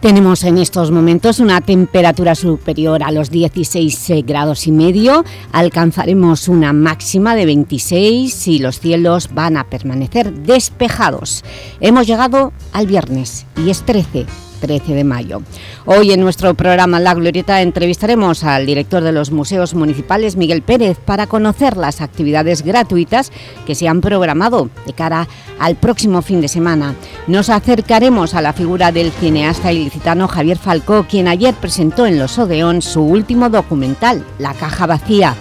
Tenemos en estos momentos una temperatura superior a los 16 eh, grados y medio, alcanzaremos una máxima de 26 y los cielos van a permanecer despejados. Hemos llegado al viernes y es 13 13 de mayo. Hoy en nuestro programa La Glorieta entrevistaremos al director de los museos municipales, Miguel Pérez, para conocer las actividades gratuitas que se han programado de cara al próximo fin de semana. Nos acercaremos a la figura del cineasta ilicitano Javier Falcó, quien ayer presentó en Los Odeón su último documental, La Caja Vacía,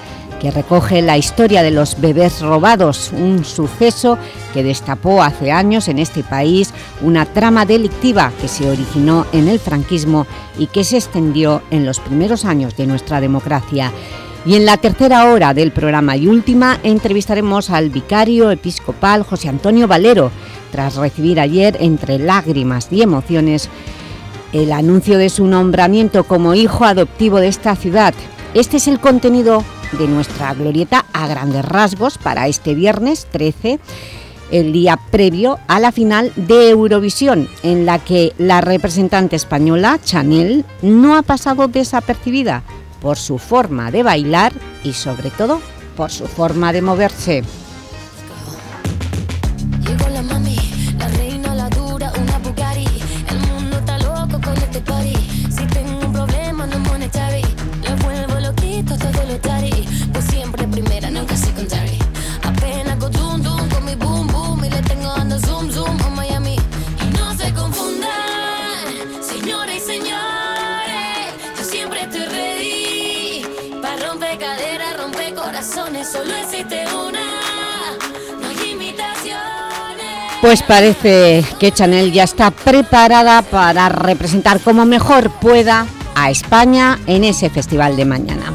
que recoge la historia de los bebés robados, un suceso que destapó hace años en este país una trama delictiva que se originó en el franquismo y que se extendió en los primeros años de nuestra democracia. Y en la tercera hora del programa y última entrevistaremos al vicario episcopal José Antonio Valero, tras recibir ayer entre lágrimas y emociones el anuncio de su nombramiento como hijo adoptivo de esta ciudad. Este es el contenido de nuestra glorieta a grandes rasgos para este viernes 13 el día previo a la final de Eurovisión, en la que la representante española, Chanel, no ha pasado desapercibida por su forma de bailar y sobre todo por su forma de moverse. Pues parece que Chanel ya está preparada para representar como mejor pueda a España en ese festival de mañana.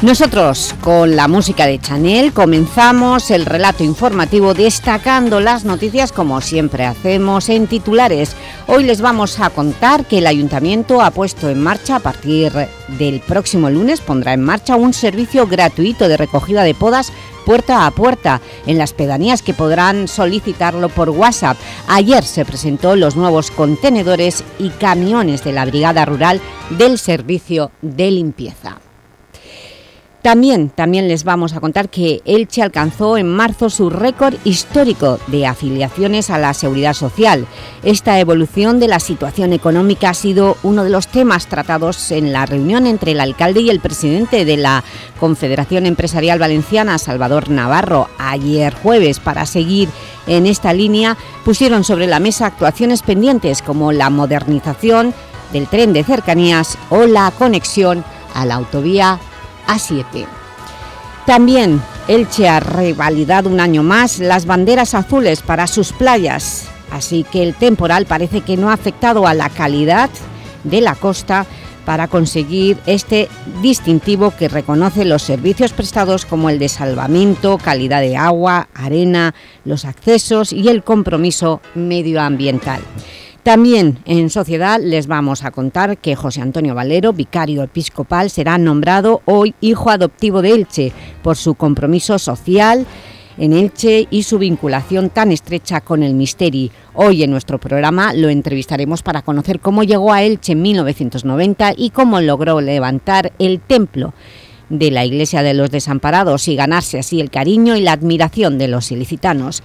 Nosotros, con la música de Chanel, comenzamos el relato informativo destacando las noticias como siempre hacemos en titulares. Hoy les vamos a contar que el Ayuntamiento ha puesto en marcha, a partir del próximo lunes, pondrá en marcha un servicio gratuito de recogida de podas puerta a puerta en las pedanías que podrán solicitarlo por WhatsApp. Ayer se presentó los nuevos contenedores y camiones de la Brigada Rural del Servicio de Limpieza. También, también les vamos a contar que Elche alcanzó en marzo su récord histórico de afiliaciones a la Seguridad Social. Esta evolución de la situación económica ha sido uno de los temas tratados en la reunión entre el alcalde y el presidente de la Confederación Empresarial Valenciana, Salvador Navarro, ayer jueves. Para seguir en esta línea, pusieron sobre la mesa actuaciones pendientes como la modernización del tren de cercanías o la conexión a la autovía a7. También Elche ha revalidado un año más las banderas azules para sus playas, así que el temporal parece que no ha afectado a la calidad de la costa para conseguir este distintivo que reconoce los servicios prestados como el de salvamento, calidad de agua, arena, los accesos y el compromiso medioambiental. También en Sociedad les vamos a contar que José Antonio Valero, vicario episcopal, será nombrado hoy hijo adoptivo de Elche por su compromiso social en Elche y su vinculación tan estrecha con el Misteri. Hoy en nuestro programa lo entrevistaremos para conocer cómo llegó a Elche en 1990 y cómo logró levantar el templo de la Iglesia de los Desamparados y ganarse así el cariño y la admiración de los ilicitanos.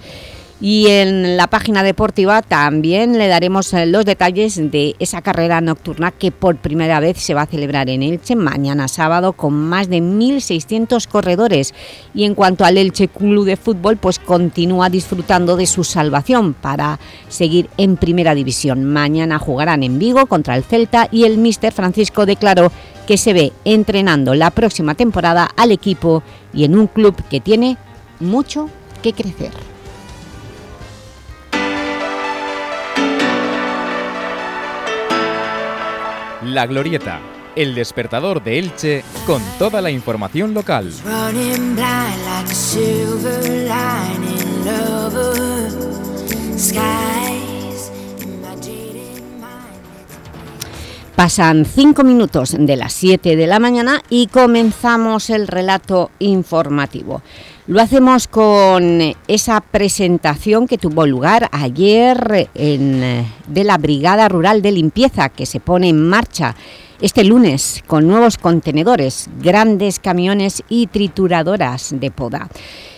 Y en la página deportiva también le daremos eh, los detalles de esa carrera nocturna que por primera vez se va a celebrar en Elche mañana sábado con más de 1.600 corredores. Y en cuanto al Elche Club de Fútbol, pues continúa disfrutando de su salvación para seguir en Primera División. Mañana jugarán en Vigo contra el Celta y el míster Francisco declaró que se ve entrenando la próxima temporada al equipo y en un club que tiene mucho que crecer. La Glorieta, el despertador de Elche con toda la información local. Pasan cinco minutos de las 7 de la mañana y comenzamos el relato informativo. Lo hacemos con esa presentación que tuvo lugar ayer en, de la Brigada Rural de Limpieza que se pone en marcha este lunes con nuevos contenedores, grandes camiones y trituradoras de poda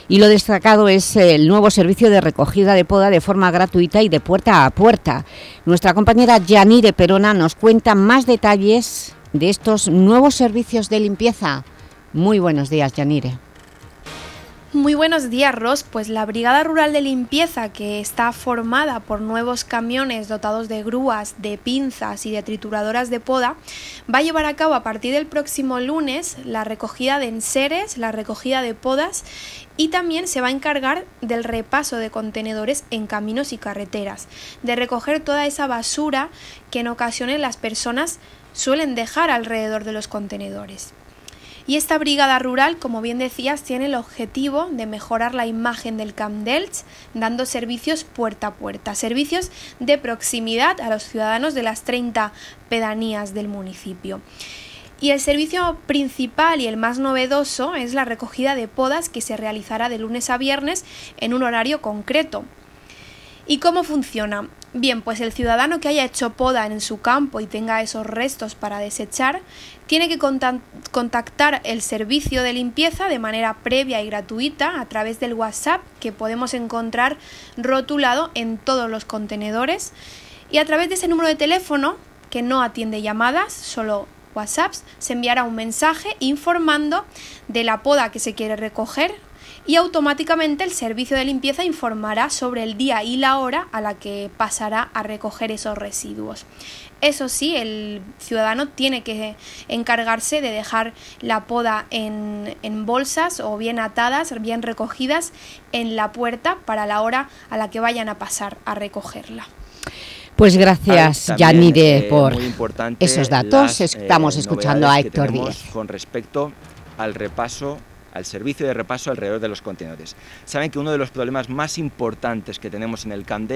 y lo destacado es el nuevo servicio de recogida de poda de forma gratuita y de puerta a puerta. Nuestra compañera Yanire Perona nos cuenta más detalles de estos nuevos servicios de limpieza. Muy buenos días, Yanire. Muy buenos días, Ros. Pues la Brigada Rural de Limpieza, que está formada por nuevos camiones dotados de grúas, de pinzas y de trituradoras de poda, va a llevar a cabo a partir del próximo lunes la recogida de enseres, la recogida de podas y también se va a encargar del repaso de contenedores en caminos y carreteras, de recoger toda esa basura que en ocasiones las personas suelen dejar alrededor de los contenedores. Y esta brigada rural, como bien decías, tiene el objetivo de mejorar la imagen del Camp Delch, dando servicios puerta a puerta, servicios de proximidad a los ciudadanos de las 30 pedanías del municipio. Y el servicio principal y el más novedoso es la recogida de podas que se realizará de lunes a viernes en un horario concreto. ¿Y cómo funciona? Bien, pues el ciudadano que haya hecho poda en su campo y tenga esos restos para desechar, tiene que contactar el servicio de limpieza de manera previa y gratuita a través del WhatsApp que podemos encontrar rotulado en todos los contenedores y a través de ese número de teléfono que no atiende llamadas, solo WhatsApps, se enviará un mensaje informando de la poda que se quiere recoger y automáticamente el servicio de limpieza informará sobre el día y la hora a la que pasará a recoger esos residuos. Eso sí, el ciudadano tiene que encargarse de dejar la poda en, en, bolsas o bien atadas, bien recogidas en la puerta para la hora a la que vayan a pasar a recogerla. Pues gracias, Yanire, eh, por esos datos. Estamos eh, escuchando a Héctor Díaz. Con respecto al repaso al servicio de repaso alrededor de los contenedores. Saben que uno de los problemas más importantes que tenemos en el Camp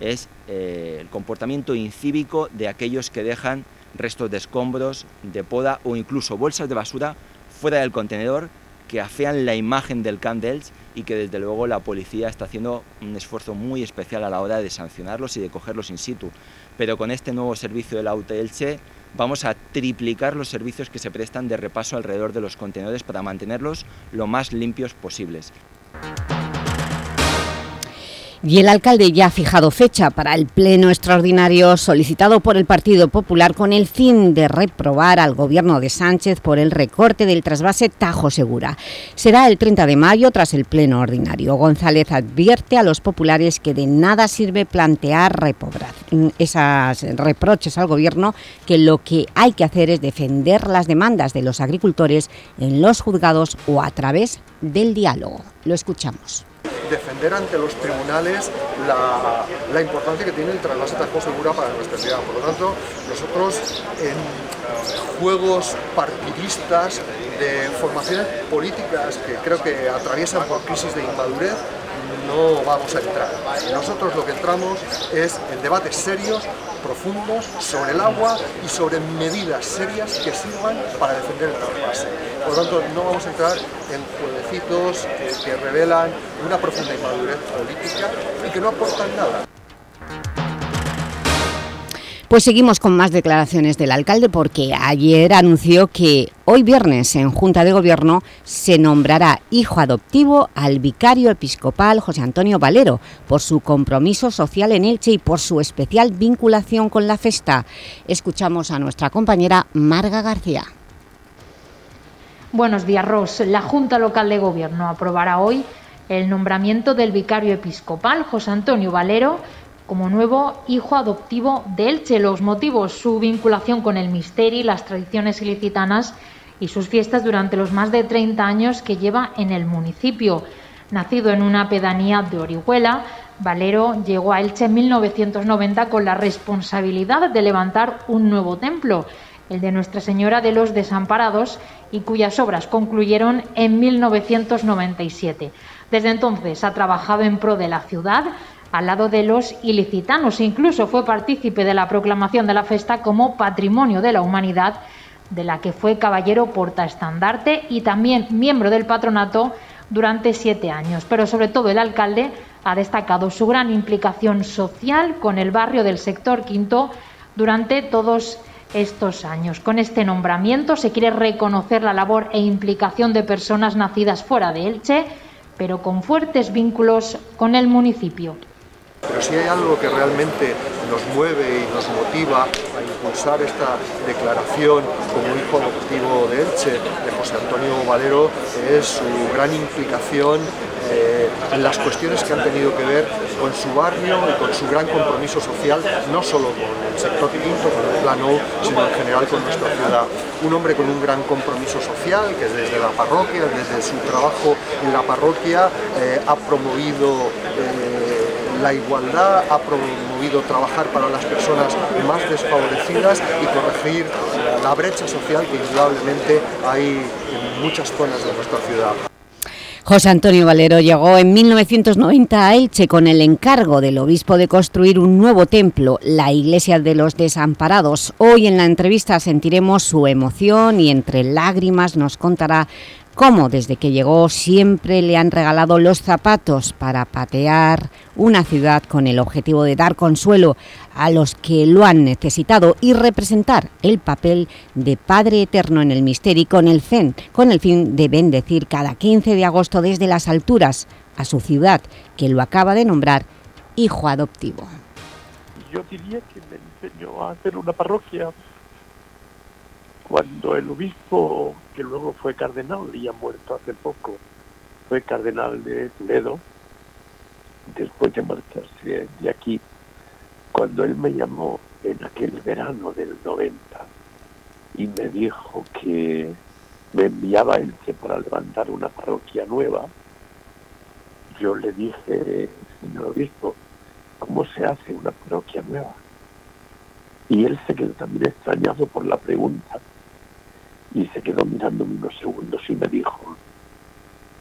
es eh, el comportamiento incívico de aquellos que dejan restos de escombros, de poda o incluso bolsas de basura fuera del contenedor que afean la imagen del Camp y que desde luego la policía está haciendo un esfuerzo muy especial a la hora de sancionarlos y de cogerlos in situ. Pero con este nuevo servicio de la UTLC vamos a triplicar los servicios que se prestan de repaso alrededor de los contenedores para mantenerlos lo más limpios posibles. Y el alcalde ya ha fijado fecha para el pleno extraordinario solicitado por el Partido Popular con el fin de reprobar al gobierno de Sánchez por el recorte del trasvase Tajo Segura. Será el 30 de mayo tras el pleno ordinario. González advierte a los populares que de nada sirve plantear esas reproches al gobierno, que lo que hay que hacer es defender las demandas de los agricultores en los juzgados o a través del diálogo. Lo escuchamos defender ante los tribunales la, importancia que tiene el trasvase Tajo Segura para nuestra ciudad. Por lo tanto, nosotros en juegos partidistas de formaciones políticas que creo que atraviesan por crisis de inmadurez, no vamos a entrar. Nosotros lo que entramos es en debates serios, profundos, sobre el agua y sobre medidas serias que sirvan para defender el trasvase. Por lo tanto, no vamos a entrar en jueguecitos que, que revelan una profunda inmadurez política y que no aportan nada. Pues seguimos con más declaraciones del alcalde porque ayer anunció que hoy viernes en Junta de Gobierno se nombrará hijo adoptivo al vicario episcopal José Antonio Valero por su compromiso social en Elche y por su especial vinculación con la festa. Escuchamos a nuestra compañera Marga García. Buenos días, Ros. La Junta Local de Gobierno aprobará hoy el nombramiento del vicario episcopal José Antonio Valero como nuevo hijo adoptivo de Elche. Los motivos, su vinculación con el misterio las tradiciones ilicitanas y sus fiestas durante los más de 30 años que lleva en el municipio. Nacido en una pedanía de Orihuela, Valero llegó a Elche en 1990 con la responsabilidad de levantar un nuevo templo el de Nuestra Señora de los Desamparados, y cuyas obras concluyeron en 1997. Desde entonces ha trabajado en pro de la ciudad, al lado de los ilicitanos. Incluso fue partícipe de la proclamación de la festa como Patrimonio de la Humanidad, de la que fue caballero portaestandarte y también miembro del patronato durante siete años. Pero sobre todo el alcalde ha destacado su gran implicación social con el barrio del sector quinto durante todos estos años. Con este nombramiento se quiere reconocer la labor e implicación de personas nacidas fuera de Elche, pero con fuertes vínculos con el municipio. Pero si hay algo que realmente nos mueve y nos motiva a impulsar esta declaración como hijo adoptivo de Elche, de José Antonio Valero, es su gran implicación eh, en las cuestiones que han tenido que ver con su barrio y con su gran compromiso social, no solo con el sector quinto, con el plano, sino en general con nuestra ciudad. Un hombre con un gran compromiso social, que desde la parroquia, desde su trabajo en la parroquia, eh, ha promovido eh, la igualdad, ha promovido trabajar para las personas más desfavorecidas y corregir la brecha social que indudablemente hay en muchas zonas de nuestra ciudad. José Antonio Valero llegó en 1990 a Elche con el encargo del obispo de construir un nuevo templo, la Iglesia de los Desamparados. Hoy en la entrevista sentiremos su emoción y entre lágrimas nos contará cómo desde que llegó siempre le han regalado los zapatos para patear una ciudad con el objetivo de dar consuelo a los que lo han necesitado y representar el papel de Padre Eterno en el misterio con el, fin, con el fin de bendecir cada 15 de agosto desde las alturas a su ciudad, que lo acaba de nombrar hijo adoptivo. Yo diría que me enseñó a hacer una parroquia cuando el obispo, que luego fue cardenal y ha muerto hace poco, fue cardenal de Toledo, después de marcharse de aquí, cuando él me llamó en aquel verano del 90 y me dijo que me enviaba él para levantar una parroquia nueva, yo le dije, señor obispo, ¿cómo se hace una parroquia nueva? Y él se quedó también extrañado por la pregunta y se quedó mirándome unos segundos y me dijo,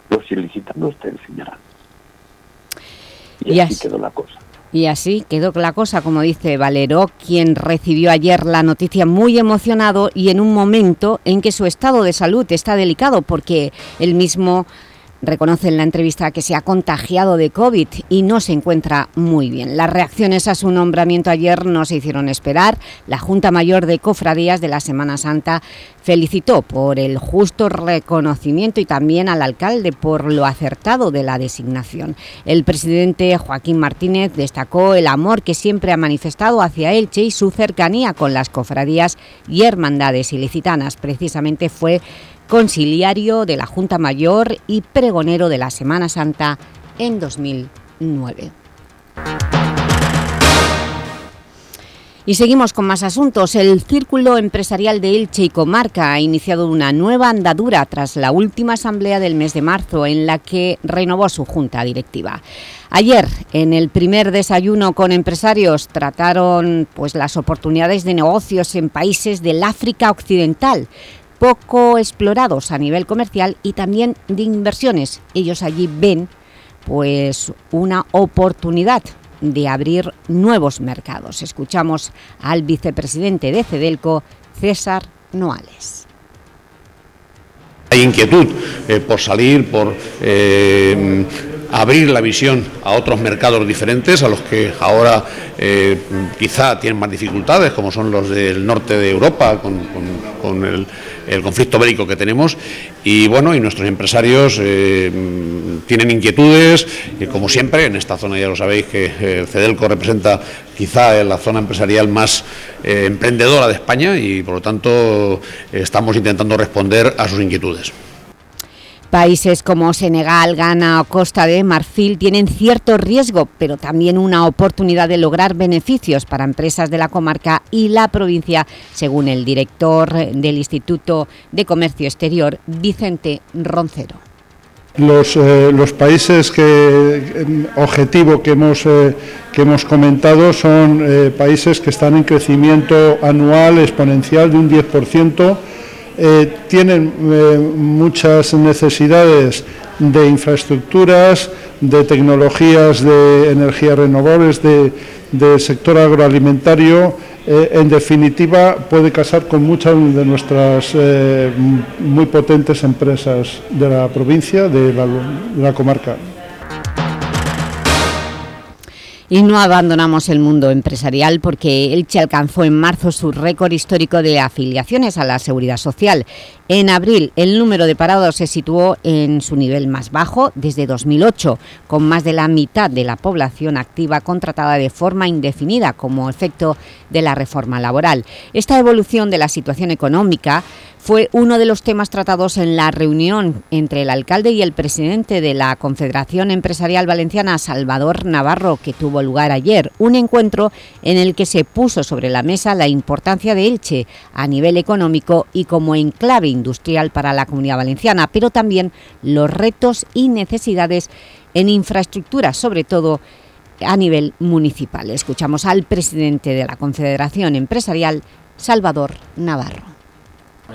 los ilicitanos te enseñarán. Y, así, quedó la cosa. Y así quedó la cosa, como dice Valero, quien recibió ayer la noticia muy emocionado y en un momento en que su estado de salud está delicado porque él mismo Reconoce en la entrevista que se ha contagiado de COVID y no se encuentra muy bien. Las reacciones a su nombramiento ayer no se hicieron esperar. La Junta Mayor de Cofradías de la Semana Santa felicitó por el justo reconocimiento y también al alcalde por lo acertado de la designación. El presidente Joaquín Martínez destacó el amor que siempre ha manifestado hacia Elche y su cercanía con las cofradías y hermandades ilicitanas. Precisamente fue conciliario de la Junta Mayor y pregonero de la Semana Santa en 2009. Y seguimos con más asuntos. El Círculo Empresarial de Elche y Comarca ha iniciado una nueva andadura tras la última asamblea del mes de marzo en la que renovó su junta directiva. Ayer, en el primer desayuno con empresarios, trataron pues, las oportunidades de negocios en países del África Occidental, poco explorados a nivel comercial y también de inversiones. Ellos allí ven pues una oportunidad de abrir nuevos mercados. Escuchamos al vicepresidente de Cedelco, César Noales. Hay inquietud eh, por salir, por eh, abrir la visión a otros mercados diferentes, a los que ahora eh, quizá tienen más dificultades, como son los del norte de Europa, con, el, conflicto bélico que tenemos. Y bueno, y nuestros empresarios eh, tienen inquietudes, y como siempre, en esta zona ya lo sabéis que eh, Cedelco representa quizá la zona empresarial más emprendedora de España y por lo tanto estamos intentando responder a sus inquietudes. Países como Senegal, Ghana o Costa de Marfil tienen cierto riesgo, pero también una oportunidad de lograr beneficios para empresas de la comarca y la provincia, según el director del Instituto de Comercio Exterior, Vicente Roncero. los, eh, países que objetivo que hemos, eh, que hemos comentado son eh, países que están en crecimiento anual exponencial de un 10%, tienen muchas necesidades de infraestructuras, de tecnologías de energías renovables, de, sector agroalimentario, eh, en definitiva puede casar con muchas de nuestras eh, muy potentes empresas de la provincia, de la comarca. Y no abandonamos el mundo empresarial porque Elche alcanzó en marzo su récord histórico de afiliaciones a la Seguridad Social. En abril el número de parados se situó en su nivel más bajo desde 2008, con más de la mitad de la población activa contratada de forma indefinida como efecto de la reforma laboral. Esta evolución de la situación económica fue uno de los temas tratados en la reunión entre el alcalde y el presidente de la Confederación Empresarial Valenciana, Salvador Navarro, que tuvo lugar ayer. Un encuentro en el que se puso sobre la mesa la importancia de Elche a nivel económico y como enclave industrial para la Comunidad Valenciana, pero también los retos y necesidades en infraestructura, sobre todo a nivel municipal. Escuchamos al presidente de la Confederación Empresarial, Salvador Navarro.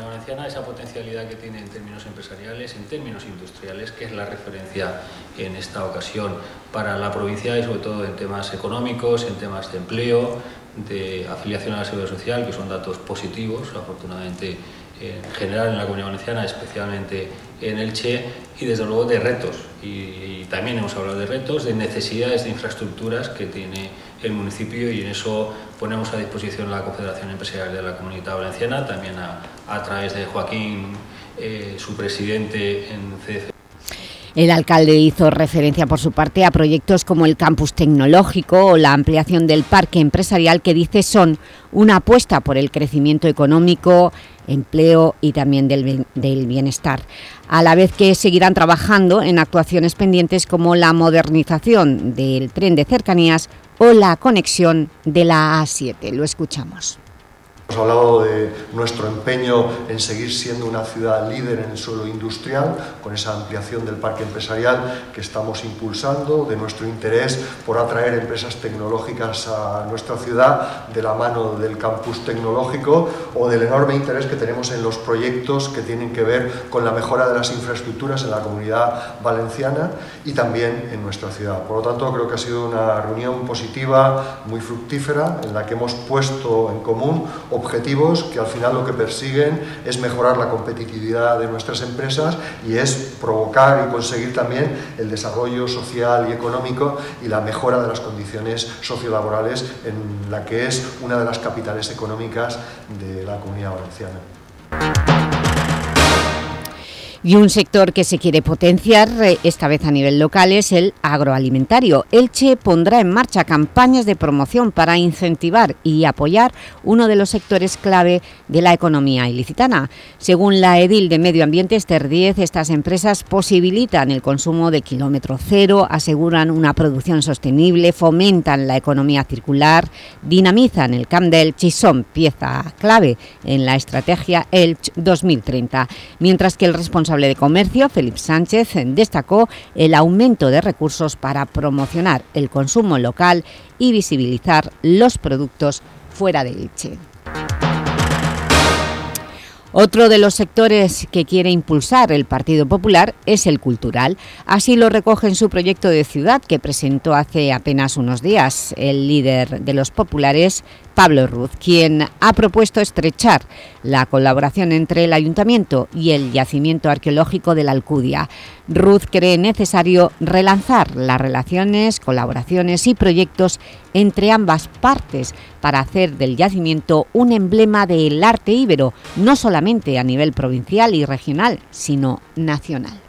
Valenciana, esa potencialidad que tiene en términos empresariales, en términos industriales, que es la referencia en esta ocasión para la provincia y sobre todo en temas económicos, en temas de empleo, de afiliación a la seguridad social, que son datos positivos, afortunadamente en general en la Comunidad Valenciana, especialmente en Elche, y desde luego de retos. Y, también hemos hablado de retos, de necesidades de infraestructuras que tiene el municipio y en eso ponemos a disposición la Confederación Empresarial de la Comunidad Valenciana, también a, través de Joaquín, eh, su presidente en CDC. El alcalde hizo referencia por su parte a proyectos como el campus tecnológico o la ampliación del parque empresarial que dice son una apuesta por el crecimiento económico, empleo y también del, del, bienestar, a la vez que seguirán trabajando en actuaciones pendientes como la modernización del tren de cercanías o la conexión de la A7. Lo escuchamos. Hemos hablado de nuestro empeño en seguir siendo una ciudad líder en el suelo industrial, con esa ampliación del parque empresarial que estamos impulsando, de nuestro interés por atraer empresas tecnológicas a nuestra ciudad de la mano del campus tecnológico o del enorme interés que tenemos en los proyectos que tienen que ver con la mejora de las infraestructuras en la comunidad valenciana y también en nuestra ciudad. Por lo tanto, creo que ha sido una reunión positiva, muy fructífera, en la que hemos puesto en común objetivos que al final lo que persiguen es mejorar la competitividad de nuestras empresas y es provocar y conseguir también el desarrollo social y económico y la mejora de las condiciones sociolaborales en la que es una de las capitales económicas de la comunidad valenciana. Y un sector que se quiere potenciar, eh, esta vez a nivel local, es el agroalimentario. Elche pondrá en marcha campañas de promoción para incentivar y apoyar uno de los sectores clave de la economía ilicitana. Según la edil de Medio Ambiente, Esther 10, estas empresas posibilitan el consumo de kilómetro cero, aseguran una producción sostenible, fomentan la economía circular, dinamizan el Camp de Elche y son pieza clave en la estrategia Elche 2030, mientras que el responsable de Comercio, Felipe Sánchez, destacó el aumento de recursos para promocionar el consumo local y visibilizar los productos fuera de Elche. Otro de los sectores que quiere impulsar el Partido Popular es el cultural. Así lo recoge en su proyecto de ciudad que presentó hace apenas unos días el líder de los populares, Pablo Ruz, quien ha propuesto estrechar la colaboración entre el Ayuntamiento y el Yacimiento Arqueológico de la Alcudia. Ruz cree necesario relanzar las relaciones, colaboraciones y proyectos entre ambas partes para hacer del yacimiento un emblema del arte íbero, no solamente a nivel provincial y regional, sino nacional.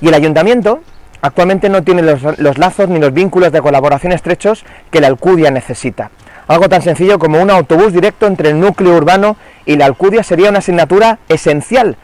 Y el Ayuntamiento actualmente no tiene los, los, lazos ni los vínculos de colaboración estrechos que la Alcudia necesita. Algo tan sencillo como un autobús directo entre el núcleo urbano y la Alcudia sería una asignatura esencial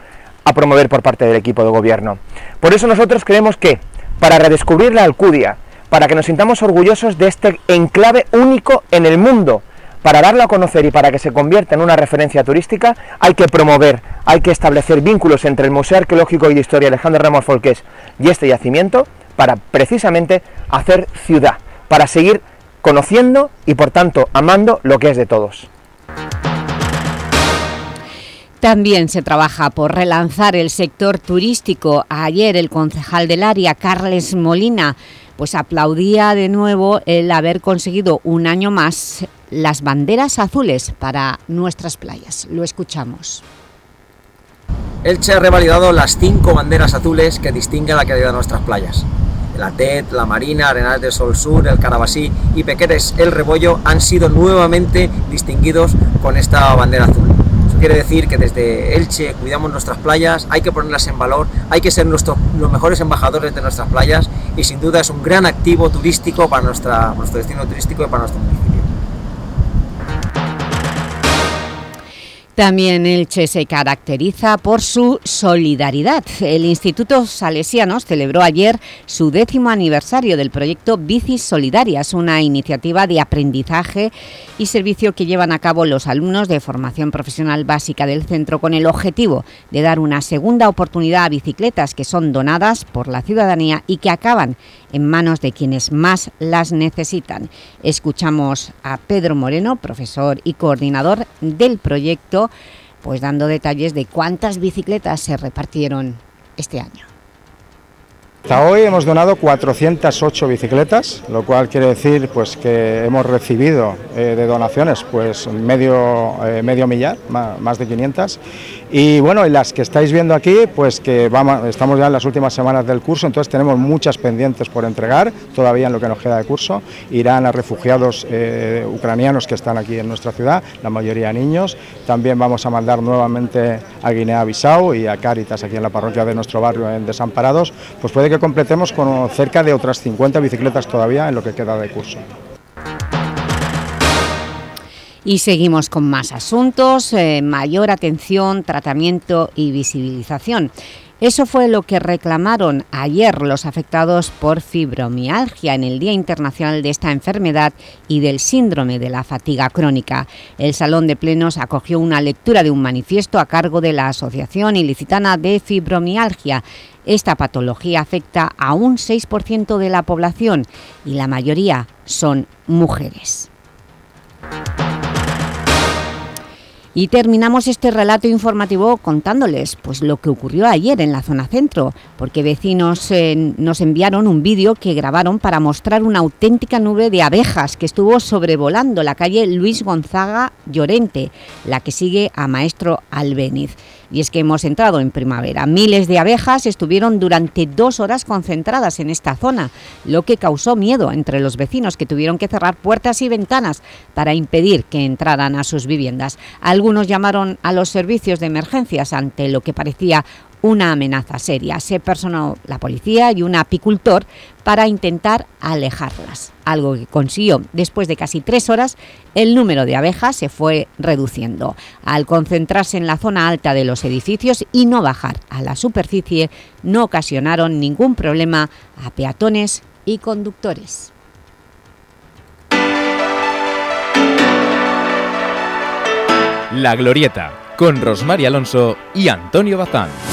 a promover por parte del equipo de gobierno. Por eso nosotros creemos que, para redescubrir la Alcudia, para que nos sintamos orgullosos de este enclave único en el mundo, para darlo a conocer y para que se convierta en una referencia turística, hay que promover, hay que establecer vínculos entre el Museo Arqueológico y de Historia Alejandro Ramos Folqués y este yacimiento para precisamente hacer ciudad, para seguir conociendo y por tanto amando lo que es de todos. También se trabaja por relanzar el sector turístico. Ayer el concejal del área, Carles Molina, pues aplaudía de nuevo el haber conseguido un año más las banderas azules para nuestras playas. Lo escuchamos. Elche ha revalidado las cinco banderas azules que distinguen la calidad de nuestras playas. La TED, la Marina, Arenales del Sol Sur, el Carabasí y Pequeres El Rebollo han sido nuevamente distinguidos con esta bandera azul. Quiere decir que desde Elche cuidamos nuestras playas, hay que ponerlas en valor, hay que ser nuestros, los mejores embajadores de nuestras playas y sin duda es un gran activo turístico para nuestra, nuestro destino turístico y para nuestro municipio. También Elche se caracteriza por su solidaridad. El Instituto Salesianos celebró ayer su décimo aniversario del proyecto Bicis Solidarias, una iniciativa de aprendizaje y servicio que llevan a cabo los alumnos de formación profesional básica del centro con el objetivo de dar una segunda oportunidad a bicicletas que son donadas por la ciudadanía y que acaban en manos de quienes más las necesitan. Escuchamos a Pedro Moreno, profesor y coordinador del proyecto, pues dando detalles de cuántas bicicletas se repartieron este año. Hasta hoy hemos donado 408 bicicletas, lo cual quiere decir pues, que hemos recibido eh, de donaciones pues, medio, eh, medio millar, más, de 500. Y bueno, y las que estáis viendo aquí, pues que vamos, estamos ya en las últimas semanas del curso, entonces tenemos muchas pendientes por entregar, todavía en lo que nos queda de curso. Irán a refugiados eh, ucranianos que están aquí en nuestra ciudad, la mayoría niños. También vamos a mandar nuevamente a Guinea-Bissau y a Cáritas, aquí en la parroquia de nuestro barrio en Desamparados. Pues puede que completemos con cerca de otras 50 bicicletas todavía en lo que queda de curso. Y seguimos con más asuntos, eh, mayor atención, tratamiento y visibilización. Eso fue lo que reclamaron ayer los afectados por fibromialgia en el Día Internacional de esta enfermedad y del síndrome de la fatiga crónica. El Salón de Plenos acogió una lectura de un manifiesto a cargo de la Asociación Ilicitana de Fibromialgia. Esta patología afecta a un 6% de la población y la mayoría son mujeres. Y terminamos este relato informativo contándoles pues, lo que ocurrió ayer en la zona centro, porque vecinos eh, nos enviaron un vídeo que grabaron para mostrar una auténtica nube de abejas que estuvo sobrevolando la calle Luis Gonzaga Llorente, la que sigue a Maestro Albéniz. Y es que hemos entrado en primavera. Miles de abejas estuvieron durante dos horas concentradas en esta zona, lo que causó miedo entre los vecinos que tuvieron que cerrar puertas y ventanas para impedir que entraran a sus viviendas. Algunos llamaron a los servicios de emergencias ante lo que parecía una amenaza seria. Se personó la policía y un apicultor para intentar alejarlas, algo que consiguió. Después de casi tres horas, el número de abejas se fue reduciendo. Al concentrarse en la zona alta de los edificios y no bajar a la superficie, no ocasionaron ningún problema a peatones y conductores. La Glorieta, con Rosmar Alonso y Antonio Bazán.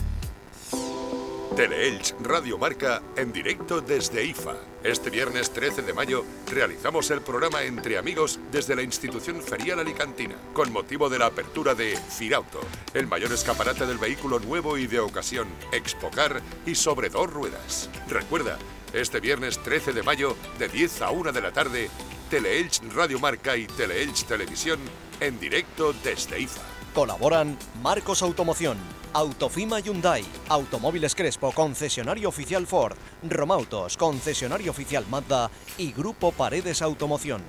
Teleelch Radio Marca en directo desde IFA. Este viernes 13 de mayo realizamos el programa Entre Amigos desde la institución ferial alicantina, con motivo de la apertura de Firauto, el mayor escaparate del vehículo nuevo y de ocasión, Expocar y sobre dos ruedas. Recuerda, este viernes 13 de mayo, de 10 a 1 de la tarde, Teleelch Radio Marca y Teleelch Televisión en directo desde IFA. Colaboran Marcos Automoción, Autofima Hyundai, Automóviles Crespo, concesionario oficial Ford, Romautos, concesionario oficial Mazda y Grupo Paredes Automoción.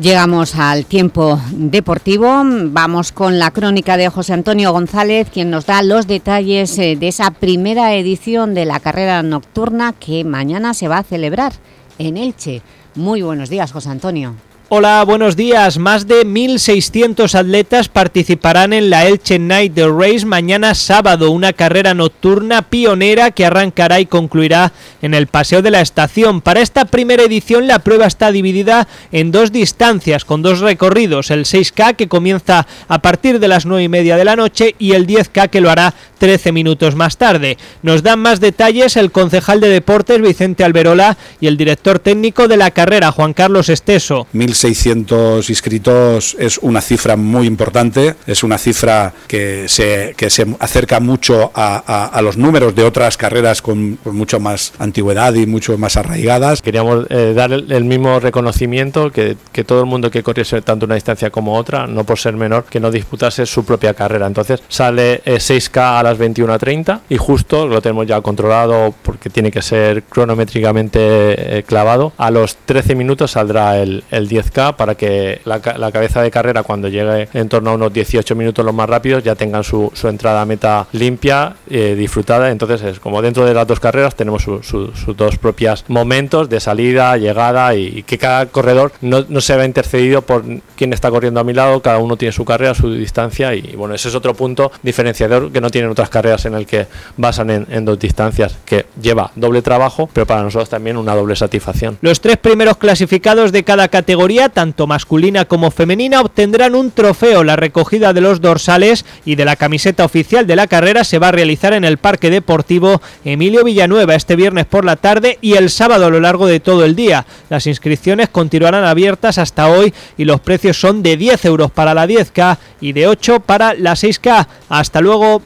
Llegamos al tiempo deportivo, vamos con la crónica de José Antonio González, quien nos da los detalles eh, de esa primera edición de la carrera nocturna que mañana se va a celebrar en Elche. Muy buenos días, José Antonio. Hola, buenos días. Más de 1.600 atletas participarán en la Elche Night Race mañana sábado, una carrera nocturna pionera que arrancará y concluirá en el Paseo de la Estación. Para esta primera edición la prueba está dividida en dos distancias, con dos recorridos, el 6K que comienza a partir de las 9 y media de la noche y el 10K que lo hará 13 minutos más tarde. Nos dan más detalles el concejal de deportes Vicente Alberola y el director técnico de la carrera Juan Carlos Esteso. 1.600 inscritos es una cifra muy importante, es una cifra que se, que se acerca mucho a, a, los números de otras carreras con, con, mucho más antigüedad y mucho más arraigadas. Queríamos eh, dar el, el, mismo reconocimiento que, que, todo el mundo que corriese tanto una distancia como otra, no por ser menor, que no disputase su propia carrera. Entonces sale eh, 6K a las 21.30 y justo lo tenemos ya controlado porque tiene que ser cronométricamente eh, clavado. A los 13 minutos saldrá el, el 10K para que la, cabeza de carrera cuando llegue en torno a unos 18 minutos los más rápidos ya tengan su, entrada a meta limpia, eh, disfrutada. Entonces es como dentro de las dos carreras tenemos sus su, su dos propias momentos de salida, llegada y, que cada corredor no, no, se vea intercedido por quien está corriendo a mi lado, cada uno tiene su carrera, su distancia y bueno, ese es otro punto diferenciador que no tienen otras carreras en el que basan en, en dos distancias, que lleva doble trabajo, pero para nosotros también una doble satisfacción. Los tres primeros clasificados de cada categoría, tanto masculina como femenina, obtendrán un trofeo. La recogida de los dorsales y de la camiseta oficial de la carrera se va a realizar en el Parque Deportivo Emilio Villanueva este viernes por la tarde y el sábado a lo largo de todo el día. Las inscripciones continuarán abiertas hasta hoy y los precios son de 10 euros para la 10K y de 8 para la 6K. Hasta luego.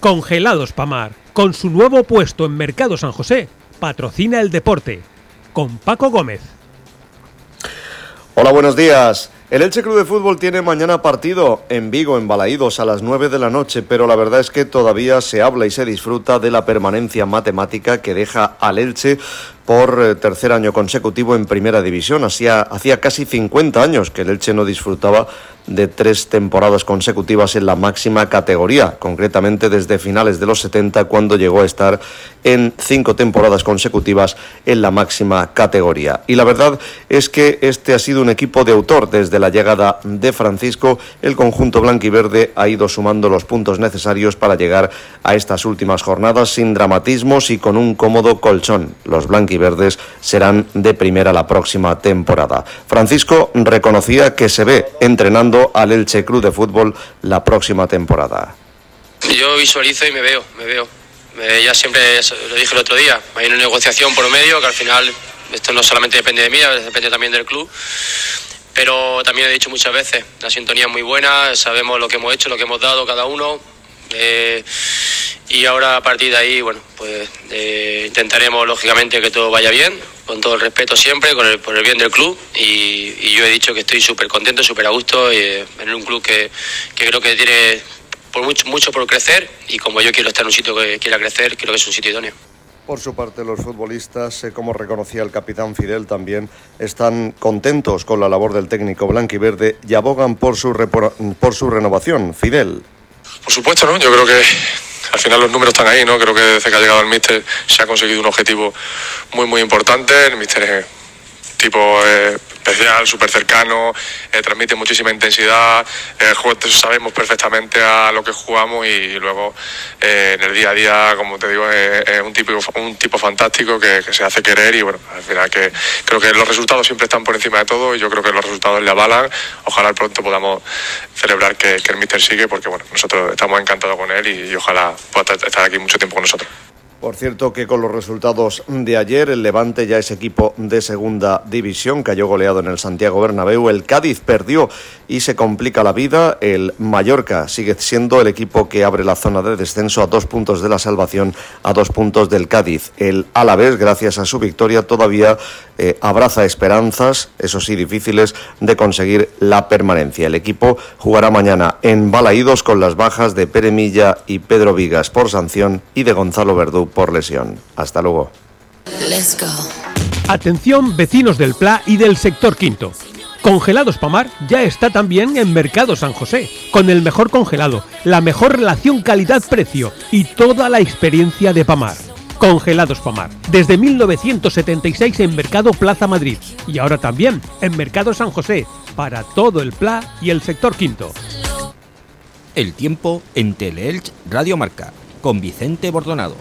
Congelados Pamar, con su nuevo puesto en Mercado San José, patrocina el deporte. Con Paco Gómez. Hola, buenos días. El Elche Club de Fútbol tiene mañana partido en Vigo, en Balaídos, a las 9 de la noche, pero la verdad es que todavía se habla y se disfruta de la permanencia matemática que deja al Elche por eh, tercer año consecutivo en Primera División. Hacía, hacía casi 50 años que el Elche no disfrutaba de tres temporadas consecutivas en la máxima categoría, concretamente desde finales de los 70 cuando llegó a estar en cinco temporadas consecutivas en la máxima categoría. Y la verdad es que este ha sido un equipo de autor desde la llegada de Francisco. El conjunto blanquiverde ha ido sumando los puntos necesarios para llegar a estas últimas jornadas sin dramatismos y con un cómodo colchón. Los blanquiverdes serán de primera la próxima temporada. Francisco reconocía que se ve entrenando al Elche Club de Fútbol la próxima temporada. Yo visualizo y me veo, me veo. Ya siempre lo dije el otro día, hay una negociación por medio que al final esto no solamente depende de mí, depende también del club. Pero también he dicho muchas veces, la sintonía es muy buena, sabemos lo que hemos hecho, lo que hemos dado cada uno. Eh, y ahora a partir de ahí, bueno, pues eh, intentaremos lógicamente que todo vaya bien, con todo el respeto siempre, con el, por el bien del club. Y, yo he dicho que estoy súper contento, súper a gusto eh, en un club que, que, creo que tiene por mucho, mucho por crecer y como yo quiero estar en un sitio que quiera crecer, creo que es un sitio idóneo. Por su parte, los futbolistas, eh, como reconocía el capitán Fidel también, están contentos con la labor del técnico blanquiverde y abogan por su, por su renovación. Fidel. Por supuesto, ¿no? Yo creo que al final los números están ahí, ¿no? Creo que desde que ha llegado el míster se ha conseguido un objetivo muy, muy importante. El míster es tipo eh, especial, súper cercano, eh, transmite muchísima intensidad, eh, sabemos perfectamente a lo que jugamos y luego en el día a día, como te digo, es, un, tipo, un tipo fantástico que, se hace querer y bueno, al final que creo que los resultados siempre están por encima de todo y yo creo que los resultados le avalan. Ojalá pronto podamos celebrar que, el míster sigue porque bueno, nosotros estamos encantados con él y ojalá pueda estar aquí mucho tiempo con nosotros. Por cierto que con los resultados de ayer el Levante ya es equipo de segunda división, cayó goleado en el Santiago Bernabéu, el Cádiz perdió y se complica la vida, el Mallorca sigue siendo el equipo que abre la zona de descenso a dos puntos de la salvación, a dos puntos del Cádiz. El Alavés, gracias a su victoria, todavía eh, abraza esperanzas, eso sí difíciles, de conseguir la permanencia. El equipo jugará mañana en Balaídos con las bajas de Pere Milla y Pedro Vigas por sanción y de Gonzalo Verdú por lesión. Hasta luego. Atención vecinos del Pla y del sector quinto. Congelados Pamar ya está también en Mercado San José, con el mejor congelado, la mejor relación calidad-precio y toda la experiencia de Pamar. Congelados Pamar, desde 1976 en Mercado Plaza Madrid y ahora también en Mercado San José, para todo el PLA y el sector quinto. El tiempo en Teleelch Radio Marca, con Vicente Bordonado.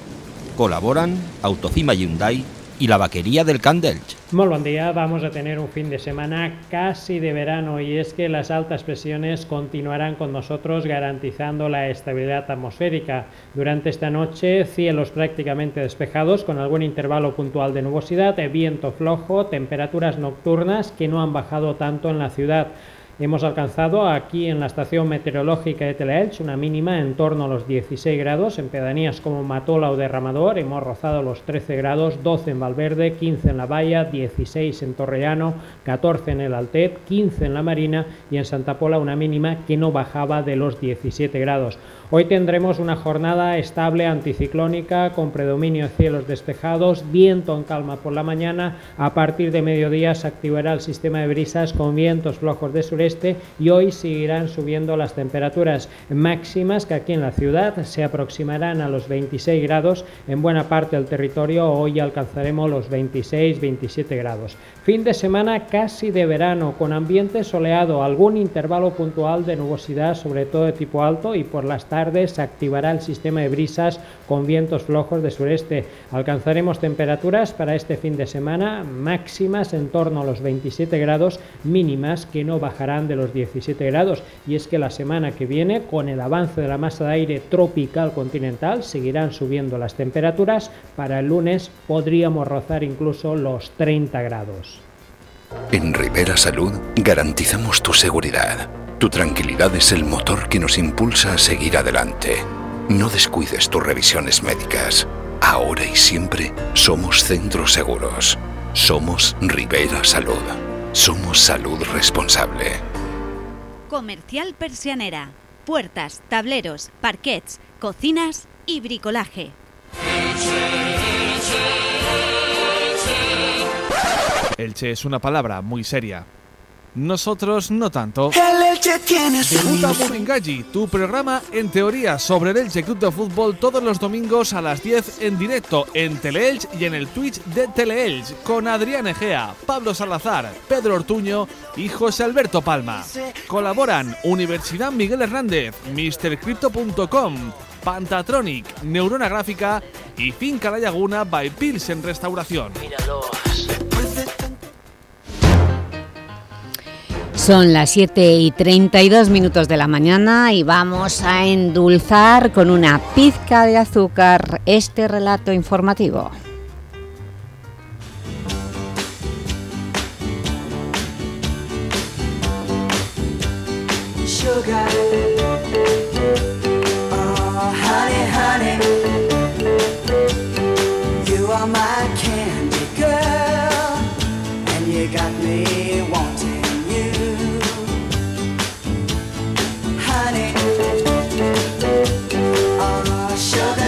Colaboran Autocima Hyundai y la vaquería del Candelch. Muy buen día, vamos a tener un fin de semana casi de verano y es que las altas presiones continuarán con nosotros garantizando la estabilidad atmosférica. Durante esta noche cielos prácticamente despejados con algún intervalo puntual de nubosidad, viento flojo, temperaturas nocturnas que no han bajado tanto en la ciudad. Hemos alcanzado aquí en la estación meteorológica de Teleelch una mínima en torno a los 16 grados, en pedanías como Matola o Derramador hemos rozado los 13 grados, 12 en Valverde, 15 en La Valla, 16 en Torrellano, 14 en el Altet, 15 en La Marina y en Santa Pola una mínima que no bajaba de los 17 grados. Hoy tendremos una jornada estable anticiclónica con predominio de cielos despejados, viento en calma por la mañana. A partir de mediodía se activará el sistema de brisas con vientos flojos de sureste y hoy seguirán subiendo las temperaturas máximas que aquí en la ciudad se aproximarán a los 26 grados. En buena parte del territorio hoy alcanzaremos los 26-27 grados. Fin de semana casi de verano con ambiente soleado, algún intervalo puntual de nubosidad, sobre todo de tipo alto y por las tardes se activará el sistema de brisas con vientos flojos de sureste. Alcanzaremos temperaturas para este fin de semana máximas en torno a los 27 grados, mínimas que no bajarán de los 17 grados. Y es que la semana que viene, con el avance de la masa de aire tropical continental, seguirán subiendo las temperaturas. Para el lunes podríamos rozar incluso los 30 grados. En Rivera Salud garantizamos tu seguridad. Tu tranquilidad es el motor que nos impulsa a seguir adelante. No descuides tus revisiones médicas. Ahora y siempre somos centros seguros. Somos Rivera Salud. Somos salud responsable. Comercial Persianera. Puertas, tableros, parquets, cocinas y bricolaje. Elche es una palabra muy seria. Nosotros no tanto. El Elche tiene su Debuta Buringalli, tu programa en teoría sobre el Elche Club de Fútbol todos los domingos a las 10 en directo en Teleelch y en el Twitch de Teleelch con Adrián Egea, Pablo Salazar, Pedro Ortuño y José Alberto Palma. Colaboran Universidad Miguel Hernández, MrCrypto.com, Pantatronic, Neurona Gráfica y Finca La Laguna by Pilsen Restauración. Son las 7 y 32 minutos de la mañana y vamos a endulzar con una pizca de azúcar este relato informativo. Sugar. Got me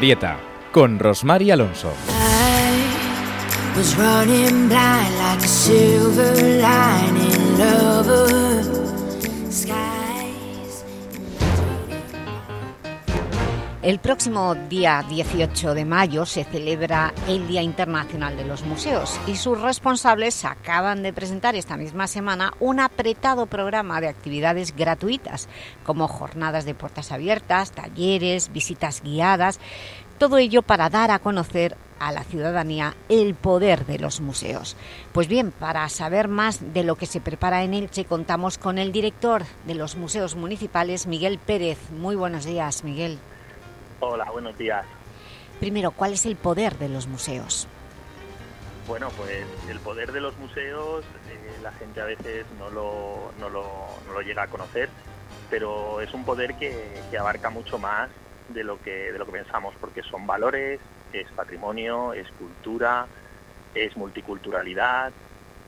Glorieta, con Rosmar y Alonso. El próximo día 18 de mayo se celebra el Día Internacional de los Museos y sus responsables acaban de presentar esta misma semana un apretado programa de actividades gratuitas como jornadas de puertas abiertas, talleres, visitas guiadas, todo ello para dar a conocer a la ciudadanía el poder de los museos. Pues bien, para saber más de lo que se prepara en Elche, contamos con el director de los museos municipales, Miguel Pérez. Muy buenos días, Miguel. Hola, buenos días. Primero, ¿cuál es el poder de los museos? Bueno, pues el poder de los museos, eh, la gente a veces no lo, no, lo, no lo llega a conocer, pero es un poder que, que abarca mucho más de lo que, de lo que pensamos, porque son valores, es patrimonio, es cultura, es multiculturalidad,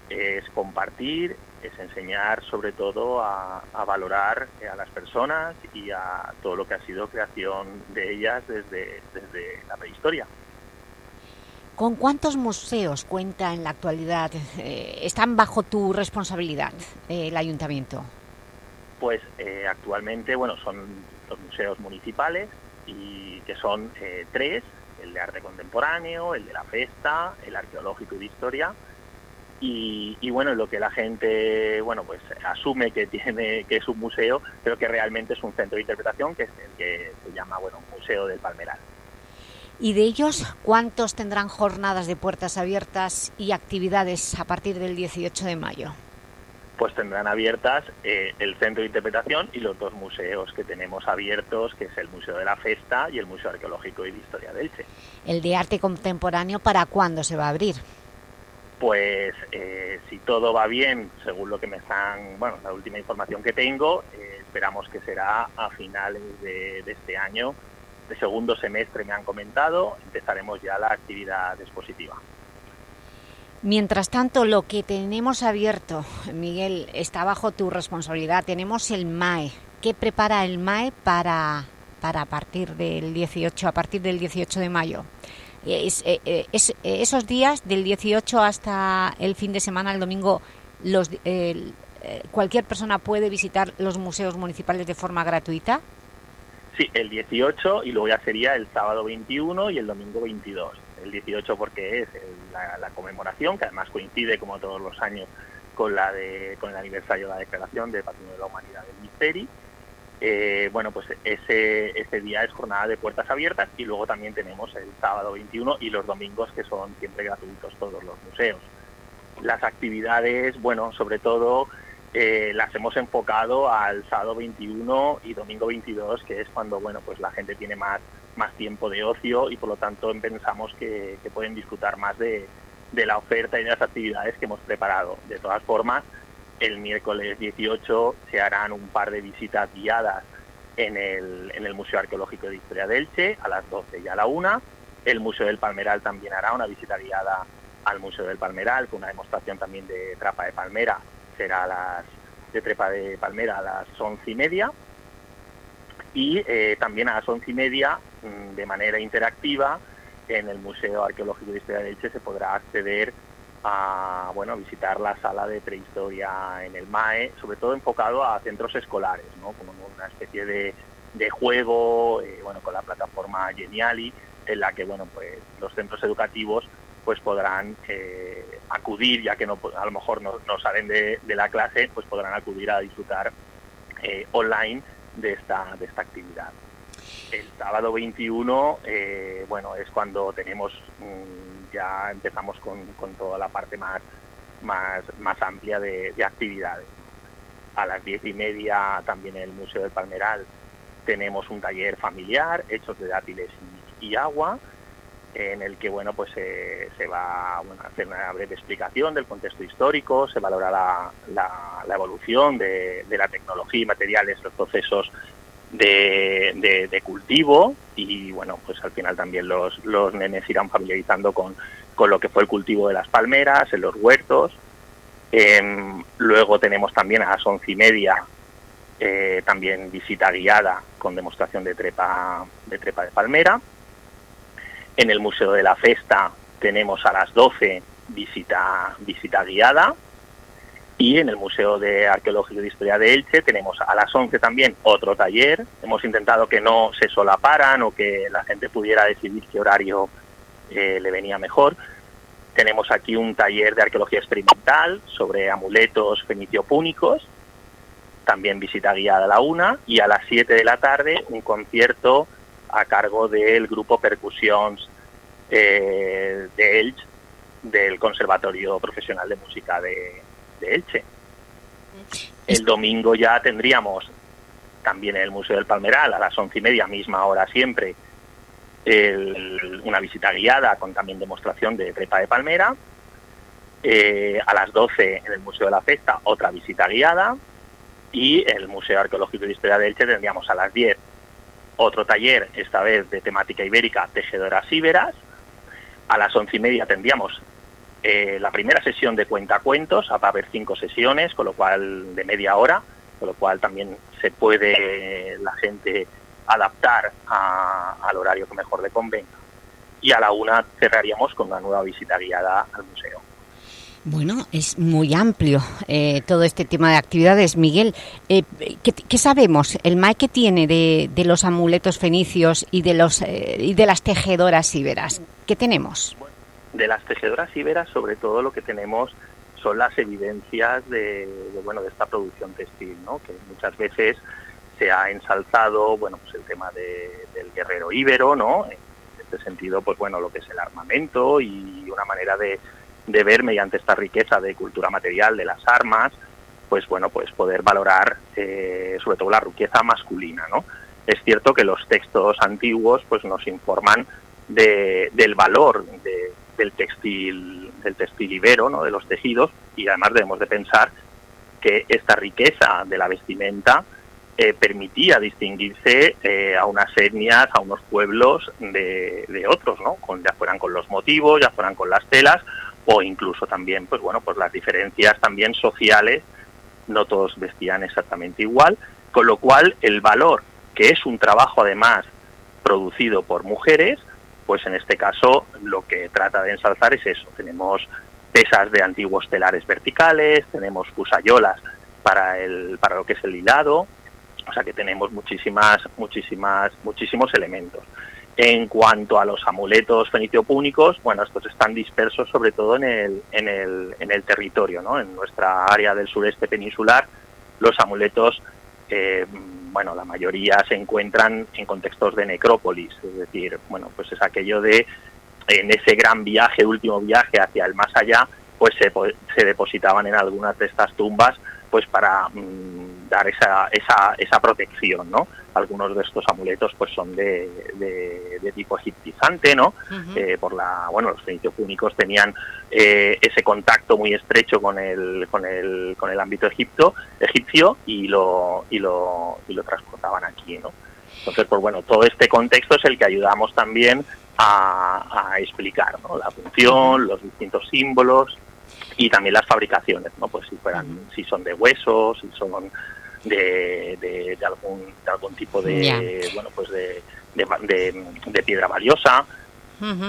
es compartir, es enseñar sobre todo a, a valorar eh, a las personas y a todo lo que ha sido creación de ellas desde, desde la prehistoria. ¿Con cuántos museos cuenta en la actualidad? eh, ¿Están bajo tu responsabilidad eh, el ayuntamiento? Pues eh, actualmente, bueno, son los museos municipales y que son tres, el de arte contemporáneo, el de la festa, el arqueológico y de historia. Y, y, bueno, lo que la gente, bueno, pues asume que tiene, que es un museo, pero que realmente es un centro de interpretación, que es el que se llama, bueno, Museo del Palmeral. ¿Y de ellos cuántos tendrán jornadas de puertas abiertas y actividades a partir del 18 de mayo? Pues tendrán abiertas eh, el centro de interpretación y los dos museos que tenemos abiertos, que es el Museo de la Festa y el Museo Arqueológico y de Historia de Elche. ¿El de arte contemporáneo para cuándo se va a abrir? Pues eh, si todo va bien, según lo que me están, bueno, la última información que tengo, eh, esperamos que será a finales de, este año, de segundo semestre me han comentado, empezaremos ya la actividad expositiva. Mientras tanto, lo que tenemos abierto, Miguel, está bajo tu responsabilidad. Tenemos el MAE. ¿Qué prepara el MAE para, para partir del 18, a partir del 18 de mayo? Es, eh, eh, eh, esos días, del 18 hasta el fin de semana, el domingo, los, ¿cualquier persona puede visitar los museos municipales de forma gratuita? Sí, el 18 y luego ya sería el sábado 21 y el domingo 22. El 18 porque es la, la conmemoración, que además coincide como todos los años con la de con el aniversario de la declaración de Patrimonio de la Humanidad del Misteri. Eh, bueno, pues ese, ese día es jornada de puertas abiertas y luego también tenemos el sábado 21 y los domingos que son siempre gratuitos todos los museos. Las actividades, bueno, sobre todo eh, las hemos enfocado al sábado 21 y domingo 22, que es cuando, bueno, pues la gente tiene más, más tiempo de ocio y por lo tanto pensamos que, que pueden disfrutar más de, de la oferta y de las actividades que hemos preparado. De todas formas, el miércoles 18 se harán un par de visitas guiadas en el, en el Museo Arqueológico de Historia de Elche a las 12 y a la 1. El Museo del Palmeral también hará una visita guiada al Museo del Palmeral con una demostración también de trapa de palmera. Será a las de trepa de palmera a las once y media. Y eh, también a las once y media, mm, de manera interactiva, en el Museo Arqueológico de Historia de Elche se podrá acceder a bueno, visitar la sala de prehistoria en el MAE, sobre todo enfocado a centros escolares, ¿no? como una especie de, de juego, eh, bueno, con la plataforma Geniali, en la que bueno, pues, los centros educativos pues podrán eh, acudir, ya que no, a lo mejor no, no salen de, la clase, pues podrán acudir a disfrutar eh, online de esta, de esta actividad. El sábado 21, eh, bueno, es cuando tenemos, mmm, ya empezamos con, con, toda la parte más, más, más amplia de, de actividades. A las diez y media también en el Museo del Palmeral tenemos un taller familiar, hechos de dátiles y, agua, en el que bueno pues eh, se va a hacer una breve explicación del contexto histórico, se valora la, la, la evolución de, de, la tecnología y materiales, los procesos de, cultivo y bueno pues al final también los, los nenes irán familiarizando con, con, lo que fue el cultivo de las palmeras en los huertos. Eh, luego tenemos también a las once y media eh, también visita guiada con demostración de trepa de trepa de palmera En el Museo de la Festa tenemos a las 12 visita, visita guiada. Y en el Museo de Arqueología y de Historia de Elche tenemos a las 11 también otro taller. Hemos intentado que no se solaparan o que la gente pudiera decidir qué horario eh, le venía mejor. Tenemos aquí un taller de arqueología experimental sobre amuletos fenicio-púnicos, también visita guiada a la una, y a las 7 de la tarde un concierto a cargo del grupo Percusiones eh, de Elche, del Conservatorio Profesional de Música de, de Elche. El domingo ya tendríamos también en el Museo del Palmeral a las once y media, misma hora siempre, el- una visita guiada con también demostración de trepa de palmera. Eh, a las 12 en el Museo de la Festa otra visita guiada y el Museo Arqueológico y de Historia de Elche tendríamos a las 10 otro taller, esta vez de temática ibérica, tejedoras íberas. A las once y media tendríamos eh, la primera sesión de cuentacuentos, va a haber cinco sesiones, con lo cual de media hora, con lo cual también se puede eh, la gente adaptar a- al horario que mejor le convenga. Y a la una cerraríamos con una nueva visita guiada al museo. Bueno, es muy amplio eh, todo este tema de actividades. Miguel, eh, ¿qué, qué sabemos? ¿El MAE que tiene de, de los amuletos fenicios y de, los, eh, y de las tejedoras íberas? ¿Qué tenemos? De las tejedoras íberas, sobre todo lo que tenemos son las evidencias de, bueno de esta producción textil, ¿no? que muchas veces se ha ensalzado bueno pues el tema de- del guerrero íbero, ¿no? En este sentido, pues bueno, lo que es el armamento y una manera de, de ver mediante esta riqueza de cultura material de las armas, pues bueno, pues poder valorar eh, sobre todo la riqueza masculina, ¿no? Es cierto que los textos antiguos pues nos informan de- del valor de- del textil del textil ibero, ¿no? de los tejidos y además debemos de pensar que esta riqueza de la vestimenta eh, permitía distinguirse eh, a unas etnias, a unos pueblos de, de otros, ¿no? Con, ya fueran con los motivos, ya fueran con las telas o incluso también, pues bueno, pues las diferencias también sociales, no todos vestían exactamente igual, con lo cual el valor, que es un trabajo además producido por mujeres, pues en este caso lo que trata de ensalzar es eso. Tenemos pesas de antiguos telares verticales, tenemos fusayolas para el para lo que es el hilado, o sea que tenemos muchísimas muchísimas muchísimos elementos. En cuanto a los amuletos fenicio-púnicos, bueno, estos están dispersos sobre todo en el, en el, en el territorio, ¿no? En nuestra área del sureste peninsular, los amuletos, eh, bueno, la mayoría se encuentran en contextos de necrópolis, es decir, bueno, pues es aquello de en ese gran viaje, último viaje hacia el más allá, pues se, se depositaban en algunas de estas tumbas pues para mm, dar esa, esa, esa protección, ¿no? Algunos de estos amuletos pues son de, de, de tipo egiptizante, ¿no? Eh, por la, bueno, los fenicios púnicos tenían eh, ese contacto muy estrecho con el, con el, con el ámbito egipto, egipcio y lo, y lo, y lo transportaban aquí, ¿no? Entonces, pues bueno, todo este contexto es el que ayudamos también a, a explicar, ¿no? La función, los distintos símbolos y también las fabricaciones, ¿no? Pues si fueran, si son de huesos, si son de, de, de algún, de algún tipo de, bueno, pues de, de, piedra valiosa,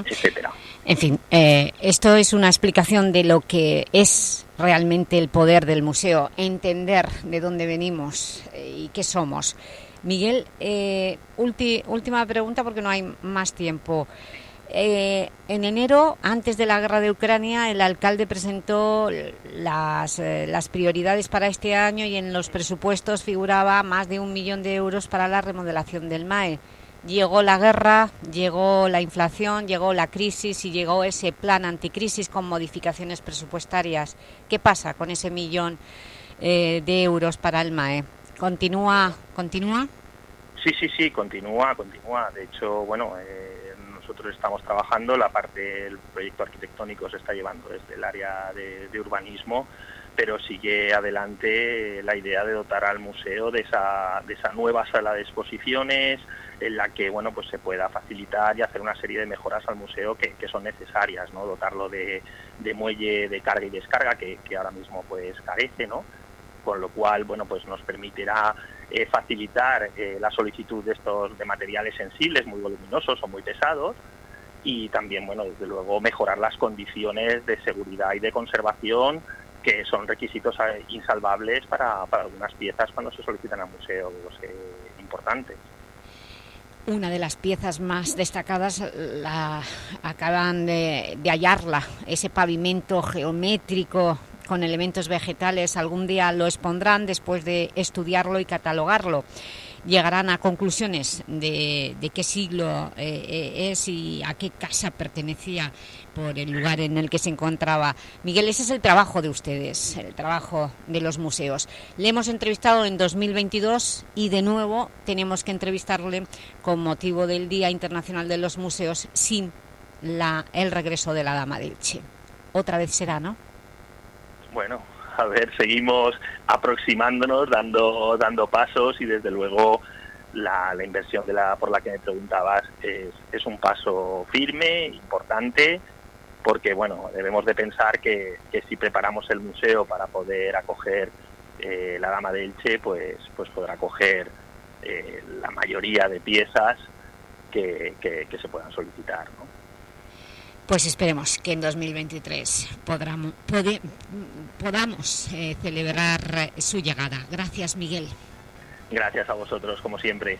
etcétera. En fin, eh, esto es una explicación de lo que es realmente el poder del museo, entender de dónde venimos eh, y qué somos. Miguel, eh, ulti- última pregunta porque no hay más tiempo. Eh, en enero, antes de la guerra de Ucrania, el alcalde presentó las, eh, las prioridades para este año y en los presupuestos figuraba más de un millón de euros para la remodelación del MAE. Llegó la guerra, llegó la inflación, llegó la crisis y llegó ese plan anticrisis con modificaciones presupuestarias. ¿Qué pasa con ese millón eh, de euros para el MAE? ¿Continúa? ¿Continúa? Sí, sí, sí, continúa, continúa. De hecho, bueno, eh, nosotros estamos trabajando, la parte del proyecto arquitectónico se está llevando desde el área de, urbanismo, pero sigue adelante la idea de dotar al museo de esa, de esa nueva sala de exposiciones en la que bueno pues se pueda facilitar y hacer una serie de mejoras al museo que, que son necesarias, ¿no? Dotarlo de, de muelle de carga y descarga que, que ahora mismo pues carece, ¿no? con lo cual bueno pues nos permitirá eh, facilitar eh, la solicitud de estos de materiales sensibles muy voluminosos o muy pesados y también, bueno, desde luego mejorar las condiciones de seguridad y de conservación que son requisitos eh, insalvables para, para algunas piezas cuando se solicitan a museos importantes. Una de las piezas más destacadas la acaban de, de hallarla, ese pavimento geométrico con elementos vegetales. Algún día lo expondrán después de estudiarlo y catalogarlo llegarán a conclusiones de, de qué siglo eh, eh, es y a qué casa pertenecía por el lugar en el que se encontraba. Miguel, ese es el trabajo de ustedes, el trabajo de los museos. Le hemos entrevistado en 2022 y de nuevo tenemos que entrevistarle con motivo del Día Internacional de los Museos sin la, el regreso de la Dama de Elche. Otra vez será, ¿no? Bueno, a ver, seguimos aproximándonos, dando, dando pasos y desde luego la, inversión por la que me preguntabas es, un paso firme, importante, porque bueno, debemos de pensar que, si preparamos el museo para poder acoger eh, la Dama de Elche, pues, pues podrá acoger eh, la mayoría de piezas que, se puedan solicitar. Pues esperemos que en 2023 podamos, podamos eh, celebrar su llegada. Gracias, Miguel. Gracias a vosotros, como siempre.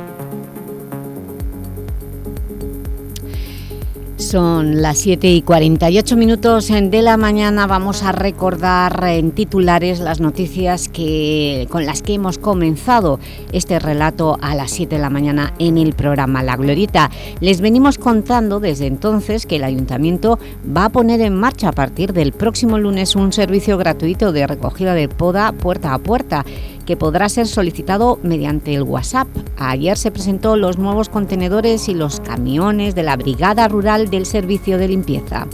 Son las 7 y 48 minutos de la mañana. Vamos a recordar en titulares las noticias que, con las que hemos comenzado este relato a las 7 de la mañana en el programa La Glorieta. Les venimos contando desde entonces que el Ayuntamiento va a poner en marcha a partir del próximo lunes un servicio gratuito de recogida de poda puerta a puerta que podrá ser solicitado mediante el WhatsApp. Ayer se presentó los nuevos contenedores y los camiones de la Brigada Rural del Servicio de Limpieza.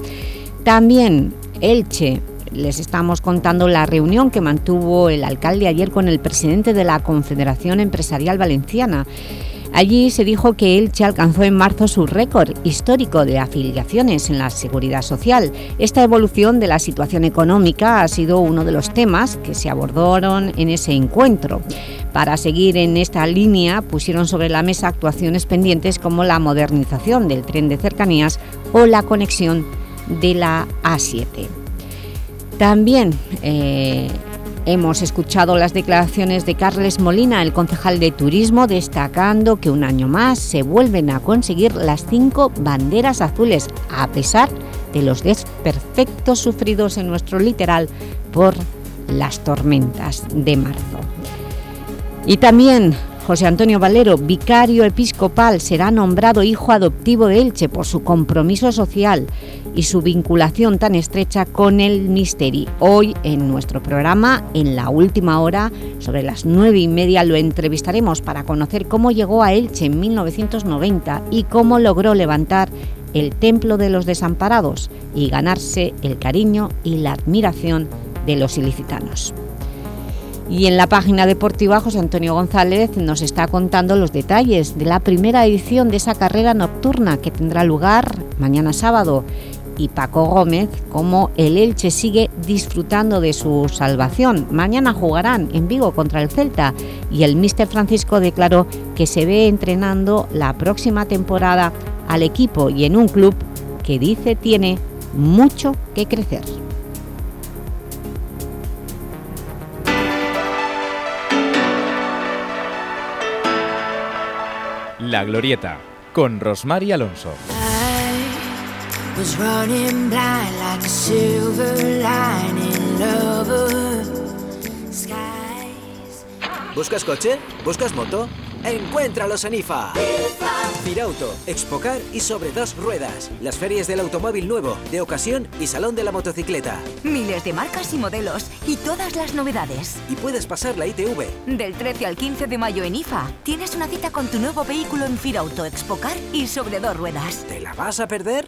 También Elche, les estamos contando la reunión que mantuvo el alcalde ayer con el presidente de la Confederación Empresarial Valenciana. Allí se dijo que Elche alcanzó en marzo su récord histórico de afiliaciones en la Seguridad Social. Esta evolución de la situación económica ha sido uno de los temas que se abordaron en ese encuentro. Para seguir en esta línea pusieron sobre la mesa actuaciones pendientes como la modernización del tren de cercanías o la conexión de la A7. También eh, Hemos escuchado las declaraciones de Carles Molina, el concejal de Turismo, destacando que un año más se vuelven a conseguir las cinco banderas azules, a pesar de los desperfectos sufridos en nuestro litoral por las tormentas de marzo. Y también José Antonio Valero, vicario episcopal, será nombrado hijo adoptivo de Elche por su compromiso social y su vinculación tan estrecha con el Misteri. Hoy en nuestro programa, en la última hora, sobre las nueve y media, lo entrevistaremos para conocer cómo llegó a Elche en 1990 y cómo logró levantar el Templo de los Desamparados y ganarse el cariño y la admiración de los ilicitanos. Y en la página deportiva José Antonio González nos está contando los detalles de la primera edición de esa carrera nocturna que tendrá lugar mañana sábado y Paco Gómez como el Elche sigue disfrutando de su salvación. Mañana jugarán en Vigo contra el Celta y el míster Francisco declaró que se ve entrenando la próxima temporada al equipo y en un club que dice tiene mucho que crecer. La Glorieta, con Rosmar y Alonso. ¿Buscas coche? ¿Buscas moto? Encuéntralos en IFA. Firauto, Expocar y sobre dos ruedas. Las ferias del automóvil nuevo, de ocasión y salón de la motocicleta. Miles de marcas y modelos y todas las novedades. Y puedes pasar la ITV. Del 13 al 15 de mayo en IFA, tienes una cita con tu nuevo vehículo en Firauto, Expocar y sobre dos ruedas. ¿Te la vas a perder?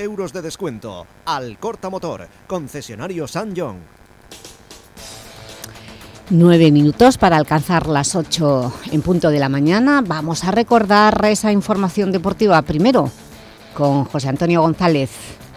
euros de descuento. Al Corta Motor, concesionario San John. Nueve minutos para alcanzar las ocho en punto de la mañana. Vamos a recordar esa información deportiva primero con José Antonio González,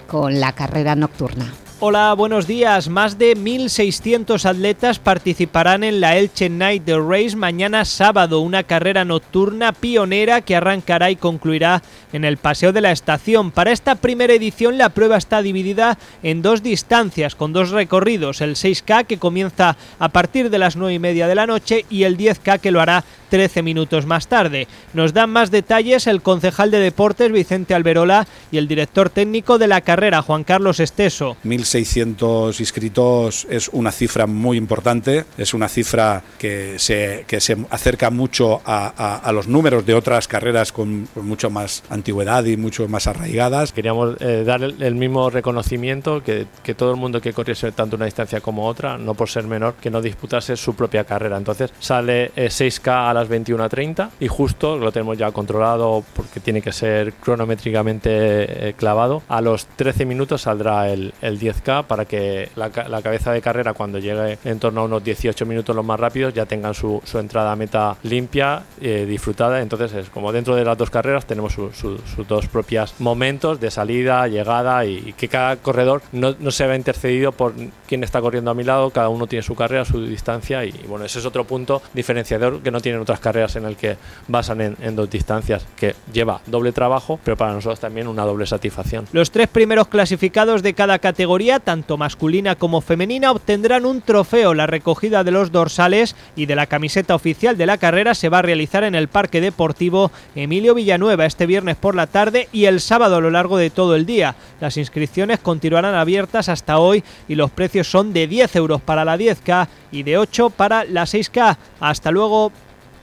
con la carrera nocturna. Hola, buenos días. Más de 1.600 atletas participarán en la Elche Night the Race mañana sábado, una carrera nocturna pionera que arrancará y concluirá en el Paseo de la Estación. Para esta primera edición la prueba está dividida en dos distancias, con dos recorridos, el 6K que comienza a partir de las 9 y media de la noche y el 10K que lo hará 13 minutos más tarde. Nos dan más detalles el concejal de deportes Vicente Alberola y el director técnico de la carrera Juan Carlos Esteso. 1.600 inscritos es una cifra muy importante, es una cifra que se, que se acerca mucho a, a- a los números de otras carreras con, con mucho más antigüedad y mucho más arraigadas. Queríamos eh, dar el, el mismo reconocimiento que, que todo el mundo que corriese tanto una distancia como otra, no por ser menor, que no disputase su propia carrera. Entonces sale eh, 6K a las 21.30 y justo lo tenemos ya controlado porque tiene que ser cronométricamente eh, clavado. A los 13 minutos saldrá el, el 10K para que la, la cabeza de carrera cuando llegue en torno a unos 18 minutos los más rápidos ya tengan su, su entrada a meta limpia, eh, disfrutada. Entonces es como dentro de las dos carreras tenemos su- su- sus dos propias momentos de salida, llegada y, y que cada corredor no, no se vea intercedido por quién está corriendo a mi lado, cada uno tiene su carrera, su distancia y bueno, ese es otro punto diferenciador que no tienen otras carreras en el que basan en, en dos distancias, que lleva doble trabajo, pero para nosotros también una doble satisfacción. Los tres primeros clasificados de cada categoría, tanto masculina como femenina, obtendrán un trofeo. La recogida de los dorsales y de la camiseta oficial de la carrera se va a realizar en el Parque Deportivo Emilio Villanueva este viernes por la tarde y el sábado a lo largo de todo el día. Las inscripciones continuarán abiertas hasta hoy y los precios son de 10 euros para la 10K y de 8 para la 6K. Hasta luego.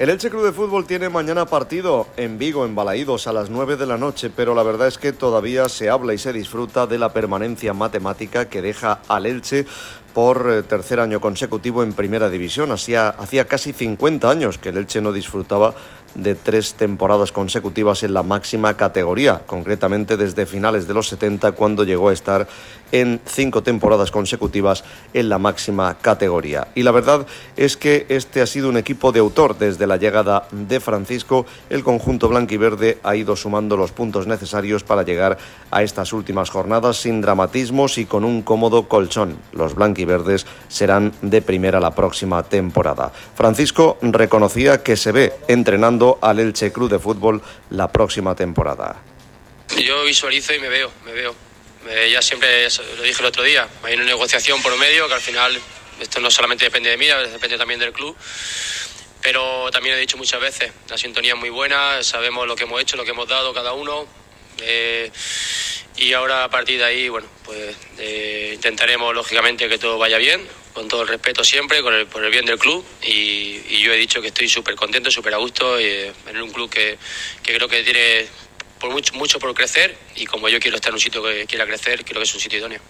El Elche Club de Fútbol tiene mañana partido en Vigo, en Balaídos, a las 9 de la noche, pero la verdad es que todavía se habla y se disfruta de la permanencia matemática que deja al Elche por eh, tercer año consecutivo en Primera División. Hacía, hacía casi 50 años que el Elche no disfrutaba de tres temporadas consecutivas en la máxima categoría, concretamente desde finales de los 70 cuando llegó a estar en cinco temporadas consecutivas en la máxima categoría. Y la verdad es que este ha sido un equipo de autor desde la llegada de Francisco. El conjunto blanquiverde ha ido sumando los puntos necesarios para llegar a estas últimas jornadas sin dramatismos y con un cómodo colchón. Los blanquiverdes serán de primera la próxima temporada. Francisco reconocía que se ve entrenando al Elche Club de Fútbol la próxima temporada. Yo visualizo y me veo, me veo. Me- ya siempre, lo dije el otro día, hay una negociación por medio que al final esto no solamente depende de mí, depende también del club. Pero también he dicho muchas veces, la sintonía es muy buena, sabemos lo que hemos hecho, lo que hemos dado cada uno. eh, y ahora a partir de ahí, bueno, pues eh, intentaremos lógicamente que todo vaya bien, con todo el respeto siempre, con el, por el bien del club. Y, y yo he dicho que estoy súper contento, súper a gusto eh, en un club que, que creo que tiene por mucho, mucho por crecer y como yo quiero estar en un sitio que quiera crecer, creo que es un sitio idóneo.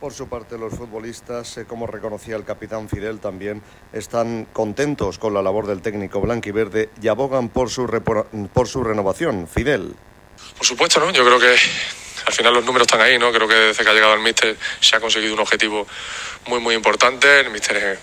Por su parte, los futbolistas, eh, como reconocía el capitán Fidel, también están contentos con la labor del técnico blanquiverde y abogan por su, por su renovación. Fidel. Por supuesto, ¿no? Yo creo que al final los números están ahí, ¿no? Creo que desde que ha llegado el míster se ha conseguido un objetivo muy, muy importante. El míster es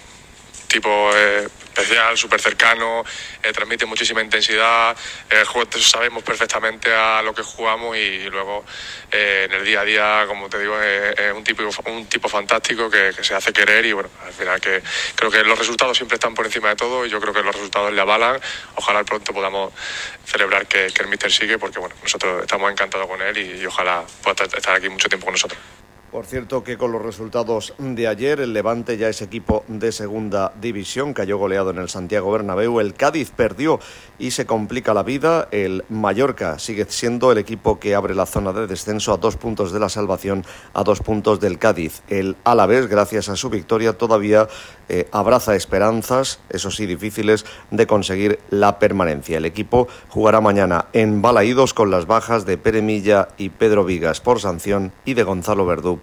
tipo eh, especial, súper cercano, eh, transmite muchísima intensidad, eh, sabemos perfectamente a lo que jugamos y, luego eh, en el día a día, como te digo, es, un, tipo, un tipo fantástico que, se hace querer y bueno, al final que creo que los resultados siempre están por encima de todo y yo creo que los resultados le avalan. Ojalá pronto podamos celebrar que, el míster sigue porque bueno, nosotros estamos encantados con él y, ojalá pueda estar aquí mucho tiempo con nosotros. Por cierto que con los resultados de ayer, el Levante ya es equipo de segunda división, cayó goleado en el Santiago Bernabéu, el Cádiz perdió y se complica la vida, el Mallorca sigue siendo el equipo que abre la zona de descenso a dos puntos de la salvación, a dos puntos del Cádiz. El Alavés, gracias a su victoria, todavía eh, abraza esperanzas, eso sí difíciles, de conseguir la permanencia. El equipo jugará mañana en Balaídos con las bajas de Pere Milla y Pedro Vigas por sanción y de Gonzalo Verdú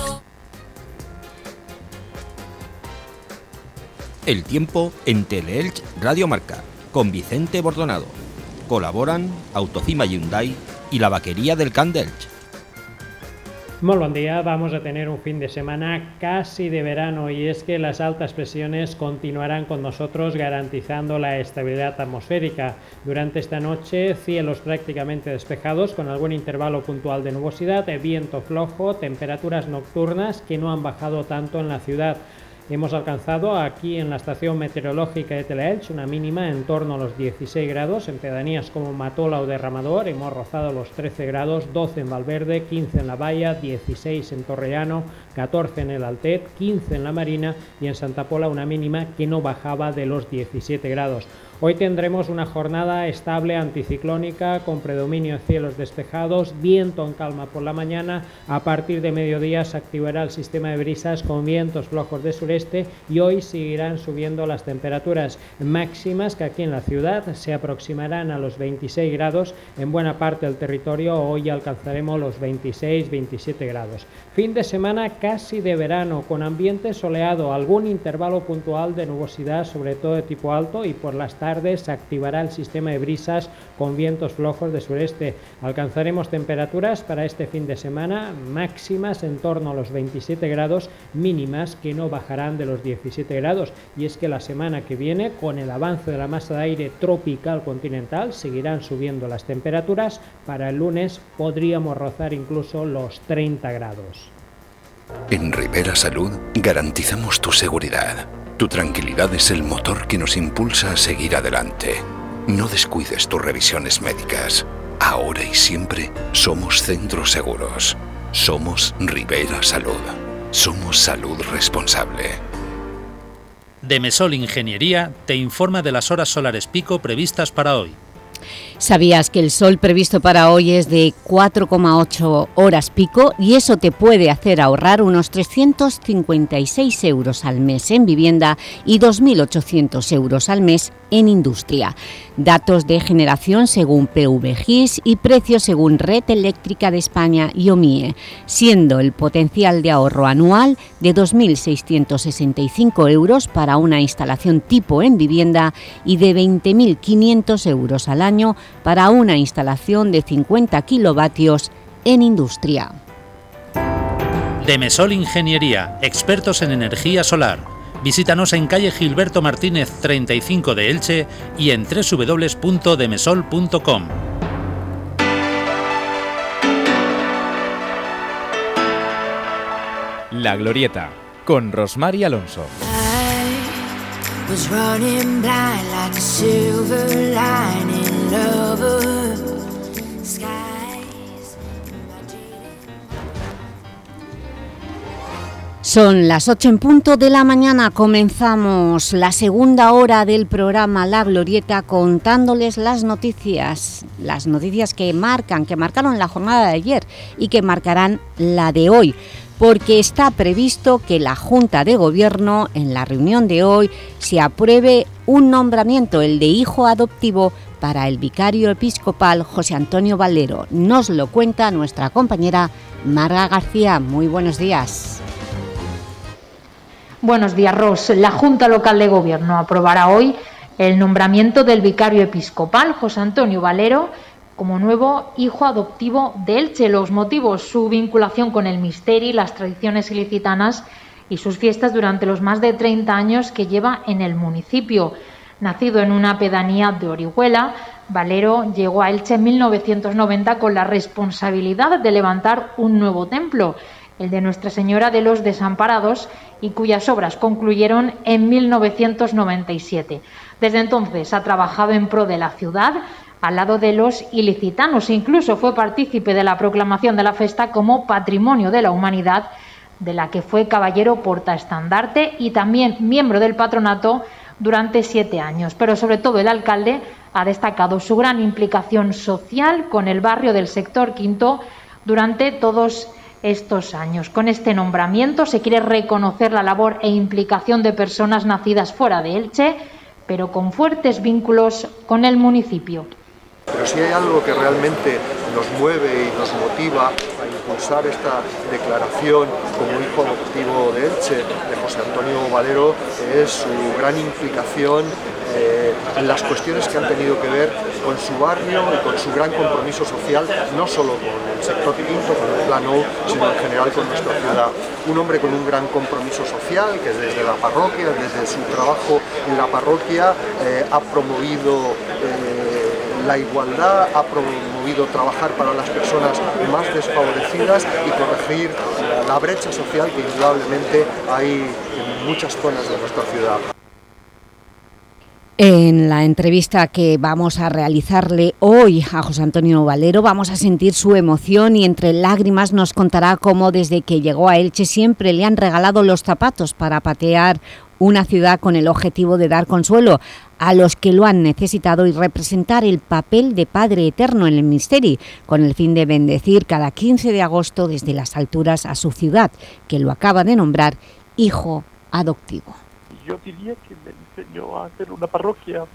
El tiempo en Teleelch Radio Marca, con Vicente Bordonado. Colaboran Autocima Hyundai y la vaquería del Candelch. Muy buen día, vamos a tener un fin de semana casi de verano y es que las altas presiones continuarán con nosotros garantizando la estabilidad atmosférica. Durante esta noche cielos prácticamente despejados con algún intervalo puntual de nubosidad, viento flojo, temperaturas nocturnas que no han bajado tanto en la ciudad. Hemos alcanzado aquí en la estación meteorológica de Teleelch una mínima en torno a los 16 grados, en pedanías como Matola o Derramador hemos rozado los 13 grados, 12 en Valverde, 15 en La Valla, 16 en Torrellano, 14 en el Altet, 15 en La Marina y en Santa Pola una mínima que no bajaba de los 17 grados. Hoy tendremos una jornada estable anticiclónica con predominio de cielos despejados, viento en calma por la mañana. A partir de mediodía se activará el sistema de brisas con vientos flojos de sureste y hoy seguirán subiendo las temperaturas máximas que aquí en la ciudad se aproximarán a los 26 grados. En buena parte del territorio hoy alcanzaremos los 26-27 grados. Fin de semana casi de verano con ambiente soleado, algún intervalo puntual de nubosidad, sobre todo de tipo alto y por las tardes se activará el sistema de brisas con vientos flojos de sureste. Alcanzaremos temperaturas para este fin de semana máximas en torno a los 27 grados, mínimas que no bajarán de los 17 grados. Y es que la semana que viene, con el avance de la masa de aire tropical continental, seguirán subiendo las temperaturas. Para el lunes podríamos rozar incluso los 30 grados. En Rivera Salud garantizamos tu seguridad. Tu tranquilidad es el motor que nos impulsa a seguir adelante. No descuides tus revisiones médicas. Ahora y siempre somos centros seguros. Somos Rivera Salud. Somos salud responsable. Demesol Ingeniería te informa de las horas solares pico previstas para hoy. ¿Sabías que el sol previsto para hoy es de 4,8 horas pico y eso te puede hacer ahorrar unos 356 euros al mes en vivienda y 2.800 euros al mes en industria? Datos de generación según PVGIS y precios según Red Eléctrica de España y OMIE, siendo el potencial de ahorro anual de 2.665 euros para una instalación tipo en vivienda y de 20.500 euros al año para una instalación de 50 kilovatios en industria. Demesol Ingeniería, expertos en energía solar. Visítanos en calle Gilberto Martínez 35 de Elche y en www.demesol.com. La Glorieta, con Rosmar y Alonso. was running blind like a silver lining lover. Son las 8 en punto de la mañana, comenzamos la segunda hora del programa La Glorieta contándoles las noticias, las noticias que marcan, que marcaron la jornada de ayer y que marcarán la de hoy, porque está previsto que la Junta de Gobierno en la reunión de hoy se apruebe un nombramiento, el de hijo adoptivo, para el vicario episcopal José Antonio Valero. Nos lo cuenta nuestra compañera Marga García. Muy buenos días. Buenos días, Ros. La Junta Local de Gobierno aprobará hoy el nombramiento del vicario episcopal José Antonio Valero como nuevo hijo adoptivo de Elche. Los motivos, su vinculación con el misterio las tradiciones ilicitanas y sus fiestas durante los más de 30 años que lleva en el municipio. Nacido en una pedanía de Orihuela, Valero llegó a Elche en 1990 con la responsabilidad de levantar un nuevo templo el de Nuestra Señora de los Desamparados, y cuyas obras concluyeron en 1997. Desde entonces ha trabajado en pro de la ciudad, al lado de los ilicitanos, e incluso fue partícipe de la proclamación de la festa como Patrimonio de la Humanidad, de la que fue caballero portaestandarte y también miembro del patronato durante siete años. Pero sobre todo el alcalde ha destacado su gran implicación social con el barrio del sector quinto durante todos estos años. Con este nombramiento se quiere reconocer la labor e implicación de personas nacidas fuera de Elche, pero con fuertes vínculos con el municipio. Pero si hay algo que realmente nos mueve y nos motiva a impulsar esta declaración como hijo adoptivo de Elche, de José Antonio Valero, es su gran implicación eh, las cuestiones que han tenido que ver con su barrio y con su gran compromiso social, no solo con el sector quinto, con el plano, sino en general con nuestra ciudad. Un hombre con un gran compromiso social que desde la parroquia, desde su trabajo en la parroquia, eh, ha promovido eh, la igualdad, ha promovido trabajar para las personas más desfavorecidas y corregir la brecha social que indudablemente hay en muchas zonas de nuestra ciudad. En la entrevista que vamos a realizarle hoy a José Antonio Valero vamos a sentir su emoción y entre lágrimas nos contará cómo desde que llegó a Elche siempre le han regalado los zapatos para patear una ciudad con el objetivo de dar consuelo a los que lo han necesitado y representar el papel de Padre Eterno en el Misteri, con el fin de bendecir cada 15 de agosto desde las alturas a su ciudad, que lo acaba de nombrar hijo adoptivo. Yo diría que me enseñó a hacer una parroquia.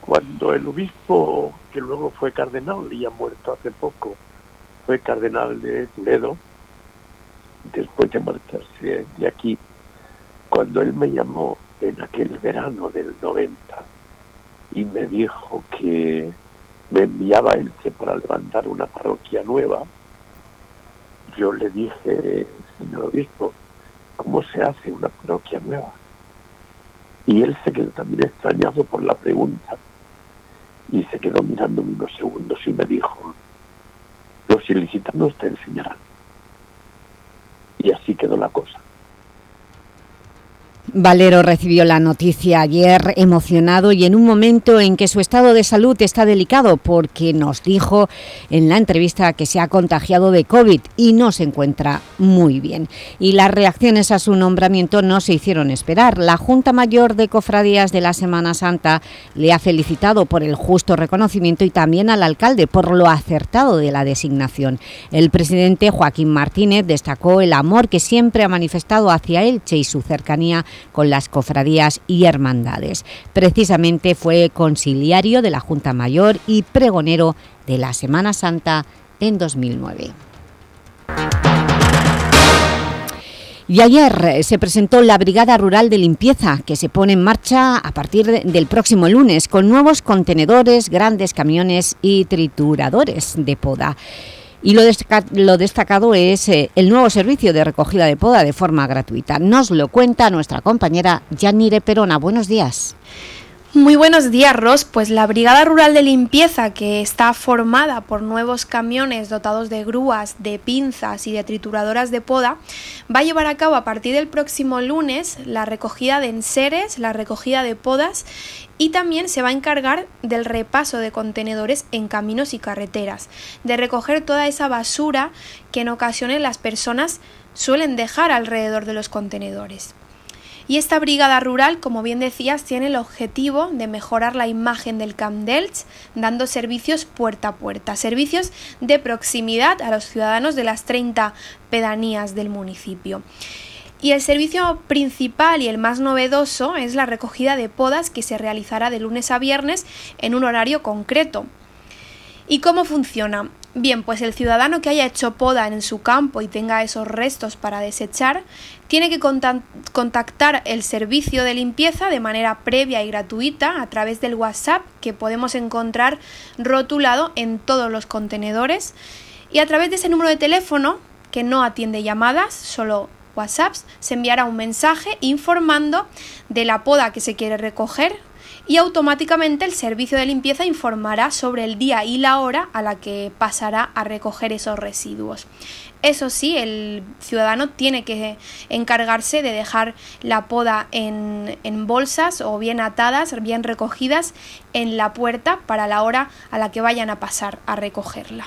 Cuando el obispo, que luego fue cardenal y ha muerto hace poco, fue cardenal de Toledo, después de marcharse de aquí, cuando él me llamó en aquel verano del 90 y me dijo que me enviaba Elche para levantar una parroquia nueva, yo le dije, señor obispo, ¿cómo se hace una parroquia nueva? Y él se quedó también extrañado por la pregunta y se quedó mirándome unos segundos y me dijo, los ilicitanos te enseñarán. Y así quedó la cosa. Valero recibió la noticia ayer emocionado y en un momento en que su estado de salud está delicado porque nos dijo en la entrevista que se ha contagiado de COVID y no se encuentra muy bien. Y las reacciones a su nombramiento no se hicieron esperar. La Junta Mayor de Cofradías de la Semana Santa le ha felicitado por el justo reconocimiento y también al alcalde por lo acertado de la designación. El presidente Joaquín Martínez destacó el amor que siempre ha manifestado hacia Elche y su cercanía con las cofradías y hermandades. Precisamente fue conciliario de la Junta Mayor y pregonero de la Semana Santa en 2009. Y ayer se presentó la Brigada Rural de Limpieza, que se pone en marcha a partir del próximo lunes, con nuevos contenedores, grandes camiones y trituradores de poda. Y lo, lo destacado es eh, el nuevo servicio de recogida de poda de forma gratuita. Nos lo cuenta nuestra compañera Yanire Perona. Buenos días. Muy buenos días, Ross. Pues la Brigada Rural de Limpieza, que está formada por nuevos camiones dotados de grúas, de pinzas y de trituradoras de poda, va a llevar a cabo a partir del próximo lunes la recogida de enseres, la recogida de podas y también se va a encargar del repaso de contenedores en caminos y carreteras, de recoger toda esa basura que en ocasiones las personas suelen dejar alrededor de los contenedores. Y esta brigada rural, como bien decías, tiene el objetivo de mejorar la imagen del Camp Delch, dando servicios puerta a puerta, servicios de proximidad a los ciudadanos de las 30 pedanías del municipio. Y el servicio principal y el más novedoso es la recogida de podas que se realizará de lunes a viernes en un horario concreto. ¿Y cómo funciona? Bien, pues el ciudadano que haya hecho poda en su campo y tenga esos restos para desechar, tiene que contactar el servicio de limpieza de manera previa y gratuita a través del WhatsApp que podemos encontrar rotulado en todos los contenedores. Y a través de ese número de teléfono que no atiende llamadas, solo WhatsApps, se enviará un mensaje informando de la poda que se quiere recoger y automáticamente el servicio de limpieza informará sobre el día y la hora a la que pasará a recoger esos residuos. Eso sí, el ciudadano tiene que encargarse de dejar la poda en, en, bolsas o bien atadas, bien recogidas en la puerta para la hora a la que vayan a pasar a recogerla.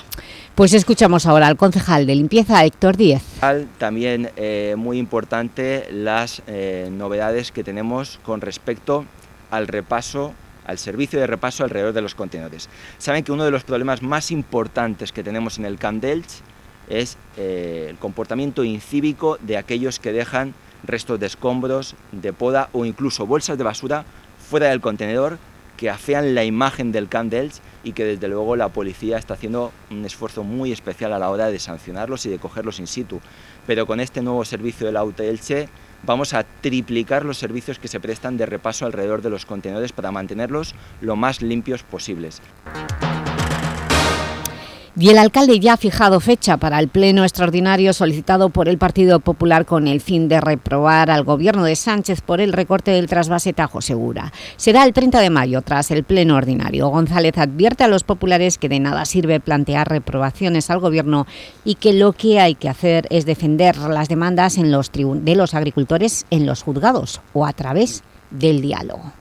Pues escuchamos ahora al concejal de limpieza, Héctor Díez. También eh, muy importante las eh, novedades que tenemos con respecto al repaso al servicio de repaso alrededor de los contenedores. Saben que uno de los problemas más importantes que tenemos en el Camp Delch es eh, el comportamiento incívico de aquellos que dejan restos de escombros, de poda o incluso bolsas de basura fuera del contenedor que afean la imagen del Camp Delch y que desde luego la policía está haciendo un esfuerzo muy especial a la hora de sancionarlos y de cogerlos in situ. Pero con este nuevo servicio de la UTLC vamos a triplicar los servicios que se prestan de repaso alrededor de los contenedores para mantenerlos lo más limpios posibles. Y el alcalde ya ha fijado fecha para el pleno extraordinario solicitado por el Partido Popular con el fin de reprobar al gobierno de Sánchez por el recorte del trasvase Tajo Segura. Será el 30 de mayo, tras el pleno ordinario. González advierte a los populares que de nada sirve plantear reprobaciones al gobierno y que lo que hay que hacer es defender las demandas de los agricultores en los juzgados o a través del diálogo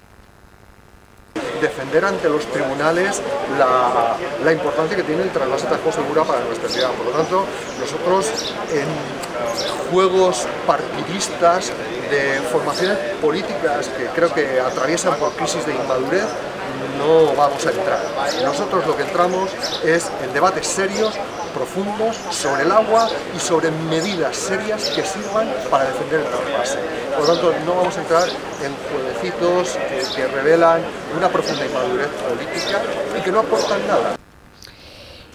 defender ante los tribunales la, importancia que tiene el trasvase Tajo Segura para nuestra ciudad. Por lo tanto, nosotros en juegos partidistas de formaciones políticas que creo que atraviesan por crisis de inmadurez, no vamos a entrar. Nosotros lo que entramos es en debates serios, profundos, sobre el agua y sobre medidas serias que sirvan para defender el trasvase. Por lo tanto, no vamos a entrar en jueguecitos que, que revelan una profunda inmadurez política y que no aportan nada.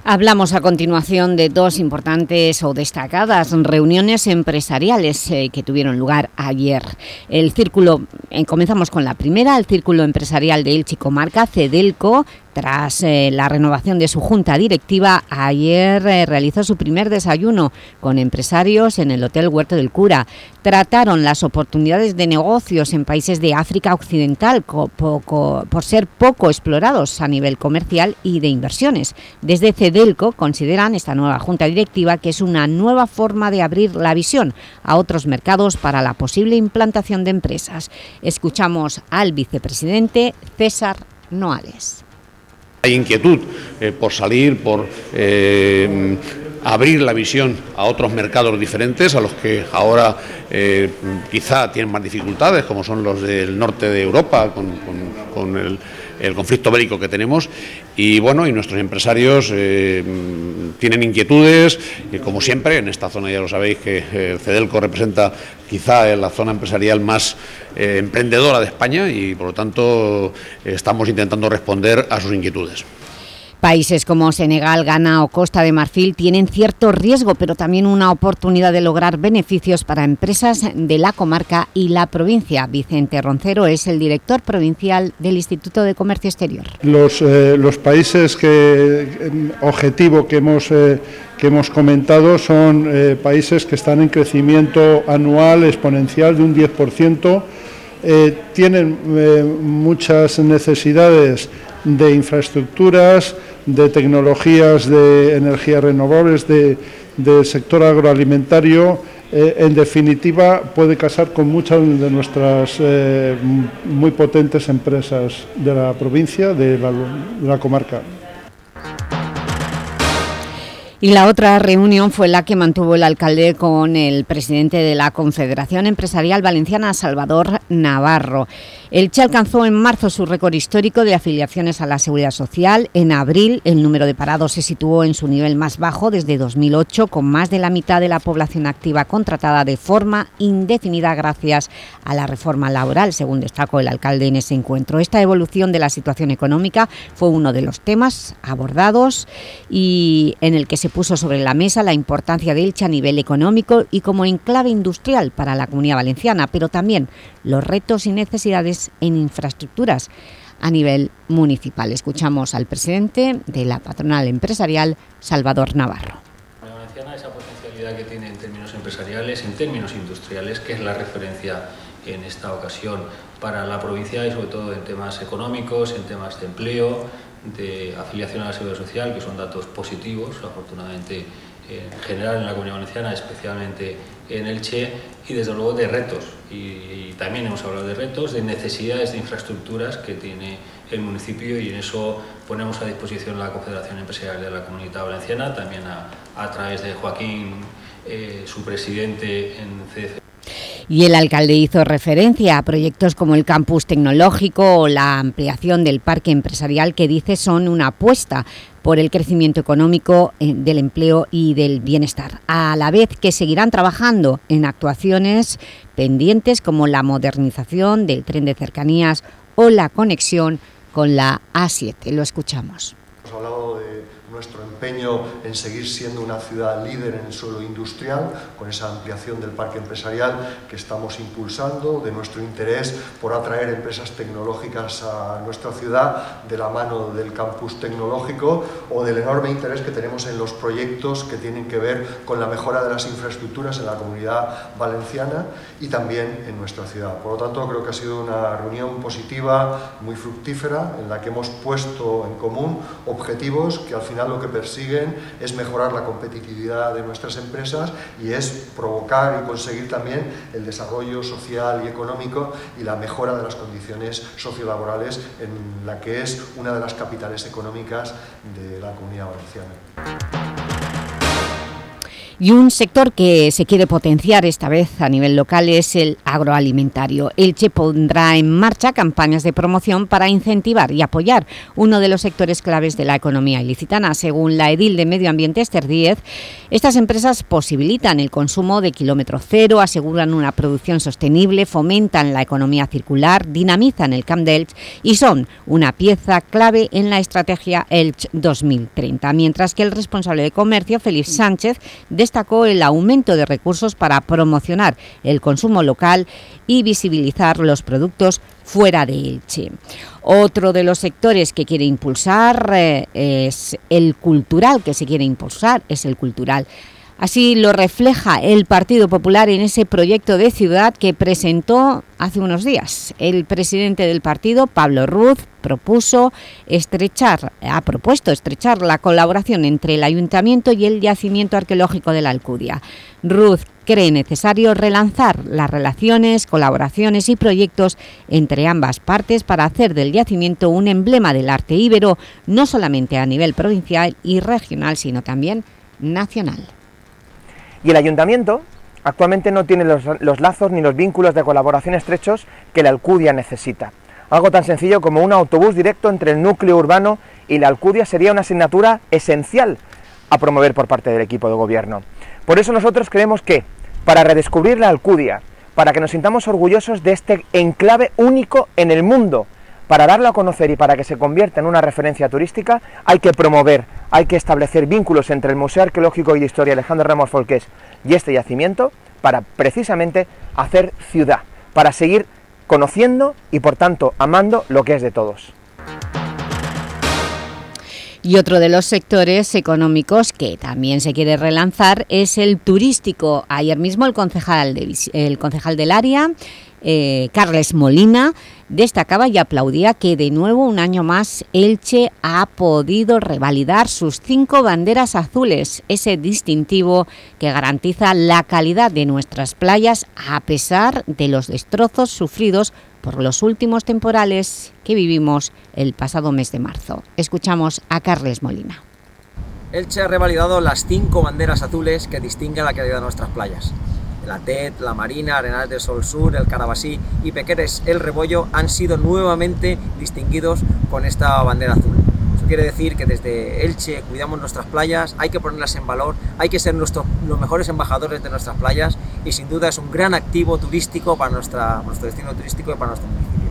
Hablamos a continuación de dos importantes o destacadas reuniones empresariales eh, que tuvieron lugar ayer. El círculo, eh, comenzamos con la primera, el Círculo Empresarial de Elche Comarca, CEDELCO, tras eh, la renovación de su junta directiva, ayer eh, realizó su primer desayuno con empresarios en el Hotel Huerto del Cura. Trataron las oportunidades de negocios en países de África Occidental por ser poco explorados a nivel comercial y de inversiones. Desde CEDELCO consideran esta nueva junta directiva que es una nueva forma de abrir la visión a otros mercados para la posible implantación de empresas. Escuchamos al vicepresidente César Noales. Hay inquietud eh, por salir, por eh, abrir la visión a otros mercados diferentes, a los que ahora eh, quizá tienen más dificultades, como son los del norte de Europa, con, con el el conflicto bélico que tenemos y bueno, y nuestros empresarios eh, tienen inquietudes, y como siempre, en esta zona ya lo sabéis que eh, representa quizá la zona empresarial más eh, emprendedora de España y por lo tanto estamos intentando responder a sus inquietudes. Países como Senegal, Ghana o Costa de Marfil tienen cierto riesgo, pero también una oportunidad de lograr beneficios para empresas de la comarca y la provincia. Vicente Roncero es el director provincial del Instituto de Comercio Exterior. Los, eh, países que, objetivo que hemos, eh, que hemos comentado son eh, países que están en crecimiento anual exponencial de un 10%, eh, tienen muchas necesidades de infraestructuras, de tecnologías de energías renovables, de, del sector agroalimentario, eh, en definitiva puede casar con muchas de nuestras eh, muy potentes empresas de la provincia, de la, de la comarca. Y la otra reunión fue la que mantuvo el alcalde con el presidente de la Confederación Empresarial Valenciana, Salvador Navarro. Elche alcanzó en marzo su récord histórico de afiliaciones a la Seguridad Social. En abril el número de parados se situó en su nivel más bajo desde 2008, con más de la mitad de la población activa contratada de forma indefinida gracias a la reforma laboral, según destacó el alcalde en ese encuentro. Esta evolución de la situación económica fue uno de los temas abordados y en el que se puso sobre la mesa la importancia de Elche a nivel económico y como enclave industrial para la Comunidad Valenciana, pero también los retos y necesidades en infraestructuras a nivel municipal. Escuchamos al presidente de la patronal empresarial, Salvador Navarro. La Valenciana, esa potencialidad que tiene en términos empresariales, en términos industriales, que es la referencia en esta ocasión para la provincia y sobre todo en temas económicos, en temas de empleo, de afiliación a la seguridad social, que son datos positivos, afortunadamente en general en la comunidad valenciana, especialmente en Elche, y desde luego de retos. Y, también hemos hablado de retos, de necesidades de infraestructuras que tiene el municipio y en eso ponemos a disposición la Confederación Empresarial de la Comunidad Valenciana, también a través de Joaquín, eh, su presidente en CDC. Y el alcalde hizo referencia a proyectos como el campus tecnológico o la ampliación del parque empresarial que dice son una apuesta por el crecimiento económico eh, del empleo y del bienestar, a la vez que seguirán trabajando en actuaciones pendientes como la modernización del tren de cercanías o la conexión con la A7. Lo escuchamos. Hemos hablado de nuestro empeño en seguir siendo una ciudad líder en el suelo industrial, con esa ampliación del parque empresarial que estamos impulsando, de nuestro interés por atraer empresas tecnológicas a nuestra ciudad de la mano del campus tecnológico o del enorme interés que tenemos en los proyectos que tienen que ver con la mejora de las infraestructuras en la comunidad valenciana y también en nuestra ciudad. Por lo tanto, creo que ha sido una reunión positiva, muy fructífera, en la que hemos puesto en común objetivos que al final lo que persiguen es mejorar la competitividad de nuestras empresas y es provocar y conseguir también el desarrollo social y económico y la mejora de las condiciones sociolaborales en la que es una de las capitales económicas de la comunidad valenciana. Y un sector que se quiere potenciar esta vez a nivel local es el agroalimentario. Elche pondrá en marcha campañas de promoción para incentivar y apoyar uno de los sectores claves de la economía ilicitana. Según la edil de Medio Ambiente Esther Díez, estas empresas posibilitan el consumo de kilómetro cero, aseguran una producción sostenible, fomentan la economía circular, dinamizan el Camp d'Elche y son una pieza clave en la estrategia Elche 2030. Mientras que el responsable de comercio, Félix Sánchez, destacó el aumento de recursos para promocionar el consumo local y visibilizar los productos fuera de Elche. Otro de los sectores que quiere impulsar eh, es el cultural, que se quiere impulsar es el cultural. Así lo refleja el Partido Popular en ese proyecto de ciudad que presentó hace unos días. El presidente del partido, Pablo Ruz, propuso estrechar, ha propuesto estrechar la colaboración entre el Ayuntamiento y el Yacimiento Arqueológico de la Alcudia. Ruz cree necesario relanzar las relaciones, colaboraciones y proyectos entre ambas partes para hacer del yacimiento un emblema del arte íbero, no solamente a nivel provincial y regional, sino también nacional. Y el Ayuntamiento actualmente no tiene los, los, lazos ni los vínculos de colaboración estrechos que la Alcudia necesita. Algo tan sencillo como un autobús directo entre el núcleo urbano y la Alcudia sería una asignatura esencial a promover por parte del equipo de gobierno. Por eso nosotros creemos que, para redescubrir la Alcudia, para que nos sintamos orgullosos de este enclave único en el mundo, para darlo a conocer y para que se convierta en una referencia turística, hay que promover, hay que establecer vínculos entre el Museo Arqueológico y de Historia Alejandro Ramos Folqués y este yacimiento para precisamente hacer ciudad, para seguir conociendo y por tanto amando lo que es de todos. Y otro de los sectores económicos que también se quiere relanzar es el turístico. Ayer mismo el concejal, el concejal del área eh, Carles Molina, destacaba y aplaudía que de nuevo un año más Elche ha podido revalidar sus cinco banderas azules, ese distintivo que garantiza la calidad de nuestras playas a pesar de los destrozos sufridos por los últimos temporales que vivimos el pasado mes de marzo. Escuchamos a Carles Molina. Elche ha revalidado las cinco banderas azules que distinguen la calidad de nuestras playas. La TED, la Marina, Arenales del Sol Sur, el Carabasí y Pequeres el Rebollo han sido nuevamente distinguidos con esta bandera azul. Eso quiere decir que desde Elche cuidamos nuestras playas, hay que ponerlas en valor, hay que ser nuestros, los mejores embajadores de nuestras playas y sin duda es un gran activo turístico para nuestra, nuestro destino turístico y para nuestro municipio.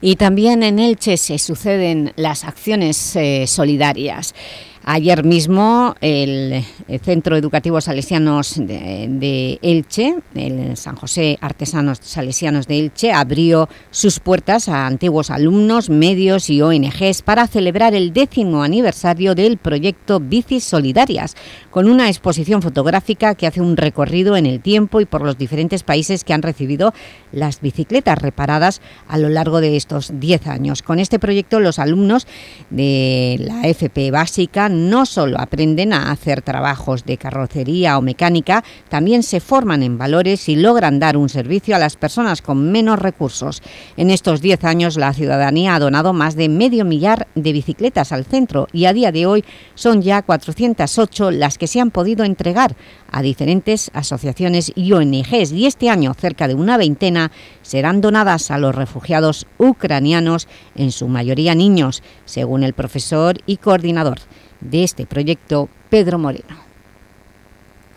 Y también en Elche se suceden las acciones eh, solidarias. Ayer mismo el, el Centro Educativo Salesianos de, de, Elche, el San José Artesanos Salesianos de Elche, abrió sus puertas a antiguos alumnos, medios y ONGs para celebrar el décimo aniversario del proyecto Bicis Solidarias, con una exposición fotográfica que hace un recorrido en el tiempo y por los diferentes países que han recibido las bicicletas reparadas a lo largo de estos 10 años. Con este proyecto los alumnos de la FP básica no solo aprenden a hacer trabajos de carrocería o mecánica, también se forman en valores y logran dar un servicio a las personas con menos recursos. En estos 10 años la ciudadanía ha donado más de medio millar de bicicletas al centro y a día de hoy son ya 408 las que se han podido entregar a diferentes asociaciones y ONGs y este año cerca de una veintena serán donadas a los refugiados ucranianos, en su mayoría niños, según el profesor y coordinador de este proyecto, Pedro Moreno.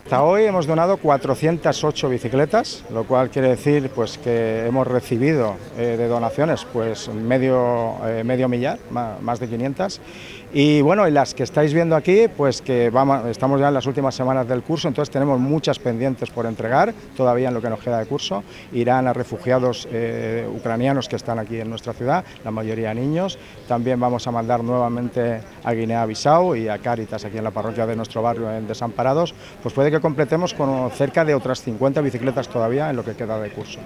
Hasta hoy hemos donado 408 bicicletas, lo cual quiere decir pues, que hemos recibido eh, de donaciones pues, medio, eh, medio millar, más, de 500, y bueno, y las que estáis viendo aquí, pues que vamos, estamos ya en las últimas semanas del curso, entonces tenemos muchas pendientes por entregar, todavía en lo que nos queda de curso. Irán a refugiados eh, ucranianos que están aquí en nuestra ciudad, la mayoría niños. También vamos a mandar nuevamente a Guinea-Bissau y a Cáritas, aquí en la parroquia de nuestro barrio en Desamparados. Pues puede que completemos con cerca de otras 50 bicicletas todavía en lo que queda de curso.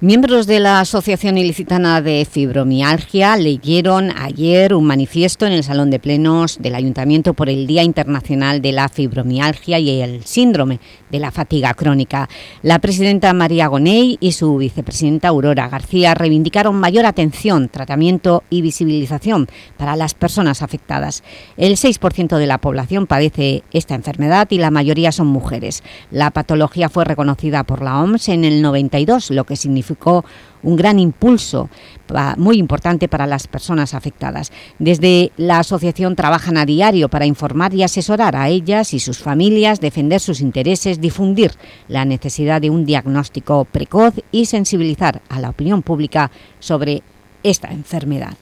Miembros de la Asociación Ilicitana de Fibromialgia leyeron ayer un manifiesto en el Salón de Plenos del Ayuntamiento por el Día Internacional de la Fibromialgia y el Síndrome de la Fatiga Crónica. La presidenta María Goney y su vicepresidenta Aurora García reivindicaron mayor atención, tratamiento y visibilización para las personas afectadas. El 6% de la población padece esta enfermedad y la mayoría son mujeres. La patología fue reconocida por la OMS en el 92, lo que significa un gran impulso muy importante para las personas afectadas. Desde la asociación trabajan a diario para informar y asesorar a ellas y sus familias, defender sus intereses, difundir la necesidad de un diagnóstico precoz y sensibilizar a la opinión pública sobre esta enfermedad.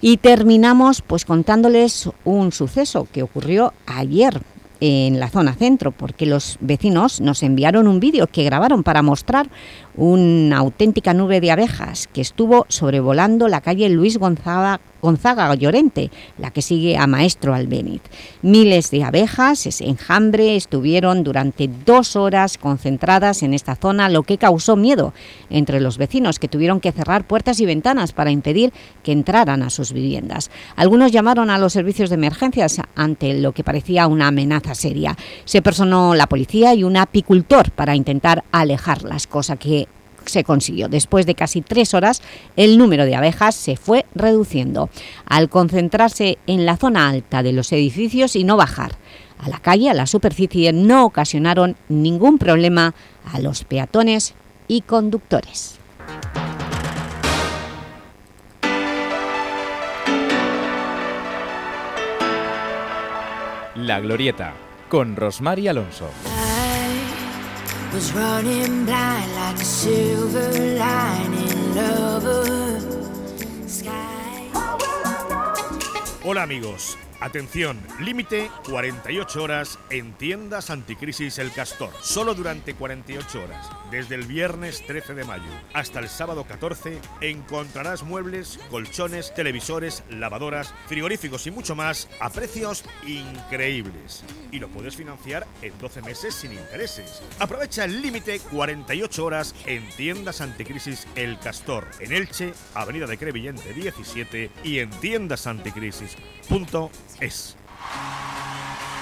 Y terminamos pues contándoles un suceso que ocurrió ayer en la zona centro, porque los vecinos nos enviaron un vídeo que grabaron para mostrar una auténtica nube de abejas que estuvo sobrevolando la calle Luis Gonzaga, Gonzaga Llorente, la que sigue a Maestro Albéniz. Miles de abejas, ese enjambre, estuvieron durante dos horas concentradas en esta zona, lo que causó miedo entre los vecinos, que tuvieron que cerrar puertas y ventanas para impedir que entraran a sus viviendas. Algunos llamaron a los servicios de emergencias ante lo que parecía una amenaza seria. Se personó la policía y un apicultor para intentar alejarlas, cosa que se consiguió. Después de casi tres horas, el número de abejas se fue reduciendo, al concentrarse en la zona alta de los edificios y no bajar. A la calle, a la superficie, no ocasionaron ningún problema a los peatones y conductores. La Glorieta, con Rosmar y Alonso. Was running blind like a silver lining lover. Hola amigos, atención, límite 48 horas en tiendas anticrisis El Castor. Solo durante 48 horas, desde el viernes 13 de mayo hasta el sábado 14, encontrarás muebles, colchones, televisores, lavadoras, frigoríficos y mucho más a precios increíbles. y lo puedes financiar en 12 meses sin intereses. Aprovecha el límite 48 horas en tiendas anticrisis El Castor, en Elche, Avenida de Crevillente 17 y en tiendasanticrisis.es.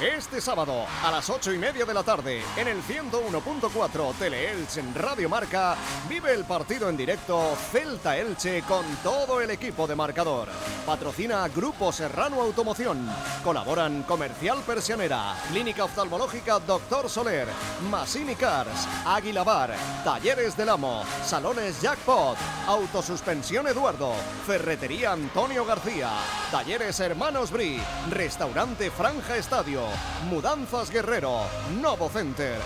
Este sábado a las 8 y media de la tarde en el 101.4 Tele-Elche en Radio Marca vive el partido en directo Celta Elche con todo el equipo de marcador. Patrocina Grupo Serrano Automoción. Colaboran Comercial Persianera, Clínica Oftalmológica Doctor Soler, Masini Cars, Águila Bar, Talleres del Amo, Salones Jackpot, Autosuspensión Eduardo, Ferretería Antonio García, Talleres Hermanos Bri, Restaurante Franja Estadio, Mudanzas Guerrero, Novo Center,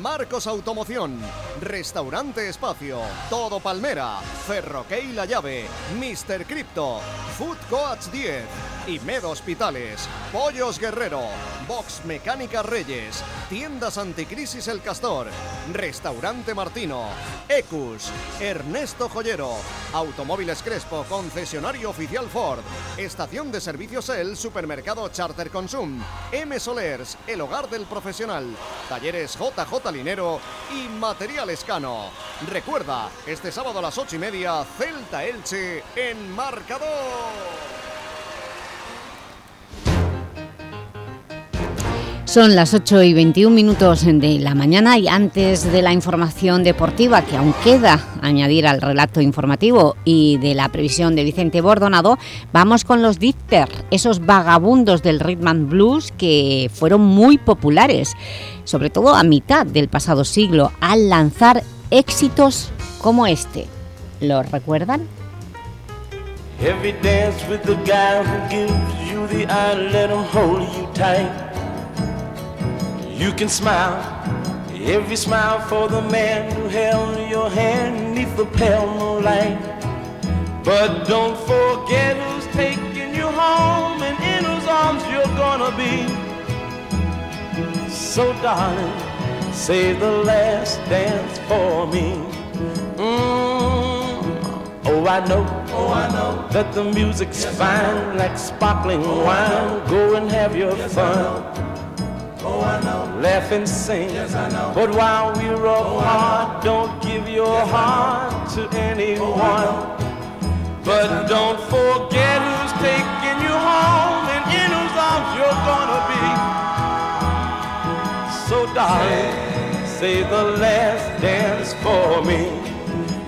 Marcos Automoción, Restaurante Espacio, Todo Palmera, Ferroquey La Llave, Mr. Crypto, Food Coach 10, Imed Hospitales, Pollos Guerrero, Box Mecánica Reyes, Tiendas Anticrisis El Castor, Restaurante Martino, Ecus, Ernesto Joyero, Automóviles Crespo, concesionario oficial Ford, Estación de Servicios El, Supermercado Charter Consum, M Solers, el hogar del profesional, Talleres JJ Linero y Material Escano. Recuerda, este sábado a las ocho y media, Celta Elche en marcador. Son las 8 y 21 minutos de la mañana y antes de la información deportiva que aún queda añadir al relato informativo y de la previsión de Vicente Bordonado, vamos con los Difter, esos vagabundos del rhythm and blues que fueron muy populares, sobre todo a mitad del pasado siglo, al lanzar éxitos como este. ¿Lo recuerdan? Every dance with the guy who gives you the eye, let hold you tight. You can smile, every smile for the man who held your hand neath the pale moonlight. But don't forget who's taking you home and in whose arms you're gonna be. So darling, save the last dance for me. Mm. Oh, I know, oh, I know that the music's fine like sparkling wine. Go and have your fun. Oh, I know. Laugh and sing. Yes, I know. But while we're apart, don't give your heart to anyone. But don't forget who's taking you home and in whose arms you're gonna be. So, darling, say the last dance for me.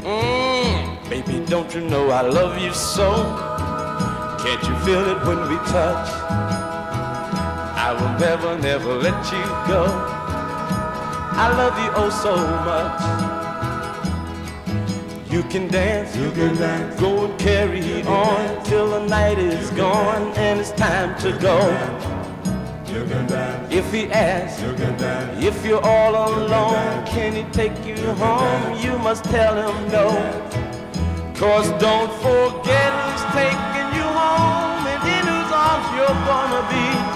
Mm, baby, don't you know I love you so? Can't you feel it when we touch? I will never, never let you go. I love you oh so much. You can dance, you can dance. Go and carry on till the night is gone and it's time to go. You can dance. If he asks, you can dance. If you're all alone, can he take you home? You must tell him no. Cause don't forget who's taking you home and in whose arms you're gonna be.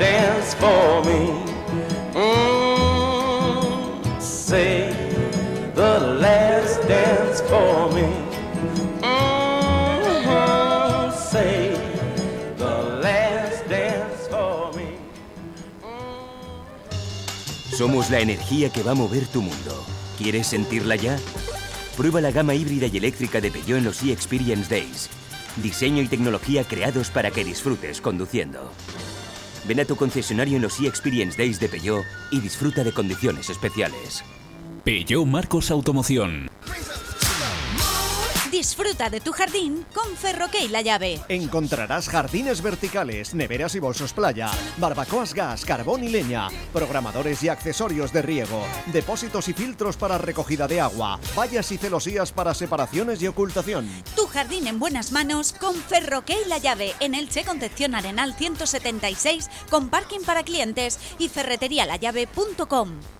dance for me. Mm, say the last dance for me. Mm, say the last dance for me. Somos la energía que va a mover tu mundo. ¿Quieres sentirla ya? Prueba la gama híbrida y eléctrica de Peugeot en los e-Experience Days. Diseño y tecnología creados para que disfrutes conduciendo. Ven a tu concesionario en los e-Experience Days de Peugeot y disfruta de condiciones especiales. Peugeot Marcos Automoción. Disfruta de tu jardín con Ferroque y la llave. Encontrarás jardines verticales, neveras y bolsos playa, barbacoas gas, carbón y leña, programadores y accesorios de riego, depósitos y filtros para recogida de agua, vallas y celosías para separaciones y ocultación. Tu jardín en buenas manos con Ferroque y la llave en Elche Concepción Arenal 176 con parking para clientes y ferreterialallave.com.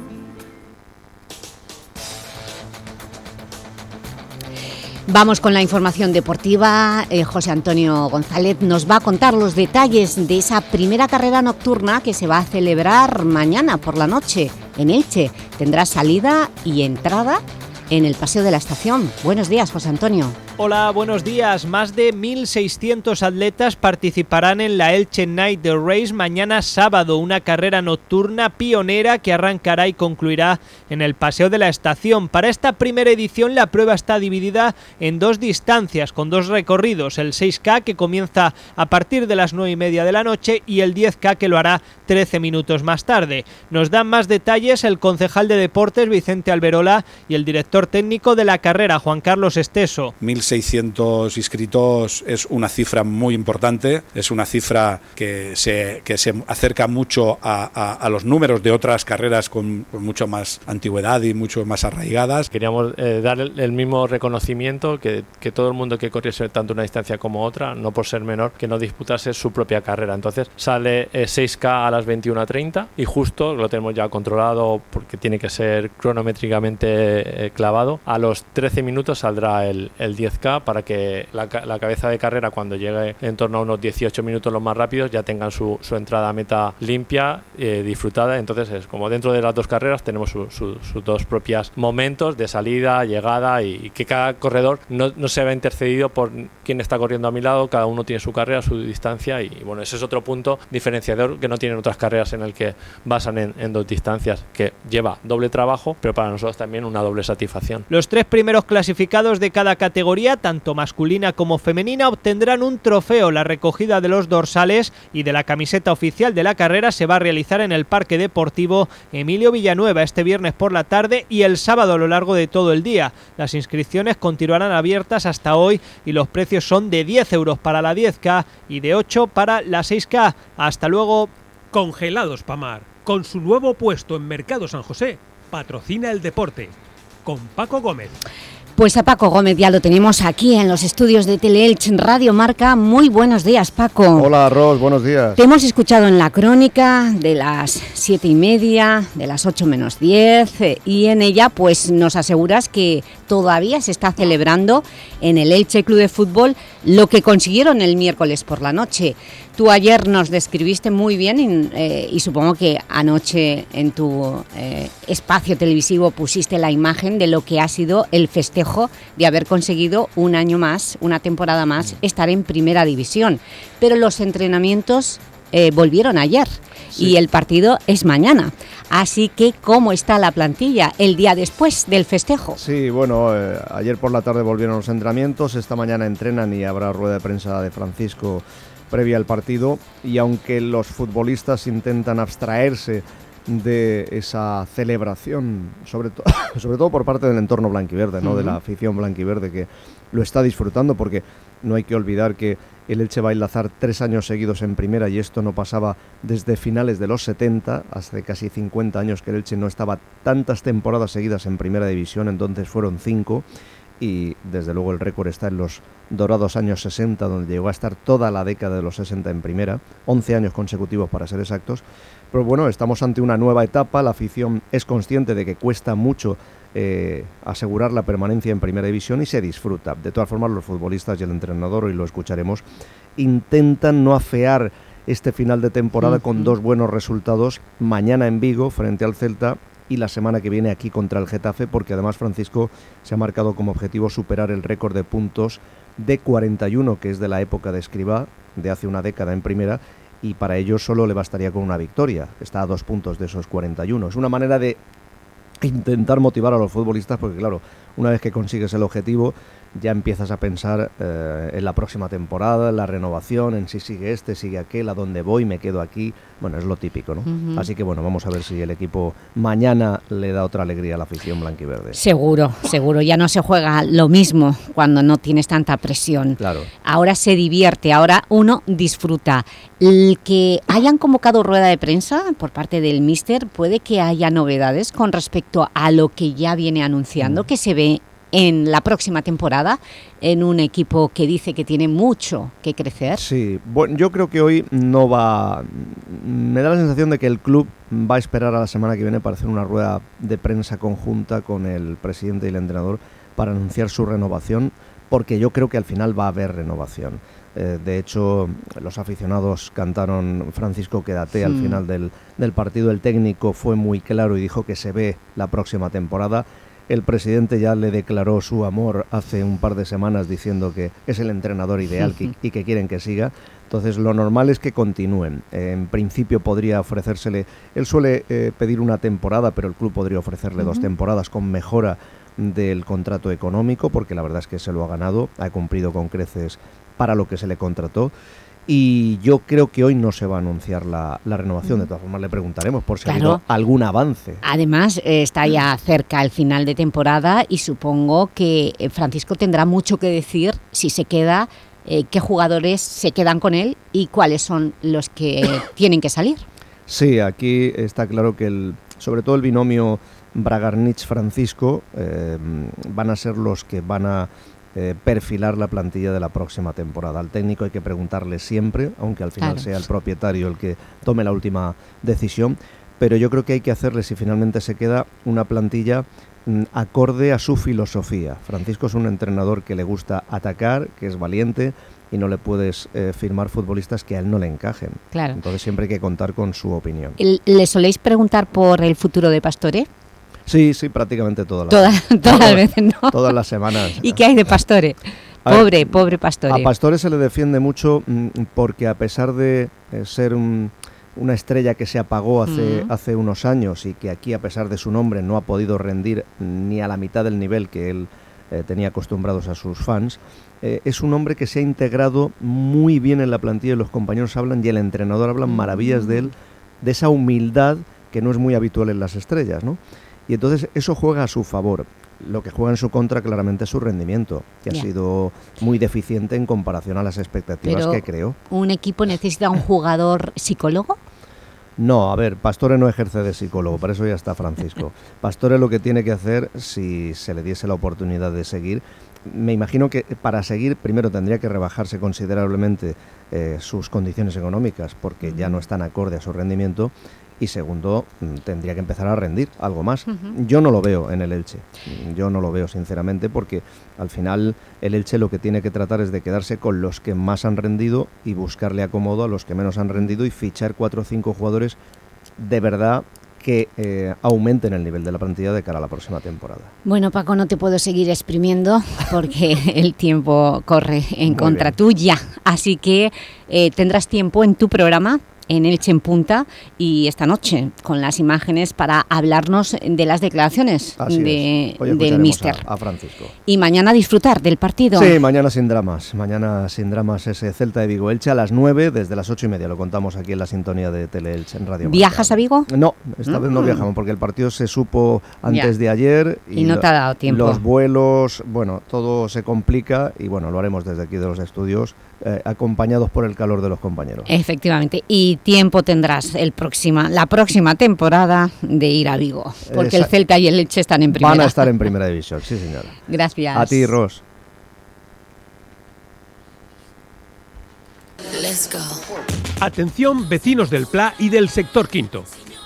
Vamos con la información deportiva. Eh, José Antonio González nos va a contar los detalles de esa primera carrera nocturna que se va a celebrar mañana por la noche en Elche. Tendrá salida y entrada en el Paseo de la Estación. Buenos días, José Antonio. Hola, buenos días. Más de 1.600 atletas participarán en la Elche Night Race mañana sábado, una carrera nocturna pionera que arrancará y concluirá en el Paseo de la Estación. Para esta primera edición la prueba está dividida en dos distancias, con dos recorridos, el 6K que comienza a partir de las 9 y media de la noche y el 10K que lo hará 13 minutos más tarde. Nos dan más detalles el concejal de deportes Vicente Alberola y el director técnico de la carrera Juan Carlos Esteso. 1.600 inscritos es una cifra muy importante, es una cifra que se, que se acerca mucho a, a- los números de otras carreras con, con mucho más antigüedad y mucho más arraigadas. Queríamos eh, dar el, mismo reconocimiento que, que todo el mundo que corriese tanto una distancia como otra, no por ser menor, que no disputase su propia carrera. Entonces sale eh, 6K a las 21.30 y justo lo tenemos ya controlado porque tiene que ser cronométricamente eh, clavado. A los 13 minutos saldrá el, el 10K para que la, ca- la cabeza de carrera cuando llegue en torno a unos 18 minutos los más rápidos ya tengan su, entrada a meta limpia, eh, disfrutada. Entonces es como dentro de las dos carreras tenemos su- su- sus dos propias momentos de salida, llegada y, que cada corredor no, se ve intercedido por quién está corriendo a mi lado, cada uno tiene su carrera, su distancia y bueno, ese es otro punto diferenciador que no tienen otras carreras en el que basan en, en dos distancias, que lleva doble trabajo, pero para nosotros también una doble satisfacción. Los tres primeros clasificados de cada categoría, tanto masculina como femenina, obtendrán un trofeo. La recogida de los dorsales y de la camiseta oficial de la carrera se va a realizar en el Parque Deportivo Emilio Villanueva este viernes por la tarde y el sábado a lo largo de todo el día. Las inscripciones continuarán abiertas hasta hoy y los precios son de 10 euros para la 10K y de 8 para la 6K. Hasta luego. Congelados Pamar, con su nuevo puesto en Mercado San José, patrocina el deporte. Con Paco Gómez. Pues a Paco Gómez ya lo tenemos aquí en los estudios de Teleelch Radio Marca. Muy buenos días, Paco. Hola, Ros, buenos días. Te hemos escuchado en la crónica de las siete y media, de las 8 menos 10 eh, y en ella pues nos aseguras que todavía se está celebrando en el Elche Club de Fútbol lo que consiguieron el miércoles por la noche. Tú ayer nos describiste muy bien y, eh, y supongo que anoche en tu eh, espacio televisivo pusiste la imagen de lo que ha sido el festejo de haber conseguido un año más, una temporada más, estar en Primera División. Pero los entrenamientos eh, volvieron ayer y el partido es mañana. Así que, ¿cómo está la plantilla el día después del festejo? Sí, bueno, eh, ayer por la tarde volvieron los entrenamientos, esta mañana entrenan y habrá rueda de prensa de Francisco previa al partido y aunque los futbolistas intentan abstraerse de esa celebración, sobre, to- sobre todo por parte del entorno blanquiverde, ¿no? de la afición blanquiverde que lo está disfrutando porque no hay que olvidar que el Elche va a enlazar tres años seguidos en primera y esto no pasaba desde finales de los 70, hace casi 50 años que el Elche no estaba tantas temporadas seguidas en primera división, entonces fueron cinco y desde luego el récord está en los dorados años 60, donde llegó a estar toda la década de los 60 en primera, 11 años consecutivos para ser exactos. Pero bueno, estamos ante una nueva etapa, la afición es consciente de que cuesta mucho eh, asegurar la permanencia en primera división y se disfruta. De todas formas, los futbolistas y el entrenador, hoy lo escucharemos, intentan no afear este final de temporada con dos buenos resultados mañana en Vigo frente al Celta y la semana que viene aquí contra el Getafe, porque además Francisco se ha marcado como objetivo superar el récord de puntos de 41, que es de la época de Escribá, de hace una década en primera, y para ello solo le bastaría con una victoria. Está a dos puntos de esos 41. Es una manera de intentar motivar a los futbolistas, porque claro, una vez que consigues el objetivo, ya empiezas a pensar eh, en la próxima temporada, en la renovación, en si sigue este, sigue aquel, a dónde voy, me quedo aquí. Bueno, es lo típico, ¿no? Así que bueno, vamos a ver si el equipo mañana le da otra alegría a la afición blanquiverde. Seguro, seguro. Ya no se juega lo mismo cuando no tienes tanta presión. Claro. Ahora se divierte, ahora uno disfruta. El que hayan convocado rueda de prensa por parte del míster, puede que haya novedades con respecto a lo que ya viene Mm. anunciando, que se ve en la próxima temporada, en un equipo que dice que tiene mucho que crecer. Sí, bueno, yo creo que hoy no va... Me da la sensación de que el club va a esperar a la semana que viene para hacer una rueda de prensa conjunta con el presidente y el entrenador para anunciar su renovación, porque yo creo que al final va a haber renovación. Eh, de hecho, los aficionados cantaron Francisco Quédate al Hmm. final del, del partido. El técnico fue muy claro y dijo que se ve la próxima temporada. El presidente ya le declaró su amor hace un par de semanas diciendo que es el entrenador ideal que- y que quieren que siga. Entonces lo normal es que continúen. En principio podría ofrecérsele, él suele eh, pedir una temporada, pero el club podría ofrecerle dos temporadas con mejora del contrato económico, porque la verdad es que se lo ha ganado, ha cumplido con creces para lo que se le contrató. Y yo creo que hoy no se va a anunciar la, la renovación. De todas formas, le preguntaremos por si ha habido Claro. algún avance. Además, eh, está ya cerca el final de temporada y supongo que eh, Francisco tendrá mucho que decir si se queda, eh, qué jugadores se quedan con él y cuáles son los que tienen que salir. Sí, aquí está claro que el, sobre todo el binomio Bragarnich-Francisco eh, van a ser los que van a eh, perfilar la plantilla de la próxima temporada. Al técnico hay que preguntarle siempre, aunque al final Claro. sea el propietario el que tome la última decisión, pero yo creo que hay que hacerle, si finalmente se queda, una plantilla mm, acorde a su filosofía. Francisco es un entrenador que le gusta atacar, que es valiente y no le puedes eh, firmar futbolistas que a él no le encajen. Claro. Entonces siempre hay que contar con su opinión. ¿Le soléis preguntar por el futuro de Pastore? Sí, sí, prácticamente todas las, Toda- todas las veces, ¿no? Todas las semanas. ¿Y qué hay de Pastore? A ver, Pobre, pobre Pastore. A Pastore se le defiende mucho mm, porque a pesar de eh, ser un- una estrella que se apagó hace, Ujú. hace unos años y que aquí a pesar de su nombre no ha podido rendir ni a la mitad del nivel que él eh, tenía acostumbrados a sus fans, eh, es un hombre que se ha integrado muy bien en la plantilla y los compañeros hablan y el entrenador hablan maravillas de él, de esa humildad que no es muy habitual en las estrellas, ¿no? Y entonces eso juega a su favor. Lo que juega en su contra claramente es su rendimiento, que ha sido muy deficiente en comparación a las expectativas Pero que creó. ¿un equipo necesita un jugador psicólogo? No, a ver, Pastore no ejerce de psicólogo, para eso ya está Francisco. Pastore lo que tiene que hacer, si se le diese la oportunidad de seguir, me imagino que para seguir primero tendría que rebajarse considerablemente eh, sus condiciones económicas, porque ya no están acorde a su rendimiento, y segundo, mm, tendría que empezar a rendir algo más. Yo no lo veo en el Elche, yo no lo veo sinceramente, porque al final el Elche lo que tiene que tratar es de quedarse con los que más han rendido y buscarle acomodo a los que menos han rendido y fichar cuatro o cinco jugadores de verdad que eh, aumenten el nivel de la plantilla de cara a la próxima temporada. Bueno, Paco, no te puedo seguir exprimiendo porque el tiempo corre en Muy contra bien. tuya. Así que eh, tendrás tiempo en tu programa en Elche en Punta y esta noche con las imágenes para hablarnos de las declaraciones de- del míster. A, a Francisco. Y mañana disfrutar del partido. Sí, mañana sin dramas. Mañana sin dramas ese Celta de Vigo Elche a las 9 desde las 8 y media. Lo contamos aquí en la sintonía de Tele Elche en Radio Marca. ¿Viajas a Vigo? No, esta vez no Mm. viajamos porque el partido se supo antes Ya. de ayer. Y no te ha dado tiempo. Los vuelos, bueno, todo se complica y bueno, lo haremos desde aquí de los estudios, eh, acompañados por el calor de los compañeros. Efectivamente, y tiempo tendrás el próxima, la próxima temporada de ir a Vigo, porque el Celta y el Elche están en primera. Van a estar en primera división, sí señora. Gracias. A ti, Ros. Atención vecinos del Pla y del sector quinto.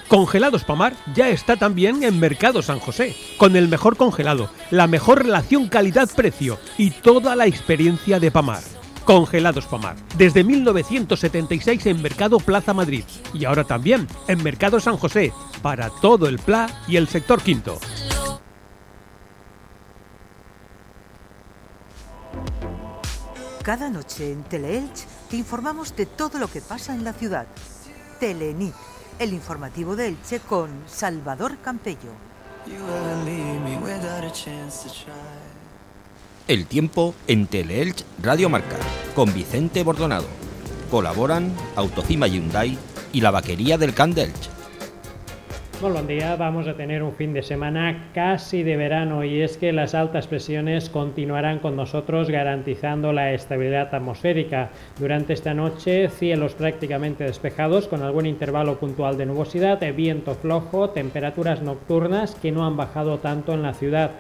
Congelados Pamar ya está también en Mercado San José, con el mejor congelado, la mejor relación calidad-precio y toda la experiencia de Pamar. Congelados Pamar, desde 1976 en Mercado Plaza Madrid y ahora también en Mercado San José, para todo el Pla y el sector quinto. Cada noche en Teleelch te informamos de todo lo que pasa en la ciudad. Telenit, el informativo de Elche con Salvador Campello. El tiempo en Teleelch Radio Marca, con Vicente Bordonado. Colaboran Autocima Hyundai y la vaquería del Can d'Elch. Muy buen día, vamos a tener un fin de semana casi de verano y es que las altas presiones continuarán con nosotros garantizando la estabilidad atmosférica. Durante esta noche cielos prácticamente despejados con algún intervalo puntual de nubosidad, viento flojo, temperaturas nocturnas que no han bajado tanto en la ciudad.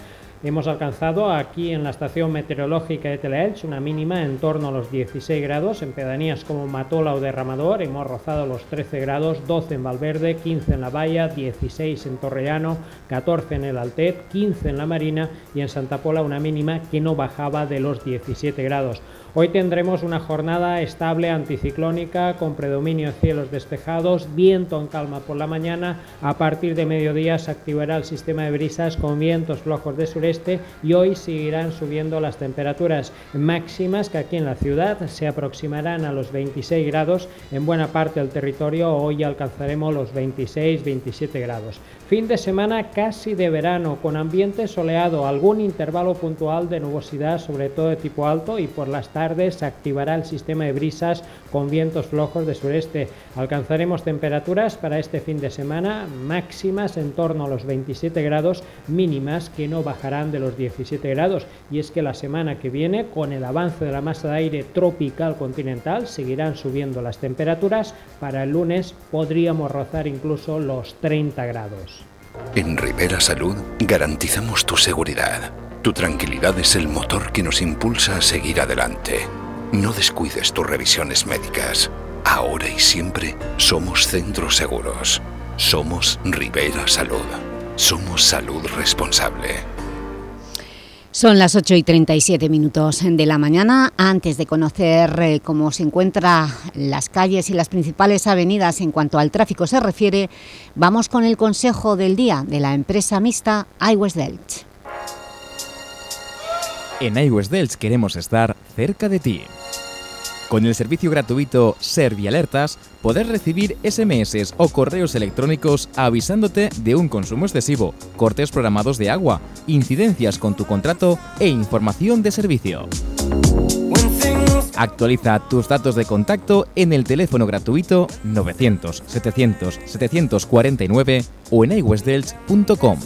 Hemos alcanzado aquí en la estación meteorológica de Teleelch una mínima en torno a los 16 grados, en pedanías como Matola o Derramador hemos rozado los 13 grados, 12 en Valverde, 15 en La Valla, 16 en Torrellano, 14 en el Altet, 15 en La Marina y en Santa Pola una mínima que no bajaba de los 17 grados. Hoy tendremos una jornada estable anticiclónica con predominio de cielos despejados, viento en calma por la mañana. A partir de mediodía se activará el sistema de brisas con vientos flojos de sureste y hoy seguirán subiendo las temperaturas máximas que aquí en la ciudad se aproximarán a los 26 grados. En buena parte del territorio hoy alcanzaremos los 26-27 grados. Fin de semana casi de verano, con ambiente soleado, algún intervalo puntual de nubosidad, sobre todo de tipo alto, y por las tardes se activará el sistema de brisas con vientos flojos de sureste. Alcanzaremos temperaturas para este fin de semana máximas en torno a los 27 grados, mínimas que no bajarán de los 17 grados. Y es que la semana que viene, con el avance de la masa de aire tropical continental, seguirán subiendo las temperaturas. Para el lunes podríamos rozar incluso los 30 grados. En Rivera Salud garantizamos tu seguridad. Tu tranquilidad es el motor que nos impulsa a seguir adelante. No descuides tus revisiones médicas. Ahora y siempre somos centros seguros. Somos Rivera Salud. Somos salud responsable. Son las 8 y 37 minutos de la mañana. Antes de conocer eh, cómo se encuentran las calles y las principales avenidas en cuanto al tráfico se refiere, vamos con el consejo del día de la empresa mixta iWest Delch. En iWest Delch queremos estar cerca de ti. Con el servicio gratuito Servialertas podés recibir SMS o correos electrónicos avisándote de un consumo excesivo, cortes programados de agua, incidencias con tu contrato e información de servicio. Actualiza tus datos de contacto en el teléfono gratuito 900 700 749 o en iWestDelch.com.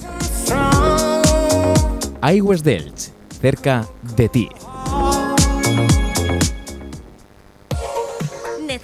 iWest Delch, cerca de ti.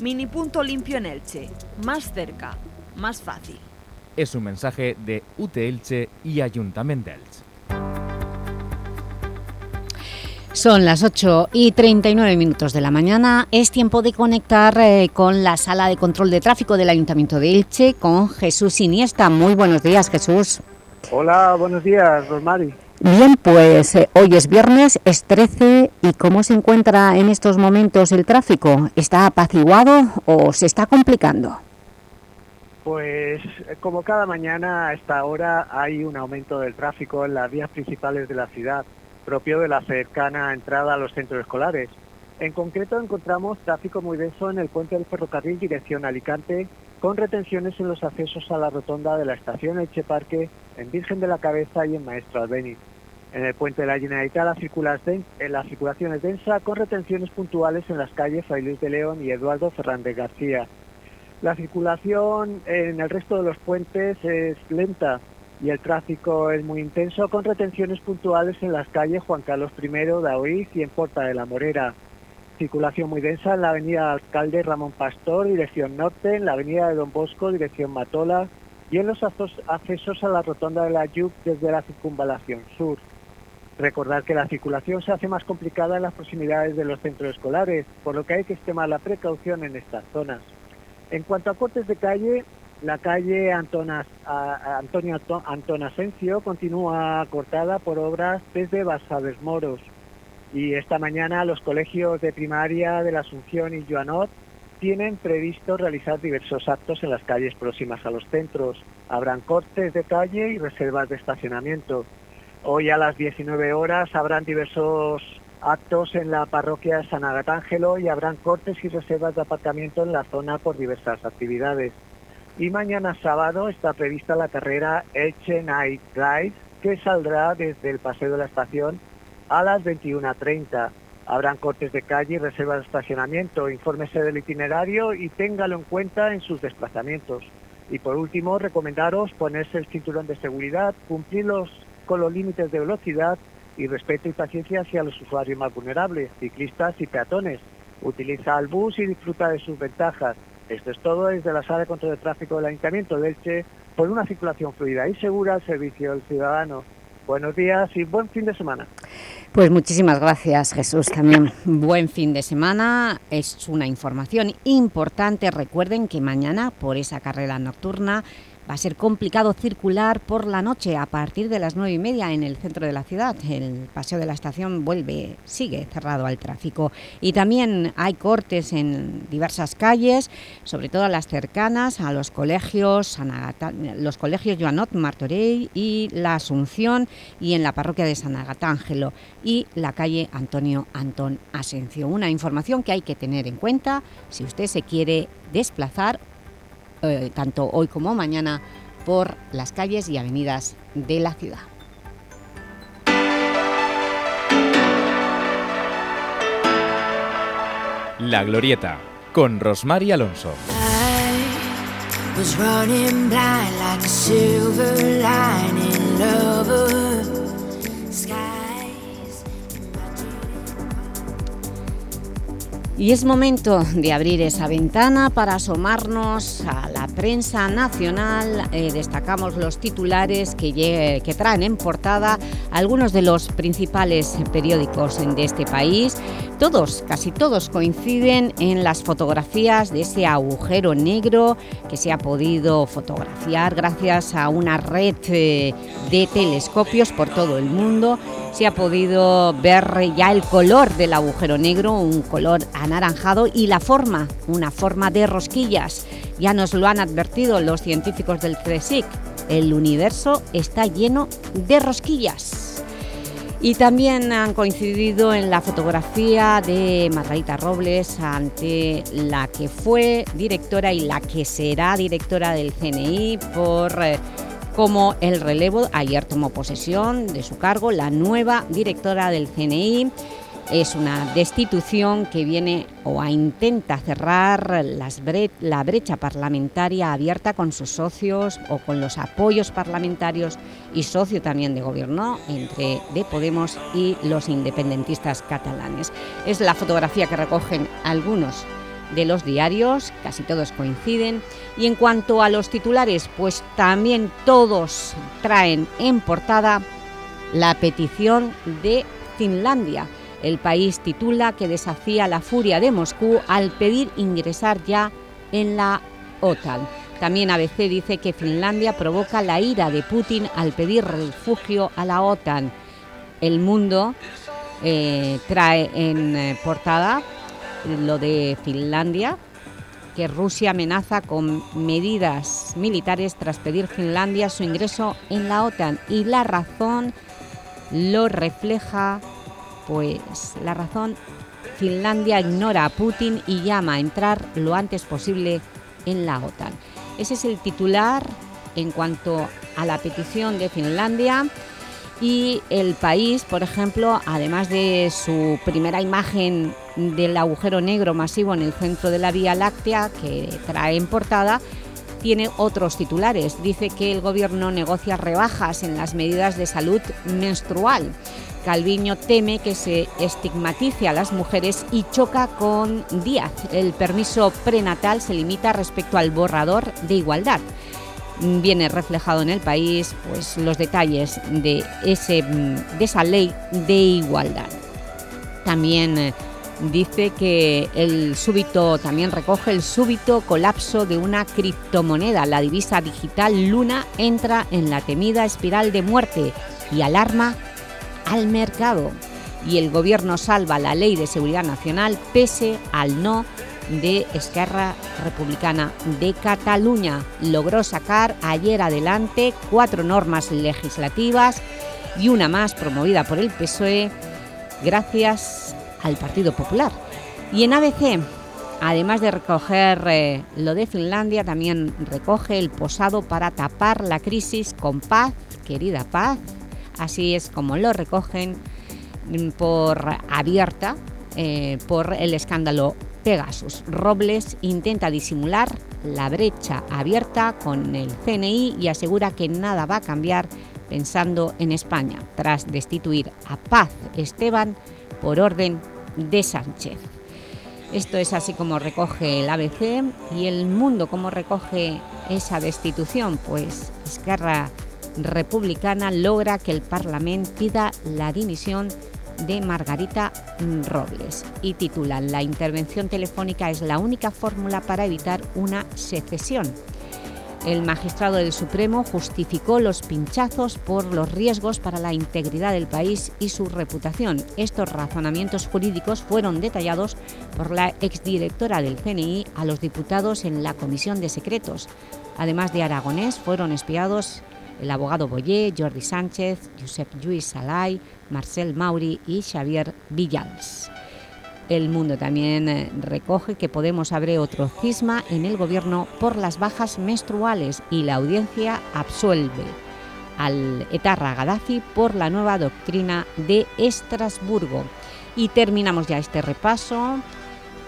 Mini punto limpio en Elche. Más cerca, más fácil. Es un mensaje de UT Elche y Ayuntamiento de Elche. Son las 8 y 39 minutos de la mañana. Es tiempo de conectar eh, con la sala de control de tráfico del Ayuntamiento de Elche con Jesús Iniesta. Muy buenos días, Jesús. Hola, buenos días, Rosmari. Bien, pues eh, hoy es viernes, es 13 y ¿cómo se encuentra en estos momentos el tráfico? ¿Está apaciguado o se está complicando? Pues eh, como cada mañana a esta hora hay un aumento del tráfico en las vías principales de la ciudad, propio de la cercana entrada a los centros escolares. En concreto encontramos tráfico muy denso en el puente del ferrocarril dirección Alicante, con retenciones en los accesos a la rotonda de la estación Elche Parque, en Virgen de la Cabeza y en Maestro Albéniz. En el puente de la Generalitat en la circulación es densa, con retenciones puntuales en las calles Fray Luis de León y Eduardo Fernández García. La circulación en el resto de los puentes es lenta y el tráfico es muy intenso, con retenciones puntuales en las calles Juan Carlos I, Daoiz y en Porta de la Morera. Circulación muy densa en la avenida Alcalde Ramón Pastor, dirección norte, en la avenida de Don Bosco, dirección Matola, y en los accesos- a la rotonda de la Yuc desde la circunvalación sur. Recordar que la circulación se hace más complicada en las proximidades de los centros escolares, por lo que hay que extremar la precaución en estas zonas. En cuanto a cortes de calle, la calle Antonas- a- Antonio Anto- Antón Asencio continúa cortada por obras desde Basados Moros. Y esta mañana los colegios de primaria de la Asunción y Joanot tienen previsto realizar diversos actos en las calles próximas a los centros. Habrán cortes de calle y reservas de estacionamiento. Hoy a las 19 horas habrán diversos actos en la parroquia de San Agatángelo y habrán cortes y reservas de aparcamiento en la zona por diversas actividades. Y mañana sábado está prevista la carrera Elche Night Drive que saldrá desde el Paseo de la Estación a las 21.30. Habrán cortes de calle y reservas de estacionamiento. Infórmese del itinerario y téngalo en cuenta en sus desplazamientos. Y por último, recomendaros ponerse el cinturón de seguridad, cumplir los- con los límites de velocidad y respeto y paciencia hacia los usuarios más vulnerables, ciclistas y peatones. Utiliza el bus y disfruta de sus ventajas. Esto es todo desde la sala de control de tráfico del Ayuntamiento de Elche por una circulación fluida y segura al servicio del ciudadano. Buenos días y buen fin de semana. Pues muchísimas gracias, Jesús. También buen fin de semana. Es una información importante. Recuerden que mañana, por esa carrera nocturna, va a ser complicado circular por la noche a partir de las nueve y media en el centro de la ciudad. El paseo de la estación vuelve, sigue cerrado al tráfico. Y también hay cortes en diversas calles, sobre todo las cercanas a los colegios, San Agata- los colegios Joanot, Martorell y La Asunción y en la parroquia de San Agatángelo y la calle Antonio Antón Asencio. Una información que hay que tener en cuenta si usted se quiere desplazar eh, tanto hoy como mañana por las calles y avenidas de la ciudad. La Glorieta, con Rosmar y Alonso. was running blind like a silver lining lover. Skies. Y es momento de abrir esa ventana para asomarnos a la prensa nacional. Eh, destacamos los titulares que, que traen en portada algunos de los principales periódicos de este país. Todos, casi todos coinciden en las fotografías de ese agujero negro que se ha podido fotografiar gracias a una red eh, de telescopios por todo el mundo. Se ha podido ver ya el color del agujero negro, un color anaranjado y la forma, una forma de rosquillas. Ya nos lo han advertido los científicos del CSIC. El universo está lleno de rosquillas. Y también han coincidido en la fotografía de Margarita Robles ante la que fue directora y la que será directora del CNI por eh, como el relevo, ayer tomó posesión de su cargo la nueva directora del CNI Es una destitución que viene o intenta cerrar la brecha parlamentaria abierta con sus socios o con los apoyos parlamentarios y socio también de gobierno entre de Podemos y los independentistas catalanes. Es la fotografía que recogen algunos de los diarios, casi todos coinciden. Y en cuanto a los titulares, pues también todos traen en portada la petición de Finlandia. El país titula que desafía la furia de Moscú al pedir ingresar ya en la OTAN. También ABC dice que Finlandia provoca la ira de Putin al pedir refugio a la OTAN. El Mundo eh, trae en eh, portada lo de Finlandia, que Rusia amenaza con medidas militares tras pedir Finlandia su ingreso en la OTAN. Y la razón lo refleja, pues la razón, Finlandia ignora a Putin y llama a entrar lo antes posible en la OTAN. Ese es el titular en cuanto a la petición de Finlandia y el país, por ejemplo, además de su primera imagen del agujero negro masivo en el centro de la Vía Láctea que trae en portada, tiene otros titulares. Dice que el Gobierno negocia rebajas en las medidas de salud menstrual. Calviño teme que se estigmatice a las mujeres y choca con Díaz. El permiso prenatal se limita respecto al borrador de igualdad viene reflejado en el país pues, los detalles de, ese, de esa ley de igualdad. También eh, dice que el súbito, también recoge el súbito colapso de una criptomoneda. La divisa digital Luna entra en la temida espiral de muerte y alarma al mercado. Y el Gobierno salva la Ley de Seguridad Nacional pese al no de Esquerra Republicana de Cataluña. Logró sacar ayer adelante cuatro normas legislativas y una más promovida por el PSOE gracias al Partido Popular. Y en ABC, además de recoger eh, lo de Finlandia, también recoge el posado para tapar la crisis con paz, querida paz. Así es como lo recogen mm, por abierta eh, por el escándalo Pegasus. Robles intenta disimular la brecha abierta con el CNI y asegura que nada va a cambiar pensando en España, tras destituir a Paz Esteban por orden de Sánchez. Esto es así como recoge el ABC y el mundo como recoge esa destitución, pues Esquerra Republicana logra que el Parlamento pida la dimisión de Margarita Robles y titulan La intervención telefónica es la única fórmula para evitar una secesión. El magistrado del Supremo justificó los pinchazos por los riesgos para la integridad del país y su reputación. Estos razonamientos jurídicos fueron detallados por la exdirectora del CNI a los diputados en la Comisión de Secretos. Además de Aragonés, fueron espiados el abogado Boyer, Jordi Sánchez, Josep Lluís Salai, Marcel Mauri y Xavier Villals. El Mundo también eh, recoge que Podemos abre otro cisma en el Gobierno por las bajas menstruales y la audiencia absuelve al etarra Gaddafi por la nueva doctrina de Estrasburgo. Y terminamos ya este repaso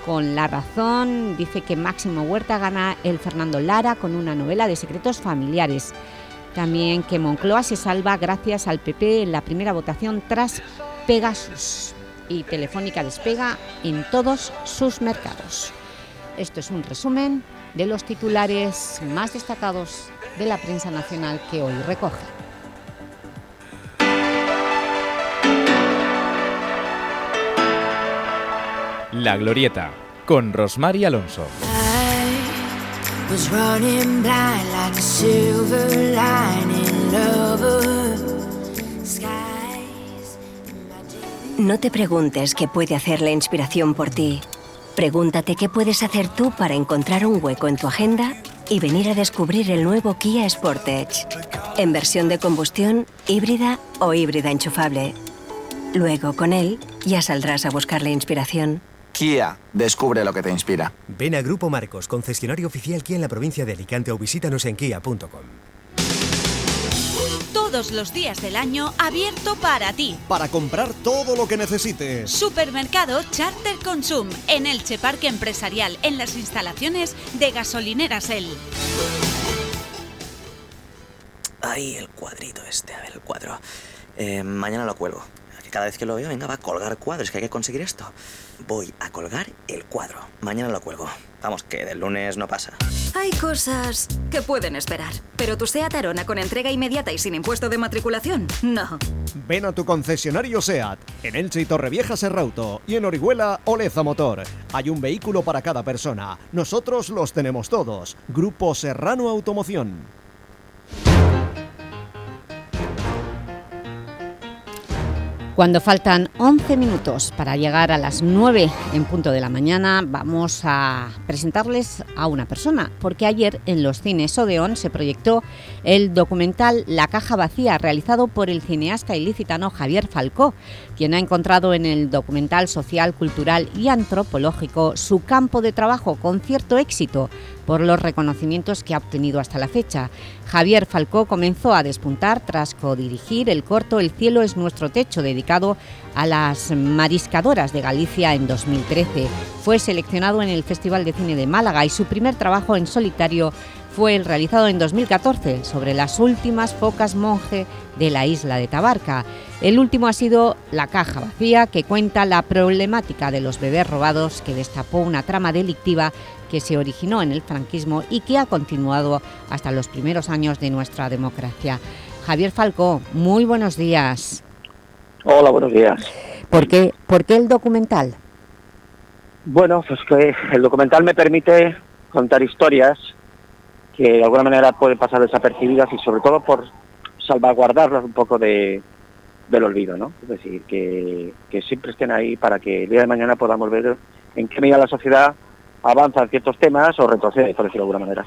con La Razón. Dice que Máximo Huerta gana el Fernando Lara con una novela de secretos familiares. También que Moncloa se salva gracias al PP en la primera votación tras Pegasus y Telefónica despega en todos sus mercados. Esto es un resumen de los titulares más destacados de la prensa nacional que hoy recoge. La Glorieta, con Rosmar y Alonso. No te preguntes qué puede hacer la inspiración por ti. Pregúntate qué puedes hacer tú para encontrar un hueco en tu agenda y venir a descubrir el nuevo Kia Sportage. En versión de combustión, híbrida o híbrida enchufable. Luego, con él, ya saldrás a buscar la inspiración. Kia, descubre lo que te inspira. Ven a Grupo Marcos, concesionario oficial Kia en la provincia de Alicante o visítanos en kia.com. todos los días del año abierto para ti. Para comprar todo lo que necesites. Supermercado Charter Consum en Elche Parque Empresarial en las instalaciones de Gasolineras El. Ahí el cuadrito este, a ver el cuadro. Eh, mañana lo cuelgo. Que cada vez que lo veo, venga, va a colgar cuadros, que hay que conseguir esto. Voy a colgar el cuadro. Mañana lo cuelgo. Vamos, que del lunes no pasa. Hay cosas que pueden esperar, pero tu SEAT Arona con entrega inmediata y sin impuesto de matriculación, no. Ven a tu concesionario SEAT, en Elche y Torrevieja Serrauto y en Orihuela Oleza Motor. Hay un vehículo para cada persona. Nosotros los tenemos todos. Grupo Serrano Automoción. Cuando faltan 11 minutos para llegar a las 9 en punto de la mañana, vamos a presentarles a una persona, porque ayer en los cines Odeón se proyectó el documental La caja vacía, realizado por el cineasta ilicitano Javier Falcó, quien ha encontrado en el documental social, cultural y antropológico su campo de trabajo con cierto éxito, por los reconocimientos que ha obtenido hasta la fecha. Javier Falcó comenzó a despuntar tras codirigir el corto El cielo es nuestro techo, dedicado a las mariscadoras de Galicia en 2013. Fue seleccionado en el Festival de Cine de Málaga y su primer trabajo en solitario fue el realizado en 2014 sobre las últimas focas monje de la isla de Tabarca. El último ha sido La caja vacía, que cuenta la problemática de los bebés robados que destapó una trama delictiva que se originó en el franquismo y que ha continuado hasta los primeros años de nuestra democracia. Javier Falcó, muy buenos días. Hola, buenos días. ¿Por qué, ¿Por qué el documental? Bueno, pues que el documental me permite contar historias que de alguna manera pueden pasar desapercibidas y sobre todo por salvaguardarlas un poco de, del olvido, ¿no? Es decir, que, que siempre estén ahí para que el día de mañana podamos ver en qué medida la sociedad avanza en ciertos temas o retrocede, por decirlo de alguna manera.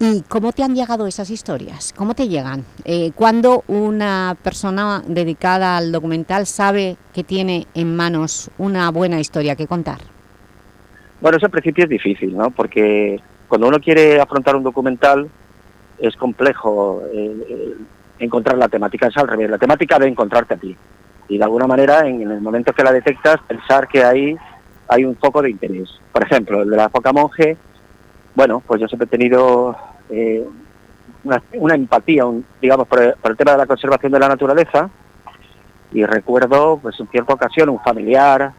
¿Y cómo te han llegado esas historias? ¿Cómo te llegan? Eh, ¿Cuándo una persona dedicada al documental sabe que tiene en manos una buena historia que contar? Bueno, eso al principio es difícil, ¿no? Porque cuando uno quiere afrontar un documental es complejo eh, eh, encontrar la temática, es al revés, la temática de encontrarte a ti. Y de alguna manera, en, el momento que la detectas, pensar que hay hay un foco de interés. Por ejemplo, el de la foca monje, bueno, pues yo siempre he tenido eh, una, empatía, digamos, por el, tema de la conservación de la naturaleza y recuerdo, pues en cierta ocasión, un familiar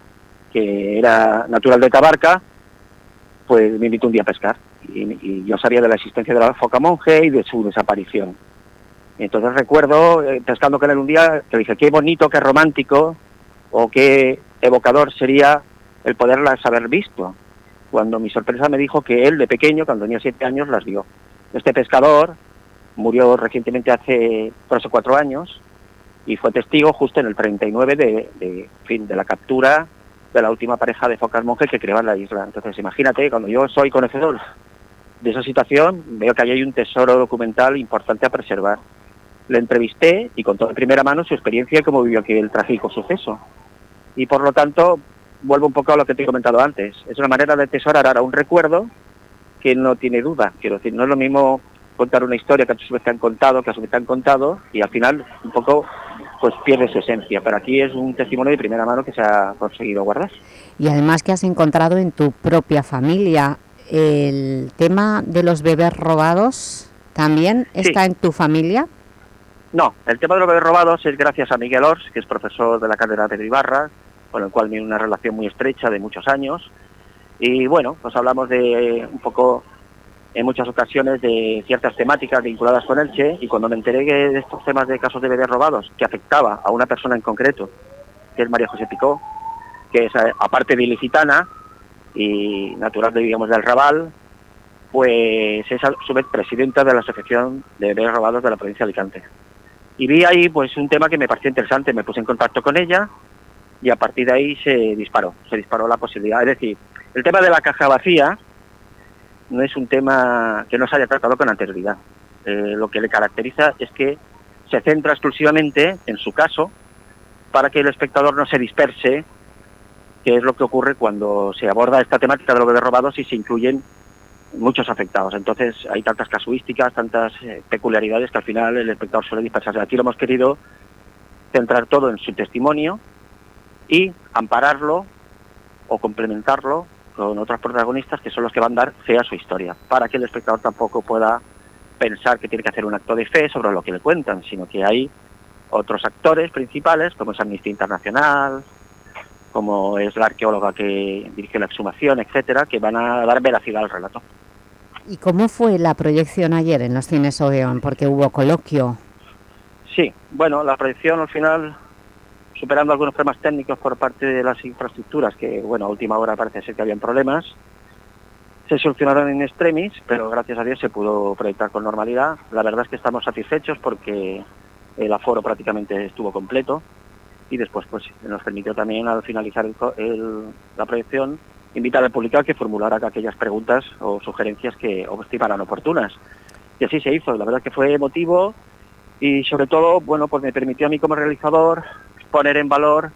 que era natural de Tabarca, pues me invitó un día a pescar y, yo sabía de la existencia de la foca monje y de su desaparición. Entonces recuerdo, eh, pescando con él un día, que dije, qué bonito, qué romántico o qué evocador sería el poderlas haber visto. Cuando mi sorpresa me dijo que él de pequeño, cuando tenía siete años, las vio. Este pescador murió recientemente hace tres o cuatro años y fue testigo justo en el 39 de, de, fin, de la captura de la última pareja de focas monjes que creaban la isla. Entonces imagínate, cuando yo soy conocedor de esa situación, veo que ahí hay un tesoro documental importante a preservar. Le entrevisté y contó de primera mano su experiencia y cómo vivió aquel trágico suceso. Y por lo tanto, vuelvo un poco a lo que te he comentado antes. Es una manera de atesorar ahora un recuerdo que no tiene duda. Quiero decir, no es lo mismo contar una historia que a su vez te han contado, que a su vez te han contado, y al final un poco pues pierde su esencia. Pero aquí es un testimonio de primera mano que se ha conseguido guardar. Y además que has encontrado en tu propia familia el tema de los bebés robados, ¿también está en tu familia? No, el tema de los bebés robados es gracias a Miguel Ors, que es profesor de la cátedra de Ibarra, con el cual tiene una relación muy estrecha de muchos años. Y bueno, pues hablamos de un poco, en muchas ocasiones, de ciertas temáticas vinculadas con Elche. Y cuando me enteré de estos temas de casos de bebés robados, que afectaba a una persona en concreto, que es María José Picó, que es eh, aparte de ilicitana y natural, digamos, del Raval, pues es a su vez presidenta de la Asociación de Bebés Robados de la provincia de Alicante. Y vi ahí pues un tema que me pareció interesante, me puse en contacto con ella y a partir de ahí se disparó, se disparó la posibilidad. Es decir, el tema de la caja vacía no es un tema que no se haya tratado con anterioridad. Eh, lo que le caracteriza es que se centra exclusivamente en su caso para que el espectador no se disperse, que es lo que ocurre cuando se aborda esta temática de los bebés robados y se incluyen muchos afectados. Entonces hay tantas casuísticas, tantas eh, peculiaridades que al final el espectador suele dispersarse. Aquí lo hemos querido centrar todo en su testimonio y ampararlo o complementarlo con otros protagonistas que son los que van a dar fe a su historia, para que el espectador tampoco pueda pensar que tiene que hacer un acto de fe sobre lo que le cuentan, sino que hay otros actores principales, como es Amnistía Internacional, como es la arqueóloga que dirige la exhumación, etcétera, que van a dar veracidad al relato. ¿Y cómo fue la proyección ayer en los cines Odeon? Porque hubo coloquio. Sí, bueno, la proyección al final, superando algunos problemas técnicos por parte de las infraestructuras, que bueno, a última hora parece ser que habían problemas, se solucionaron en extremis, pero gracias a Dios se pudo proyectar con normalidad. La verdad es que estamos satisfechos porque el aforo prácticamente estuvo completo y después pues nos permitió también al finalizar la proyección invitar al público a que formulara aquellas preguntas o sugerencias que estimaran oportunas. Y así se hizo, la verdad que fue emotivo y sobre todo, bueno, pues me permitió a mí como realizador poner en valor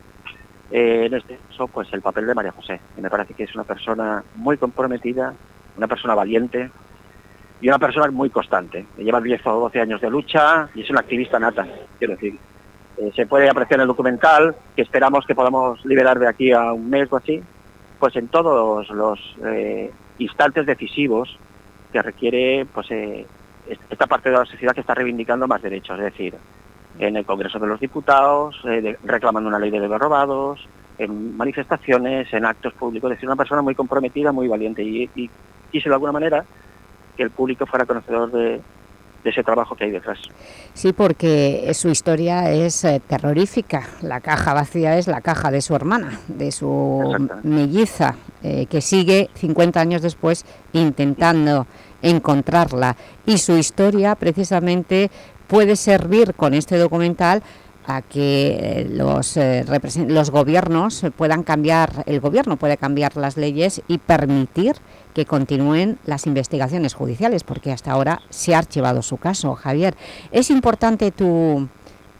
eh, en este caso pues el papel de María José. Y me parece que es una persona muy comprometida, una persona valiente y una persona muy constante. Lleva 10 o 12 años de lucha y es una activista nata, quiero decir. Eh, se puede apreciar en el documental, que esperamos que podamos liberar de aquí a un mes o así, pues en todos los eh, instantes decisivos que requiere pues eh, est- esta parte de la sociedad que está reivindicando más derechos, es decir, en el Congreso de los Diputados, reclamando una ley de bebés robados, en manifestaciones, en actos públicos, es decir, una persona muy comprometida, muy valiente. Y, y quise de alguna manera que el público fuera conocedor de, de ese trabajo que hay detrás. Sí, porque su historia es eh, terrorífica. La caja vacía es la caja de su hermana, de su melliza, eh, que sigue 50 años después intentando encontrarla. Y su historia, precisamente, puede servir con este documental a que eh, los, eh, los gobiernos puedan cambiar, el gobierno puede cambiar las leyes y permitir que continúen las investigaciones judiciales, porque hasta ahora se ha archivado su caso. Javier, es importante tu,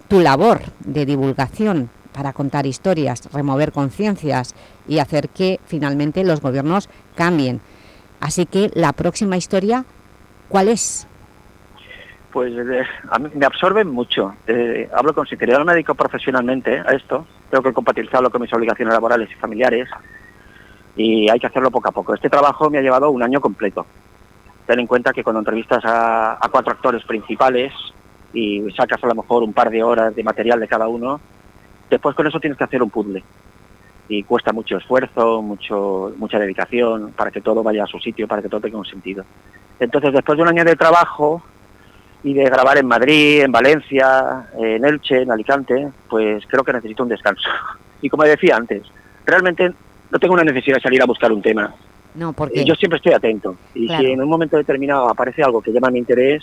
tu labor de divulgación para contar historias, remover conciencias y hacer que finalmente los gobiernos cambien. Así que la próxima historia, ¿cuál es? Pues eh, a mí me absorben mucho. Eh, hablo con sinceridad, no me dedico profesionalmente a esto. Tengo que compatibilizarlo con mis obligaciones laborales y familiares y hay que hacerlo poco a poco. Este trabajo me ha llevado un año completo. Ten en cuenta que cuando entrevistas a, a cuatro actores principales y sacas a lo mejor un par de horas de material de cada uno, después con eso tienes que hacer un puzzle. Y cuesta mucho esfuerzo, mucho, mucha dedicación para que todo vaya a su sitio, para que todo tenga un sentido. Entonces, después de un año de trabajo, y de grabar en Madrid, en Valencia, en Elche, en Alicante, pues creo que necesito un descanso. Y como decía antes, realmente no tengo una necesidad de salir a buscar un tema. No, porque Eh, Yo siempre estoy atento. Y Claro. si en un momento determinado aparece algo que llama mi interés,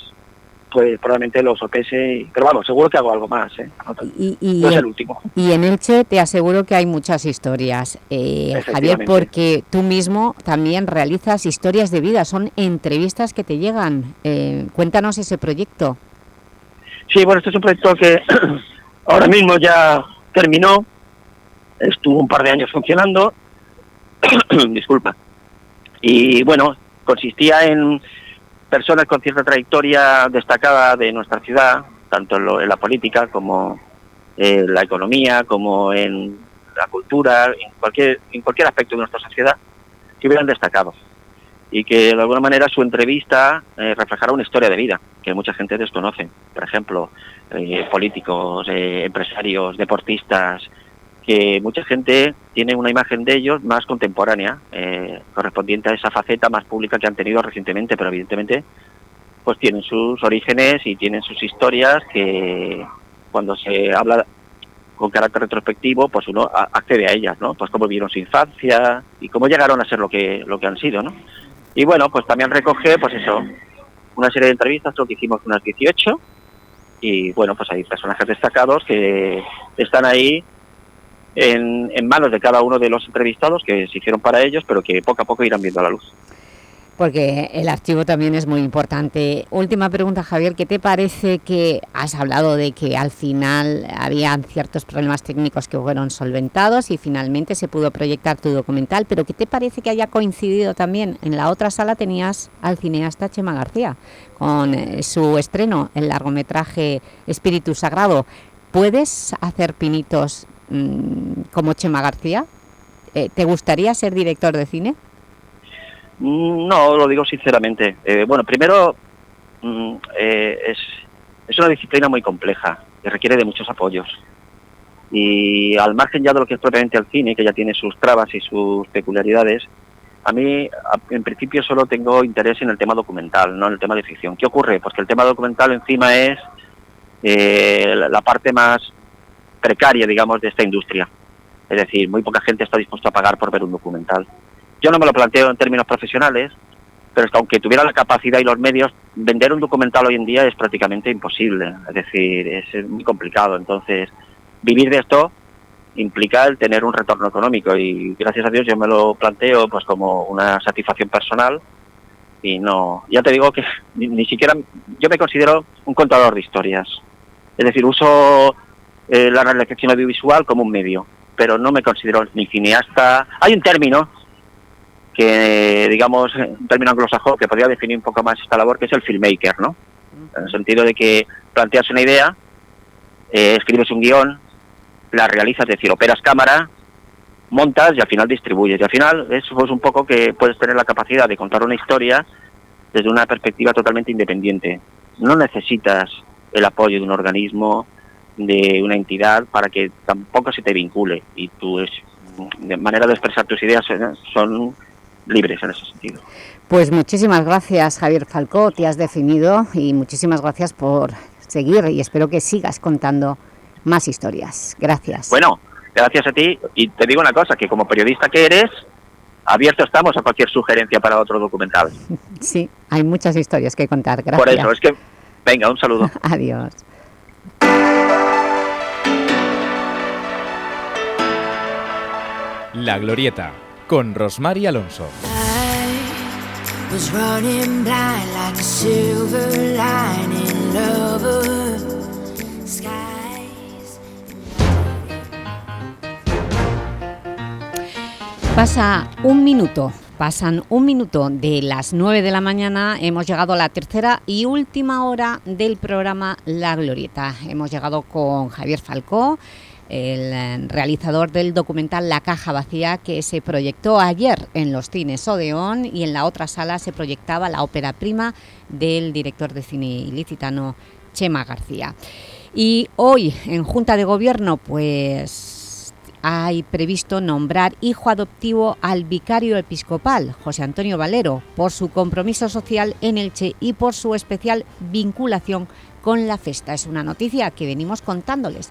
pues probablemente lo sopese. Pero vamos, seguro que hago algo más. ¿eh? No, y, y no es el último. y en Elche te aseguro que hay muchas historias, eh, Javier, porque tú mismo también realizas historias de vida, son entrevistas que te llegan. Eh, cuéntanos ese proyecto. Sí, bueno, este es un proyecto que ahora mismo ya terminó. Estuvo un par de años funcionando. Disculpa. Y bueno, consistía en personas con cierta trayectoria destacada de nuestra ciudad, tanto en, lo- en la política como en la economía, como en la cultura, en cualquier, en cualquier aspecto de nuestra sociedad, que hubieran destacado. Y que de alguna manera su entrevista eh, reflejara una historia de vida que mucha gente desconoce. Por ejemplo, eh, políticos, eh, empresarios, deportistas, que mucha gente tiene una imagen de ellos más contemporánea, eh, correspondiente a esa faceta más pública que han tenido recientemente, pero evidentemente pues tienen sus orígenes y tienen sus historias que cuando se habla con carácter retrospectivo, pues uno accede a ellas, ¿no? Pues cómo vivieron su infancia y cómo llegaron a ser lo que lo que han sido, ¿no? Y bueno, pues también recoge, pues eso, una serie de entrevistas, creo que hicimos unas 18, y bueno, pues hay personajes destacados que están ahí en, manos de cada uno de los entrevistados que se hicieron para ellos, pero que poco a poco irán viendo la luz. porque el archivo también es muy importante. Última pregunta, Javier, ¿qué te parece que has hablado de que al final había ciertos problemas técnicos que fueron solventados y finalmente se pudo proyectar tu documental, pero qué te parece que haya coincidido también? En la otra sala tenías al cineasta Chema García con eh, su estreno, el largometraje Espíritu Sagrado. ¿Puedes hacer pinitos mm, como Chema García? Eh, ¿Te gustaría ser director de cine? Mm, No, lo digo sinceramente. Eh, bueno, primero, mm, eh, es, es una disciplina muy compleja, que requiere de muchos apoyos. Y al margen ya de lo que es propiamente el cine, que ya tiene sus trabas y sus peculiaridades, a mí, en principio, solo tengo interés en el tema documental, no en el tema de ficción. ¿Qué ocurre? Pues que el tema documental encima es eh, la parte más precaria, digamos, de esta industria. Es decir, muy poca gente está dispuesta a pagar por ver un documental. Yo no me lo planteo en términos profesionales, pero es que aunque tuviera la capacidad y los medios, vender un documental hoy en día es prácticamente imposible. Es decir, es muy complicado. Entonces, vivir de esto implica el tener un retorno económico y gracias a Dios yo me lo planteo pues como una satisfacción personal y no, ya te digo que ni, ni siquiera yo me considero un contador de historias. Es decir, uso eh, la realización audiovisual como un medio, pero no me considero ni cineasta. Hay un término que, digamos, un término anglosajón que podría definir un poco más esta labor, que es el filmmaker, ¿no? En el sentido de que planteas una idea, eh, escribes un guion, la realizas, es decir, operas cámara, montas y al final distribuyes. Y al final es un poco que puedes tener la capacidad de contar una historia desde una perspectiva totalmente independiente. No necesitas el apoyo de un organismo, de una entidad, para que tampoco se te vincule. Y tu es- de manera de expresar tus ideas eh, son libres en ese sentido. Pues muchísimas gracias, Javier Falcó, te has definido y muchísimas gracias por seguir y espero que sigas contando más historias. Gracias. Bueno, gracias a ti. Y te digo una cosa, que como periodista que eres, abierto estamos a cualquier sugerencia para otro documental. Sí, hay muchas historias que contar. Gracias. Por eso, es que, venga, un saludo. Adiós. La Glorieta, con Rosmar y Alonso. Pasa un minuto, pasan un minuto de las 9 de la mañana, hemos llegado a la tercera y última hora del programa La Glorieta. Hemos llegado con Javier Falcó, el eh, realizador del documental La Caja Vacía que se proyectó ayer en los cines Odeón y en la otra sala se proyectaba la ópera prima del director de cine ilicitano Chema García. Y hoy en Junta de Gobierno pues hay previsto nombrar hijo adoptivo al vicario episcopal, José Antonio Valero, por su compromiso social en Elche y por su especial vinculación con la festa. Es una noticia que venimos contándoles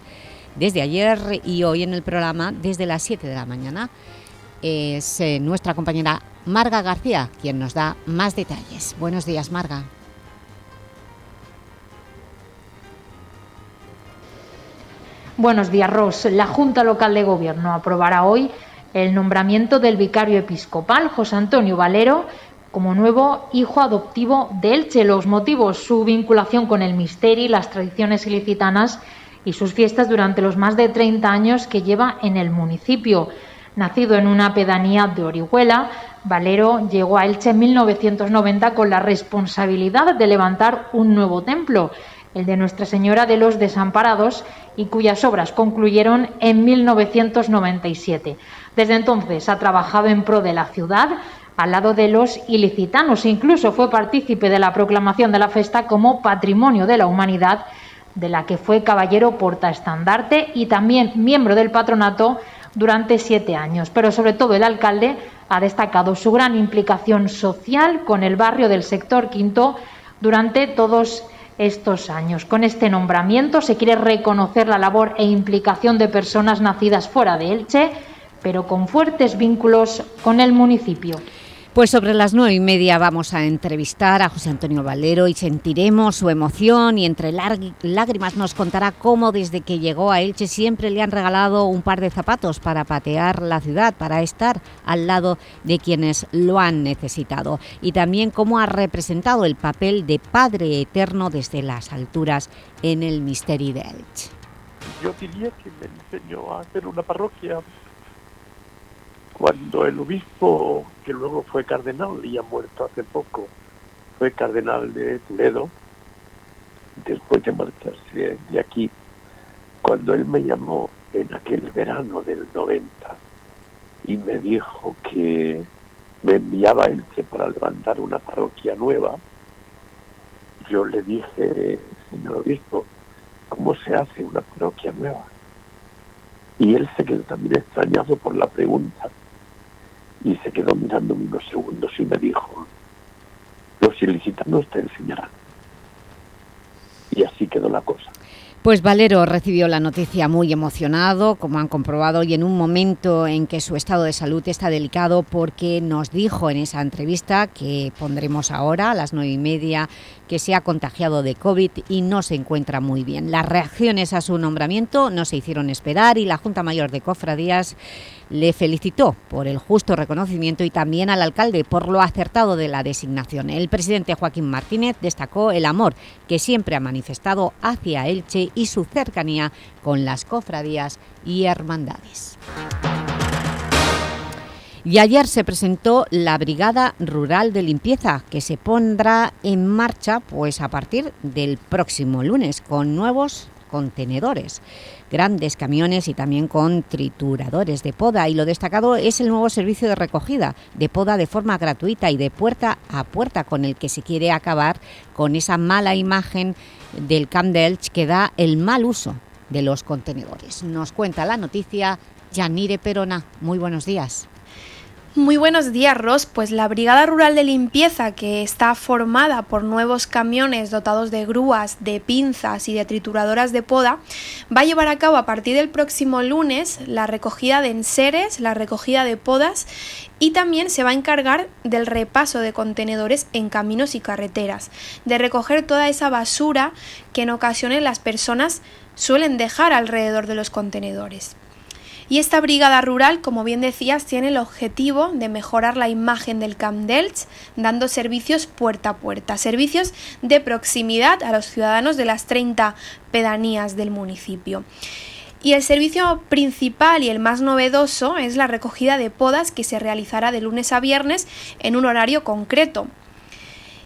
desde ayer y hoy en el programa desde las 7 de la mañana. Es eh, nuestra compañera Marga García quien nos da más detalles. Buenos días, Marga. Buenos días, Ros. La Junta Local de Gobierno aprobará hoy el nombramiento del vicario episcopal José Antonio Valero como nuevo hijo adoptivo de Elche. Los motivos, su vinculación con el misterio y las tradiciones ilicitanas y sus fiestas durante los más de 30 años que lleva en el municipio. Nacido en una pedanía de Orihuela, Valero llegó a Elche en 1990 con la responsabilidad de levantar un nuevo templo, el de Nuestra Señora de los Desamparados, y cuyas obras concluyeron en 1997. Desde entonces ha trabajado en pro de la ciudad, al lado de los ilicitanos, incluso fue partícipe de la proclamación de la festa como Patrimonio de la Humanidad, de la que fue caballero portaestandarte y también miembro del patronato durante siete años. Pero sobre todo el alcalde ha destacado su gran implicación social con el barrio del sector quinto durante todos estos años. Con este nombramiento se quiere reconocer la labor e implicación de personas nacidas fuera de Elche, pero con fuertes vínculos con el municipio. Pues sobre las nueve y media vamos a entrevistar a José Antonio Valero y sentiremos su emoción y entre lágrimas nos contará cómo desde que llegó a Elche siempre le han regalado un par de zapatos para patear la ciudad, para estar al lado de quienes lo han necesitado y también cómo ha representado el papel de Padre Eterno desde las alturas en el Misteri de Elche. Yo diría que me enseñó a hacer una parroquia cuando el obispo, que luego fue cardenal y ha muerto hace poco, fue cardenal de Toledo, después de marcharse de aquí, cuando él me llamó en aquel verano del 90 y me dijo que me enviaba él para levantar una parroquia nueva, yo le dije, señor obispo, ¿cómo se hace una parroquia nueva? Y él se quedó también extrañado por la pregunta y se quedó mirando unos segundos y me dijo, los ilicitanos te enseñarán. Y así quedó la cosa. Pues Valero recibió la noticia muy emocionado, como han comprobado, y en un momento en que su estado de salud está delicado porque nos dijo en esa entrevista que pondremos ahora a las nueve y media que se ha contagiado de COVID y no se encuentra muy bien. Las reacciones a su nombramiento no se hicieron esperar y la Junta Mayor de Cofradías le felicitó por el justo reconocimiento y también al alcalde por lo acertado de la designación. El presidente Joaquín Martínez destacó el amor que siempre ha manifestado hacia Elche y su cercanía con las cofradías y hermandades. Y ayer se presentó la Brigada Rural de Limpieza, que se pondrá en marcha pues, a partir del próximo lunes, con nuevos contenedores, grandes camiones y también con trituradores de poda. Y lo destacado es el nuevo servicio de recogida de poda de forma gratuita y de puerta a puerta, con el que se quiere acabar con esa mala imagen del Camp de que da el mal uso de los contenedores. Nos cuenta la noticia Yanire Perona. Muy buenos días. Muy buenos días, Ross. Pues la Brigada Rural de Limpieza, que está formada por nuevos camiones dotados de grúas, de pinzas y de trituradoras de poda, va a llevar a cabo a partir del próximo lunes la recogida de enseres, la recogida de podas y también se va a encargar del repaso de contenedores en caminos y carreteras, de recoger toda esa basura que en ocasiones las personas suelen dejar alrededor de los contenedores. Y esta brigada rural, como bien decías, tiene el objetivo de mejorar la imagen del Camp Delch, dando servicios puerta a puerta, servicios de proximidad a los ciudadanos de las 30 pedanías del municipio. Y el servicio principal y el más novedoso es la recogida de podas que se realizará de lunes a viernes en un horario concreto.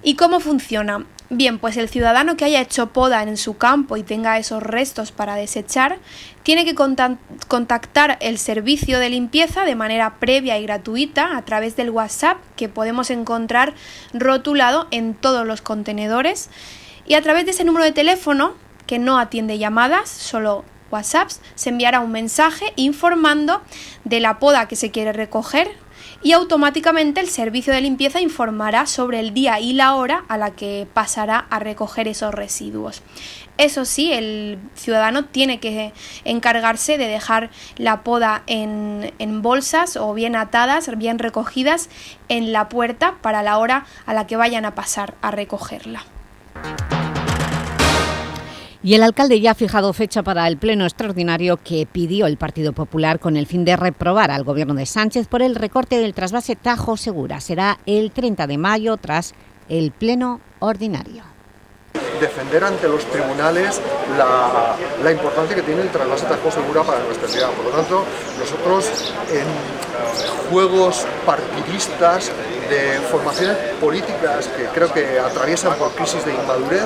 ¿Y cómo funciona? Bien, pues el ciudadano que haya hecho poda en su campo y tenga esos restos para desechar, tiene que contactar el servicio de limpieza de manera previa y gratuita a través del WhatsApp que podemos encontrar rotulado en todos los contenedores. Y a través de ese número de teléfono que no atiende llamadas, solo WhatsApps, se enviará un mensaje informando de la poda que se quiere recoger y automáticamente el servicio de limpieza informará sobre el día y la hora a la que pasará a recoger esos residuos. Eso sí, el ciudadano tiene que encargarse de dejar la poda en, bolsas o bien atadas, bien recogidas en la puerta para la hora a la que vayan a pasar a recogerla. Y el alcalde ya ha fijado fecha para el pleno extraordinario que pidió el Partido Popular con el fin de reprobar al gobierno de Sánchez por el recorte del trasvase Tajo Segura. Será el 30 de mayo tras el pleno ordinario defender ante los tribunales la, importancia que tiene el trasvase Tajo Segura para nuestra ciudad. Por lo tanto, nosotros en juegos partidistas de formaciones políticas que creo que atraviesan por crisis de inmadurez,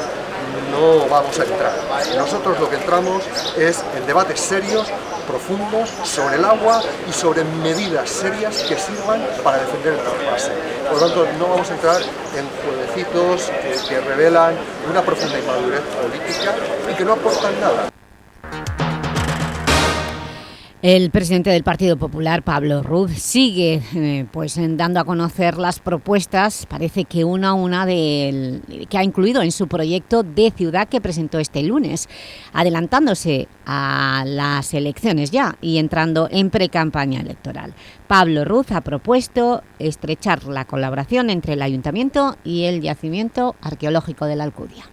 no vamos a entrar. Nosotros lo que entramos es en debates serios, profundos, sobre el agua y sobre medidas serias que sirvan para defender el trasvase. Por lo tanto, no vamos a entrar en jueguecitos que, que revelan una profunda inmadurez política y que no aportan nada. El presidente del Partido Popular, Pablo Ruz, sigue eh, pues, dando a conocer las propuestas, parece que una a una de, que ha incluido en su proyecto de ciudad que presentó este lunes, adelantándose a las elecciones ya y entrando en pre-campaña electoral. Pablo Ruz ha propuesto estrechar la colaboración entre el Ayuntamiento y el Yacimiento Arqueológico de la Alcudia.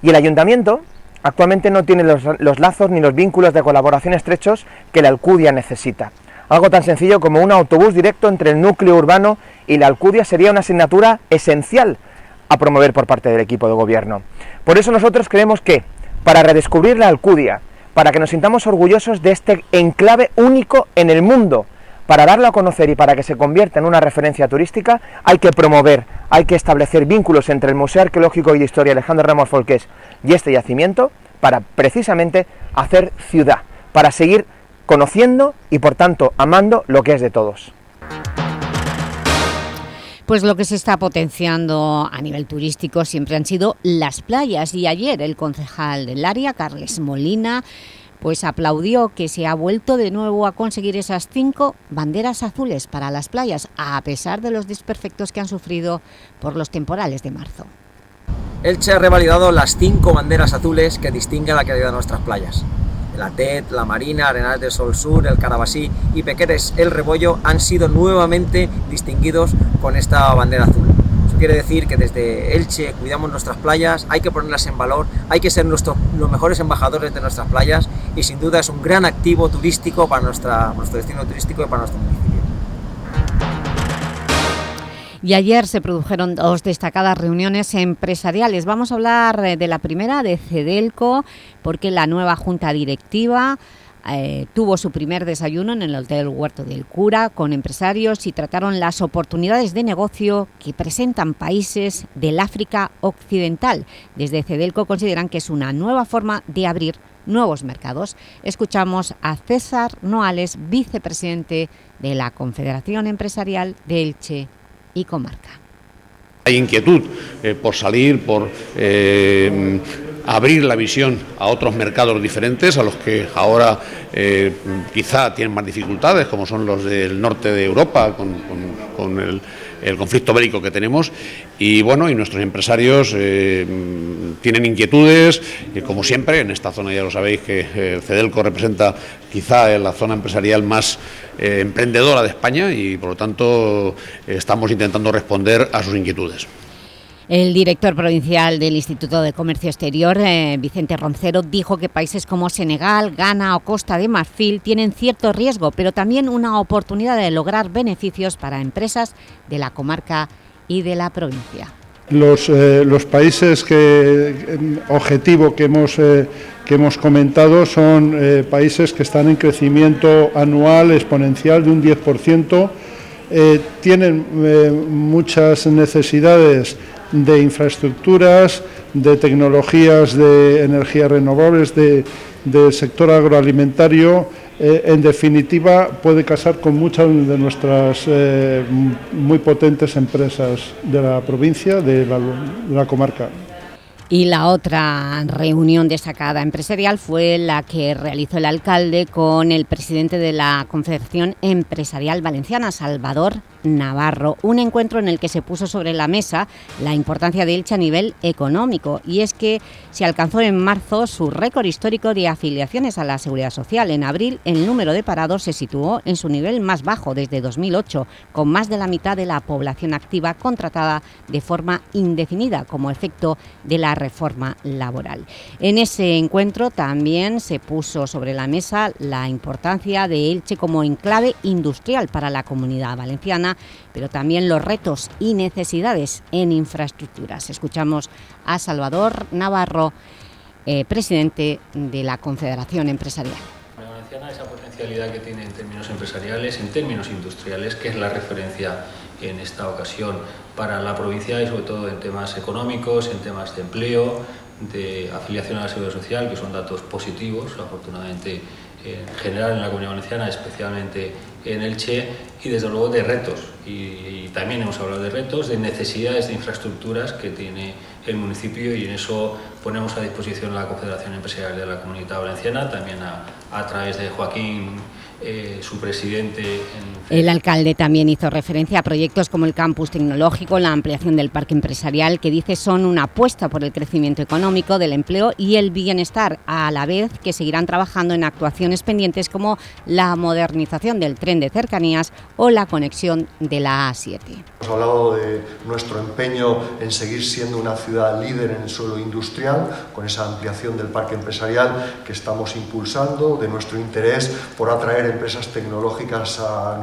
Y el Ayuntamiento actualmente no tiene los, los, lazos ni los vínculos de colaboración estrechos que la Alcudia necesita. Algo tan sencillo como un autobús directo entre el núcleo urbano y la Alcudia sería una asignatura esencial a promover por parte del equipo de gobierno. Por eso nosotros creemos que, para redescubrir la Alcudia, para que nos sintamos orgullosos de este enclave único en el mundo, para darlo a conocer y para que se convierta en una referencia turística, hay que promover, hay que establecer vínculos entre el Museo Arqueológico y de Historia Alejandro Ramos Folqués y este yacimiento para precisamente hacer ciudad, para seguir conociendo y por tanto amando lo que es de todos. Pues lo que se está potenciando a nivel turístico siempre han sido las playas y ayer el concejal del área, Carles Molina, pues aplaudió que se ha vuelto de nuevo a conseguir esas cinco banderas azules para las playas, a pesar de los desperfectos que han sufrido por los temporales de marzo. Elche ha revalidado las cinco banderas azules que distinguen la calidad de nuestras playas. La TED, la Marina, Arenales de Sol Sur, el Carabasí y Pequeres El Rebollo han sido nuevamente distinguidos con esta bandera azul quiere decir que desde Elche cuidamos nuestras playas, hay que ponerlas en valor, hay que ser nuestros, los mejores embajadores de nuestras playas y sin duda es un gran activo turístico para nuestra, nuestro destino turístico y para nuestro municipio. Y ayer se produjeron dos destacadas reuniones empresariales. Vamos a hablar de la primera, de Cedelco, porque la nueva junta directiva eh, tuvo su primer desayuno en el Hotel Huerto del Cura con empresarios y trataron las oportunidades de negocio que presentan países del África Occidental. Desde Cedelco consideran que es una nueva forma de abrir nuevos mercados. Escuchamos a César Noales, vicepresidente de la Confederación Empresarial de Elche y Comarca. Hay inquietud eh, por salir, por eh, abrir la visión a otros mercados diferentes, a los que ahora eh, quizá tienen más dificultades, como son los del norte de Europa, con, el, conflicto bélico que tenemos. Y bueno, y nuestros empresarios eh, tienen inquietudes, y como siempre, en esta zona ya lo sabéis que eh, Cedelco representa quizá la zona empresarial más emprendedora de España y por lo tanto estamos intentando responder a sus inquietudes. El director provincial del Instituto de Comercio Exterior, eh, Vicente Roncero, dijo que países como Senegal, Ghana o Costa de Marfil tienen cierto riesgo, pero también una oportunidad de lograr beneficios para empresas de la comarca y de la provincia. Los, eh, países que, objetivo que hemos, eh, que hemos comentado son países que están en crecimiento anual exponencial de un 10%, tienen muchas necesidades de infraestructuras, de tecnologías de energías renovables, de, del sector agroalimentario, eh, en definitiva puede casar con muchas de nuestras eh, muy potentes empresas de la provincia, de la, de comarca. Y la otra reunión destacada empresarial fue la que realizó el alcalde con el presidente de la Confederación Empresarial Valenciana, Salvador Navarro, un encuentro en el que se puso sobre la mesa la importancia de Elche a nivel económico y es que se alcanzó en marzo su récord histórico de afiliaciones a la Seguridad Social. En abril el número de parados se situó en su nivel más bajo desde 2008, con más de la mitad de la población activa contratada de forma indefinida como efecto de la reforma laboral. En ese encuentro también se puso sobre la mesa la importancia de Elche como enclave industrial para la comunidad valenciana pero también los retos y necesidades en infraestructuras. Escuchamos a Salvador Navarro, eh, presidente de la Confederación Empresarial. esa potencialidad que tiene en términos empresariales, en términos industriales, que es la referencia en esta ocasión para la provincia y sobre todo en temas económicos, en temas de empleo, de afiliación a la seguridad social, que son datos positivos, afortunadamente en general en la comunidad valenciana, especialmente en Elche, y desde luego de retos. Y, también hemos hablado de retos, de necesidades de infraestructuras que tiene el municipio y en eso ponemos a disposición la Confederación Empresarial de la Comunidad Valenciana, también a, través de Joaquín eh, su presidente en El alcalde también hizo referencia a proyectos como el campus tecnológico, la ampliación del parque empresarial, que dice son una apuesta por el crecimiento económico, del empleo y el bienestar, a la vez que seguirán trabajando en actuaciones pendientes como la modernización del tren de cercanías o la conexión de la A7. Hemos hablado de nuestro empeño en seguir siendo una ciudad líder en el suelo industrial, con esa ampliación del parque empresarial que estamos impulsando, de nuestro interés por atraer empresas tecnológicas a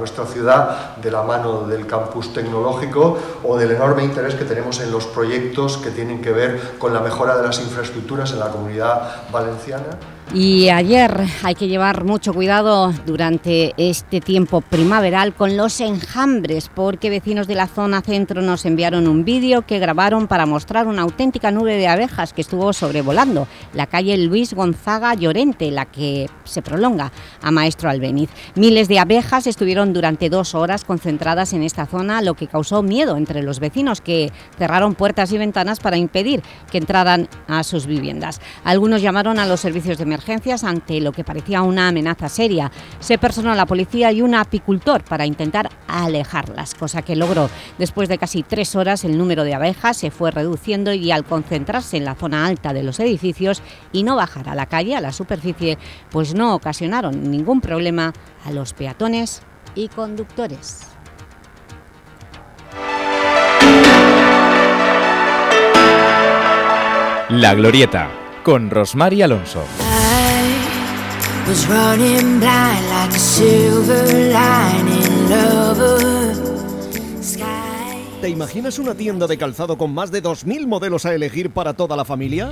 de la mano del campus tecnológico o del enorme interés que tenemos en los proyectos que tienen que ver con la mejora de las infraestructuras en la comunidad valenciana. Y ayer hay que llevar mucho cuidado durante este tiempo primaveral con los enjambres, porque vecinos de la zona centro nos enviaron un vídeo que grabaron para mostrar una auténtica nube de abejas que estuvo sobrevolando la calle Luis Gonzaga Llorente, la que se prolonga a Maestro Albeniz. Miles de abejas estuvieron durante dos horas concentradas en esta zona, lo que causó miedo entre los vecinos que cerraron puertas y ventanas para impedir que entraran a sus viviendas. Algunos llamaron a los servicios de ante lo que parecía una amenaza seria. Se personó la policía y un apicultor para intentar alejarlas, cosa que logró. Después de casi tres horas el número de abejas se fue reduciendo y al concentrarse en la zona alta de los edificios y no bajar a la calle, a la superficie, pues no ocasionaron ningún problema a los peatones y conductores. La Glorieta, con Rosmar y Alonso. Was running blind like a silver lining lover. ¿Te imaginas una tienda de calzado con más de 2.000 modelos a elegir para toda la familia?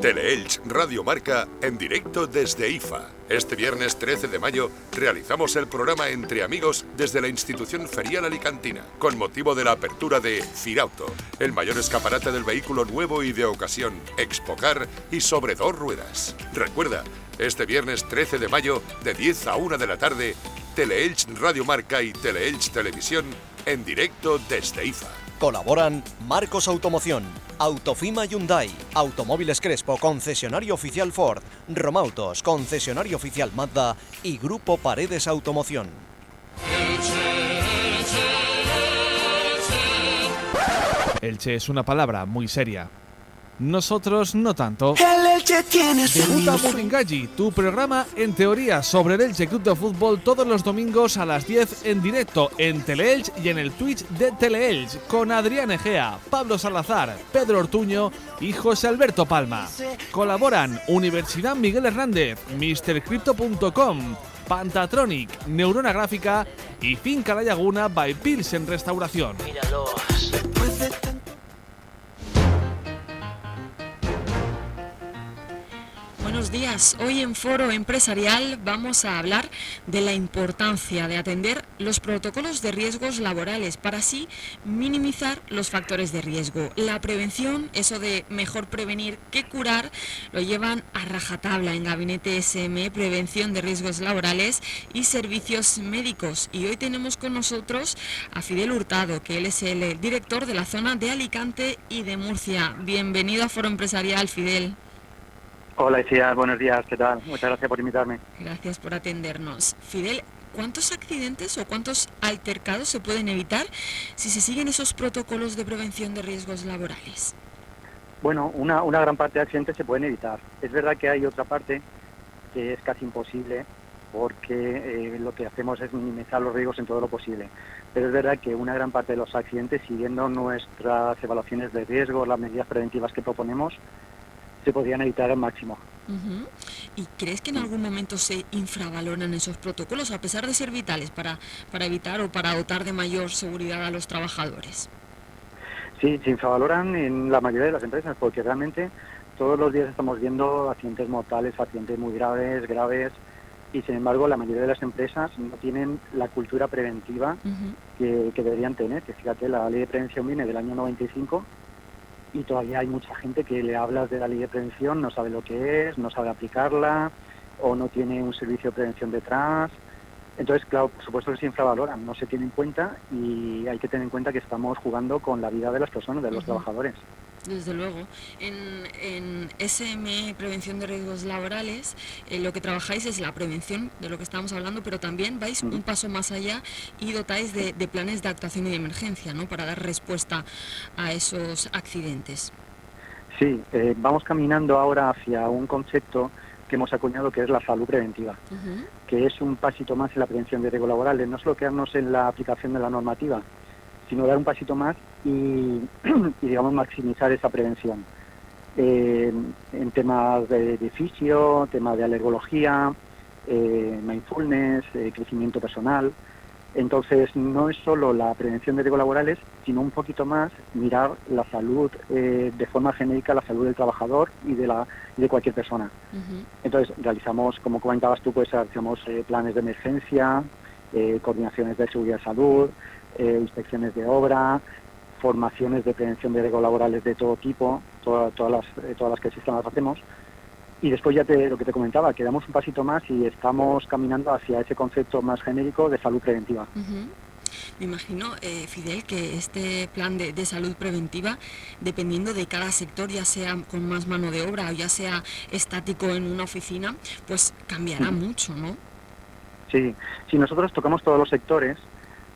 Teleelch Radio Marca en directo desde IFA. Este viernes 13 de mayo realizamos el programa Entre Amigos desde la institución ferial alicantina, con motivo de la apertura de Firauto, el mayor escaparate del vehículo nuevo y de ocasión, Expocar y sobre dos ruedas. Recuerda, este viernes 13 de mayo, de 10 a 1 de la tarde, Teleelch Radio Marca y Teleelch Televisión en directo desde IFA. Colaboran Marcos Automoción, Autofima Hyundai, Automóviles Crespo, concesionario oficial Ford, Romautos, concesionario oficial Mazda y Grupo Paredes Automoción. Elche es una palabra muy seria. Nosotros no tanto. El Elche tiene su Debuta Buringalli, tu programa en teoría sobre el Elche Club de Fútbol todos los domingos a las 10 en directo en Teleelch y en el Twitch de Teleelch con Adrián Egea, Pablo Salazar, Pedro Ortuño y José Alberto Palma. Colaboran Universidad Miguel Hernández, MrCrypto.com, Pantatronic, Neurona Gráfica y Finca La Laguna by Pilsen Restauración. Buenos días. Hoy en Foro Empresarial vamos a hablar de la importancia de atender los protocolos de riesgos laborales para así minimizar los factores de riesgo. La prevención, eso de mejor prevenir que curar, lo llevan a rajatabla en Gabinete SM, Prevención de Riesgos Laborales y Servicios Médicos. Y hoy tenemos con nosotros a Fidel Hurtado, que él es el director de la zona de Alicante y de Murcia. Bienvenido a Foro Empresarial, Fidel. Hola, Isia, buenos días, ¿qué tal? Muchas gracias por invitarme. Gracias por atendernos. Fidel, ¿cuántos accidentes o cuántos altercados se pueden evitar si se siguen esos protocolos de prevención de riesgos laborales? Bueno, una, una gran parte de accidentes se pueden evitar. Es verdad que hay otra parte que es casi imposible porque eh, lo que hacemos es minimizar los riesgos en todo lo posible. Pero es verdad que una gran parte de los accidentes, siguiendo nuestras evaluaciones de riesgo, las medidas preventivas que proponemos, se podrían evitar al máximo. ¿Y crees que en algún momento se infravaloran esos protocolos a pesar de ser vitales para, para evitar o para dotar de mayor seguridad a los trabajadores? Sí, se infravaloran en la mayoría de las empresas porque realmente todos los días estamos viendo accidentes mortales, accidentes muy graves, graves y sin embargo la mayoría de las empresas no tienen la cultura preventiva que, que deberían tener. Que fíjate, la ley de prevención viene del año 95 y todavía hay mucha gente que le hablas de la ley de prevención, no sabe lo que es, no sabe aplicarla o no tiene un servicio de prevención detrás. Entonces, claro, por supuesto que se infravaloran, no se tiene en cuenta y hay que tener en cuenta que estamos jugando con la vida de las personas, de los trabajadores. Desde luego. En, en SM, Prevención de Riesgos Laborales, eh, lo que trabajáis es la prevención de lo que estábamos hablando, pero también vais un paso más allá y dotáis de, de planes de actuación y de emergencia, ¿no? Para dar respuesta a esos accidentes. Sí, eh, vamos caminando ahora hacia un concepto que hemos acuñado que es la salud preventiva, que es un pasito más en la prevención de riesgos laborales, no solo quedarnos en la aplicación de la normativa, sino dar un pasito más y, y, digamos, maximizar esa prevención. Eh, en temas de, de fisio, temas de alergología, eh, mindfulness, eh, crecimiento personal. Entonces, no es solo la prevención de riesgos laborales, sino un poquito más mirar la salud eh, de forma genérica, la salud del trabajador y de, la, de cualquier persona. Entonces, realizamos, como comentabas tú, pues realizamos eh, planes de emergencia, eh, coordinaciones de seguridad y salud, eh, inspecciones de obra, formaciones de prevención de riesgos laborales de todo tipo, toda- todas, las, eh, todas las que existan las hacemos. Y después ya te, lo que te comentaba, que damos un pasito más y estamos caminando hacia ese concepto más genérico de salud preventiva. Me imagino, eh, Fidel, que este plan de, de salud preventiva, dependiendo de cada sector, ya sea con más mano de obra o ya sea estático en una oficina, pues cambiará mucho, ¿no? Sí, si nosotros tocamos todos los sectores,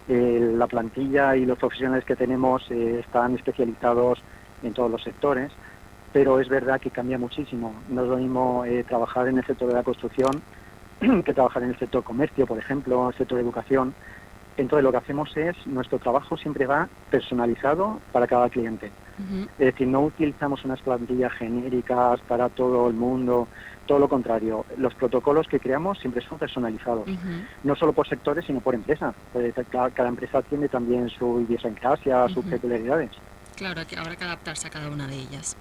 eh, la plantilla y los profesionales que tenemos eh, están especializados en todos los sectores, pero es verdad que cambia muchísimo. No es lo mismo eh, trabajar en el sector de la construcción que trabajar en el sector comercio, por ejemplo, el sector de educación. Entonces lo que hacemos es, nuestro trabajo siempre va personalizado para cada cliente. Es decir, no utilizamos unas plantillas genéricas para todo el mundo, todo lo contrario. Los protocolos que creamos siempre son personalizados, no solo por sectores, sino por empresa. Pues, cada, cada empresa tiene también su idiosincrasia, sus peculiaridades. Claro, que habrá que adaptarse a cada una de ellas.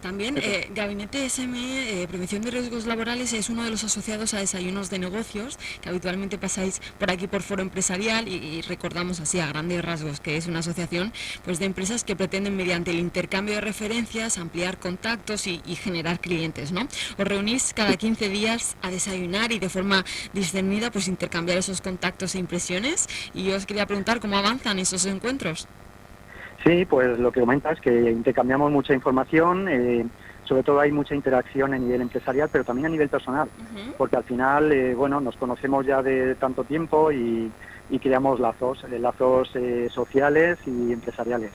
También eh, Gabinete SM, eh, Prevención de Riesgos Laborales, es uno de los asociados a desayunos de negocios, que habitualmente pasáis por aquí por Foro Empresarial y, y recordamos así a grandes rasgos que es una asociación pues, de empresas que pretenden mediante el intercambio de referencias ampliar contactos y, y generar clientes. ¿no? Os reunís cada 15 días a desayunar y de forma discernida pues intercambiar esos contactos e impresiones y yo os quería preguntar cómo avanzan esos encuentros. Sí, pues lo que comentas es que intercambiamos mucha información, eh, sobre todo hay mucha interacción a nivel empresarial, pero también a nivel personal, porque al final, eh, bueno, nos conocemos ya de tanto tiempo y, y creamos lazos, eh, lazos eh, sociales y empresariales.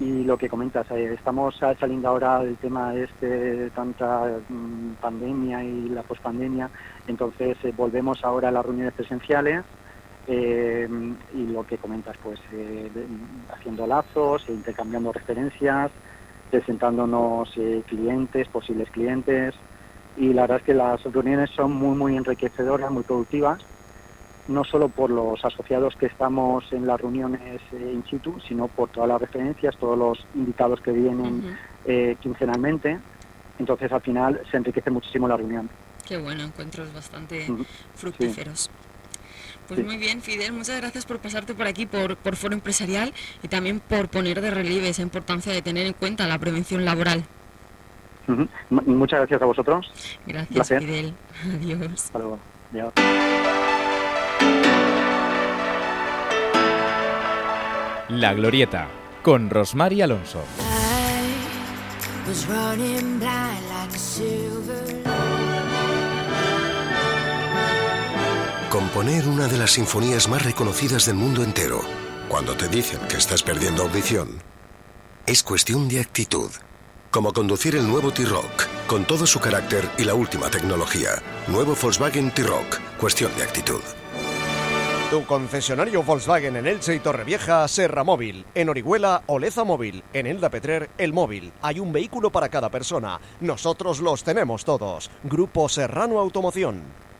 Y lo que comentas, eh, estamos saliendo ahora del tema este de tanta mm, pandemia y la pospandemia, entonces eh, volvemos ahora a las reuniones presenciales eh, y lo que comentas, pues eh, haciendo lazos, e intercambiando referencias, presentándonos eh, clientes, posibles clientes. Y la verdad es que las reuniones son muy, muy enriquecedoras, muy productivas, no solo por los asociados que estamos en las reuniones eh, in situ, sino por todas las referencias, todos los invitados que vienen eh, quincenalmente. Entonces, al final, se enriquece muchísimo la reunión. Qué bueno, encuentros bastante fructíferos. Pues Sí. muy bien, Fidel, muchas gracias por pasarte por aquí, por, por Foro Empresarial y también por poner de relieve esa importancia de tener en cuenta la prevención laboral. Muchas gracias a vosotros. Gracias, Placer. Fidel. Adiós. Hasta luego. Adiós. La Glorieta, con Rosmar y Alonso. Componer una de las sinfonías más reconocidas del mundo entero, cuando te dicen que estás perdiendo audición, es cuestión de actitud. Como conducir el nuevo T-Rock, con todo su carácter y la última tecnología. Nuevo Volkswagen T-Rock, cuestión de actitud. Tu concesionario Volkswagen en Elche y Torrevieja, Serra Móvil. En Orihuela, Oleza Móvil. En Elda Petrer, El Móvil. Hay un vehículo para cada persona. Nosotros los tenemos todos. Grupo Serrano Automoción.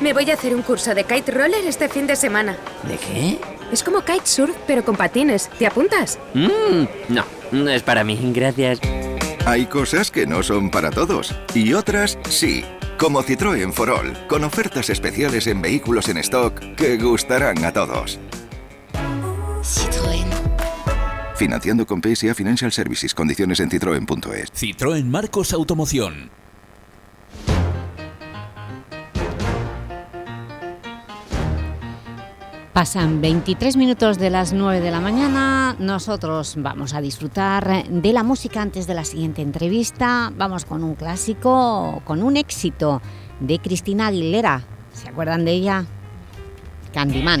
Me voy a hacer un curso de kite roller este fin de semana. ¿De qué? Es como kitesurf, pero con patines. ¿Te apuntas? Mm, no, no es para mí, gracias. Hay cosas que no son para todos y otras sí. Como Citroën for All, con ofertas especiales en vehículos en stock que gustarán a todos. Citroën. Financiando con PSA Financial Services. Condiciones en citroen.es. Citroën Marcos Automoción. Pasan 23 minutos de las 9 de la mañana, nosotros vamos a disfrutar de la música antes de la siguiente entrevista. Vamos con un clásico, con un éxito de Cristina Aguilera. ¿Se acuerdan de ella? Candyman.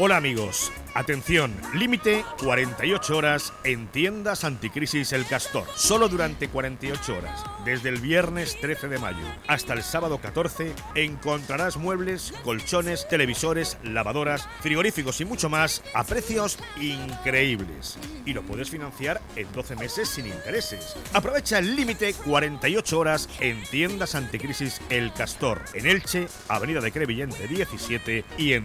Hola amigos, Atención, límite 48 horas en tiendas anticrisis El Castor. Solo durante 48 horas, desde el viernes 13 de mayo hasta el sábado 14, encontrarás muebles, colchones, televisores, lavadoras, frigoríficos y mucho más a precios increíbles. Y lo puedes financiar en 12 meses sin intereses. Aprovecha el límite 48 horas en tiendas anticrisis El Castor, en Elche, Avenida de Crevillente 17 y en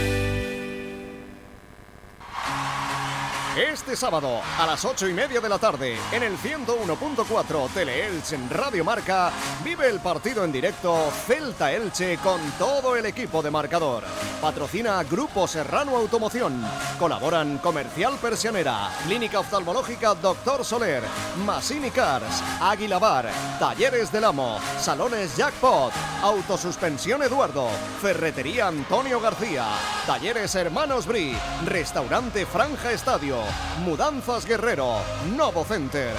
Este sábado a las 8 y media de la tarde en el 101.4 Tele-Elche en Radio Marca vive el partido en directo Celta Elche con todo el equipo de marcador. Patrocina Grupo Serrano Automoción. Colaboran Comercial Persianera, Clínica Oftalmológica Doctor Soler, Masini Cars, Águila Bar, Talleres del Amo, Salones Jackpot, Autosuspensión Eduardo, Ferretería Antonio García, Talleres Hermanos Bri, Restaurante Franja Estadio, Mudanzas Guerrero, Novo Center,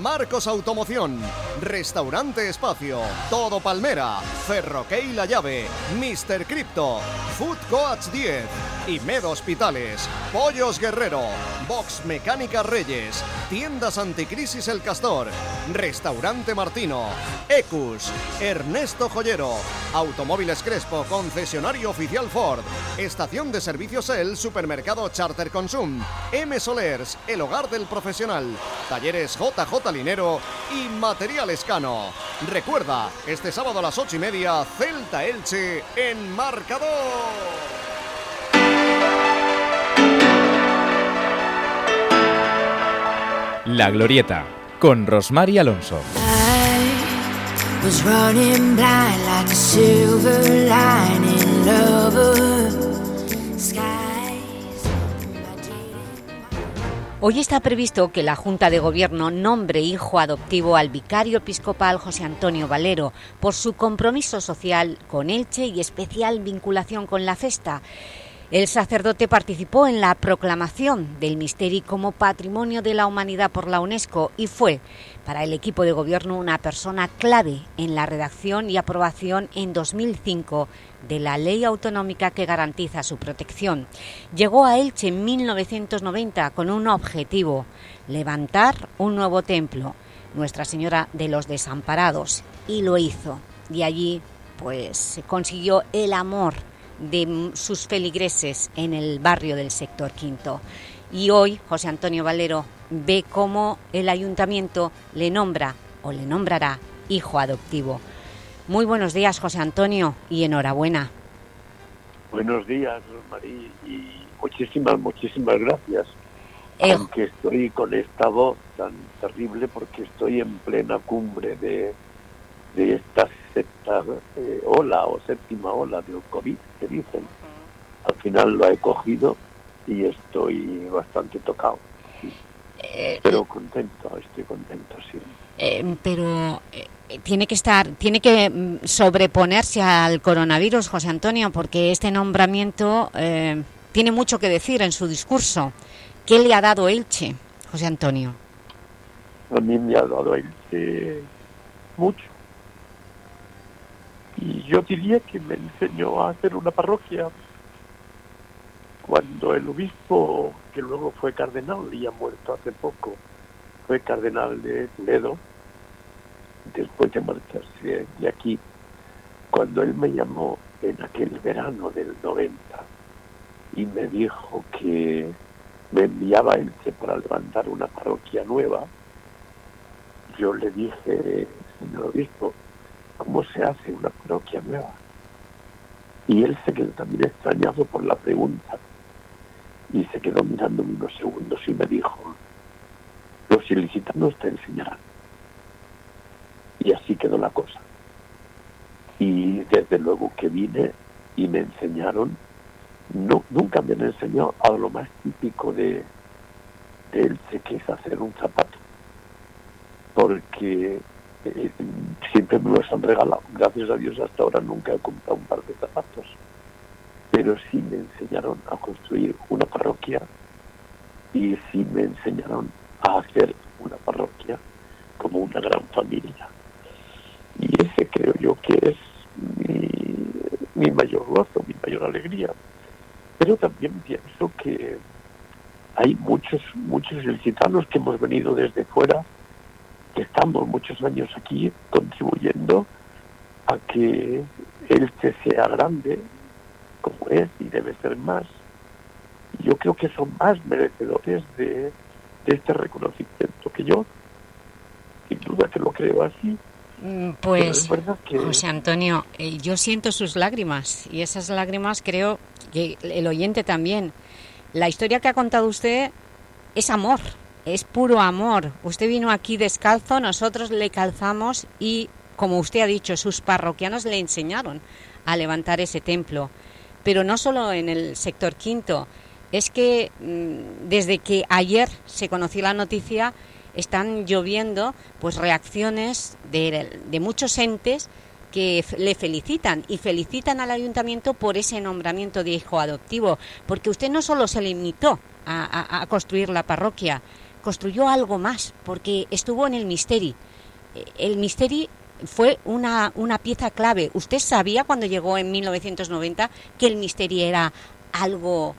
Marcos Automoción, Restaurante Espacio, Todo Palmera, Ferroquey La Llave, Mr. Crypto, Food Coach 10, Imed Hospitales, Pollos Guerrero, Box Mecánica Reyes, Tiendas Anticrisis El Castor, Restaurante Martino, Ecus, Ernesto Joyero, Automóviles Crespo, concesionario oficial Ford, Estación de Servicios El, Supermercado Charter Consum, M El hogar del profesional, Talleres JJ Linero y Material Escano. Recuerda, este sábado a las ocho y media, Celta Elche en marcador. La Glorieta, con Rosmar y Alonso. was running blind like a silver lining lover. Hoy está previsto que la Junta de Gobierno nombre hijo adoptivo al vicario episcopal José Antonio Valero por su compromiso social con Elche y especial vinculación con la festa. El sacerdote participó en la proclamación del Misteri como Patrimonio de la Humanidad por la UNESCO y fue, para el equipo de gobierno, una persona clave en la redacción y aprobación en 2005 de la ley autonómica que garantiza su protección. Llegó a Elche en 1990 con un objetivo, levantar un nuevo templo, Nuestra Señora de los Desamparados, y lo hizo. Y allí pues consiguió el amor de sus feligreses en el barrio del sector quinto. Y hoy José Antonio Valero ve cómo el ayuntamiento le nombra o le nombrará hijo adoptivo. Muy buenos días, José Antonio, y enhorabuena. Buenos días, Rosmarí, y muchísimas, muchísimas gracias. Eh, Aunque estoy con esta voz tan terrible porque estoy en plena cumbre de, de esta sexta eh, ola o séptima ola del COVID que dicen. Al final lo he cogido y estoy bastante tocado. sí. Pero contento, estoy contento, sí. Eh, pero eh, tiene que estar, tiene que mm, sobreponerse al coronavirus, José Antonio, porque este nombramiento eh, tiene mucho que decir en su discurso. ¿Qué le ha dado Elche, José Antonio? a mí me ha dado Elche mucho. Y yo diría que me enseñó a hacer una parroquia. Cuando el obispo, que luego fue cardenal y ha muerto hace poco, fue cardenal de Toledo, después de marcharse de aquí, cuando él me llamó en aquel verano del 90 y me dijo que me enviaba Elche para levantar una parroquia nueva, yo le dije, señor obispo, ¿cómo se hace una parroquia nueva? Y él se quedó también extrañado por la pregunta y se quedó mirándome unos segundos y me dijo, los ilicitanos te enseñarán. Y así quedó la cosa. Y desde luego que vine y me enseñaron, no, nunca me han enseñado a lo más típico de, de Elche, que es hacer un zapato. Porque siempre me los han regalado. Gracias a Dios hasta ahora nunca he comprado un par de zapatos. Pero sí me enseñaron a construir una parroquia y sí me enseñaron a hacer una parroquia como una gran familia. Y ese creo yo que es mi, mi mayor gozo, mi mayor alegría. Pero también pienso que hay muchos, muchos ilicitanos que hemos venido desde fuera, que estamos muchos años aquí contribuyendo a que este sea grande, como es, y debe ser más. Yo creo que son más merecedores de, de este reconocimiento que yo. Sin duda que lo creo así. Mm, Pues, que José Antonio, eh, yo siento sus lágrimas y esas lágrimas creo que el oyente también. La historia que ha contado usted es amor, es puro amor. Usted vino aquí descalzo, nosotros le calzamos y, como usted ha dicho, sus parroquianos le enseñaron a levantar ese templo. Pero no solo en el sector quinto, es que mm, desde que ayer se conoció la noticia están lloviendo pues reacciones de, muchos entes que le felicitan y felicitan al ayuntamiento por ese nombramiento de hijo adoptivo, porque usted no solo se limitó a construir la parroquia, construyó algo más, porque estuvo en el Misteri. Eh, El Misteri fue una, una pieza clave. ¿Usted sabía cuando llegó en 1990 que el Misteri era algo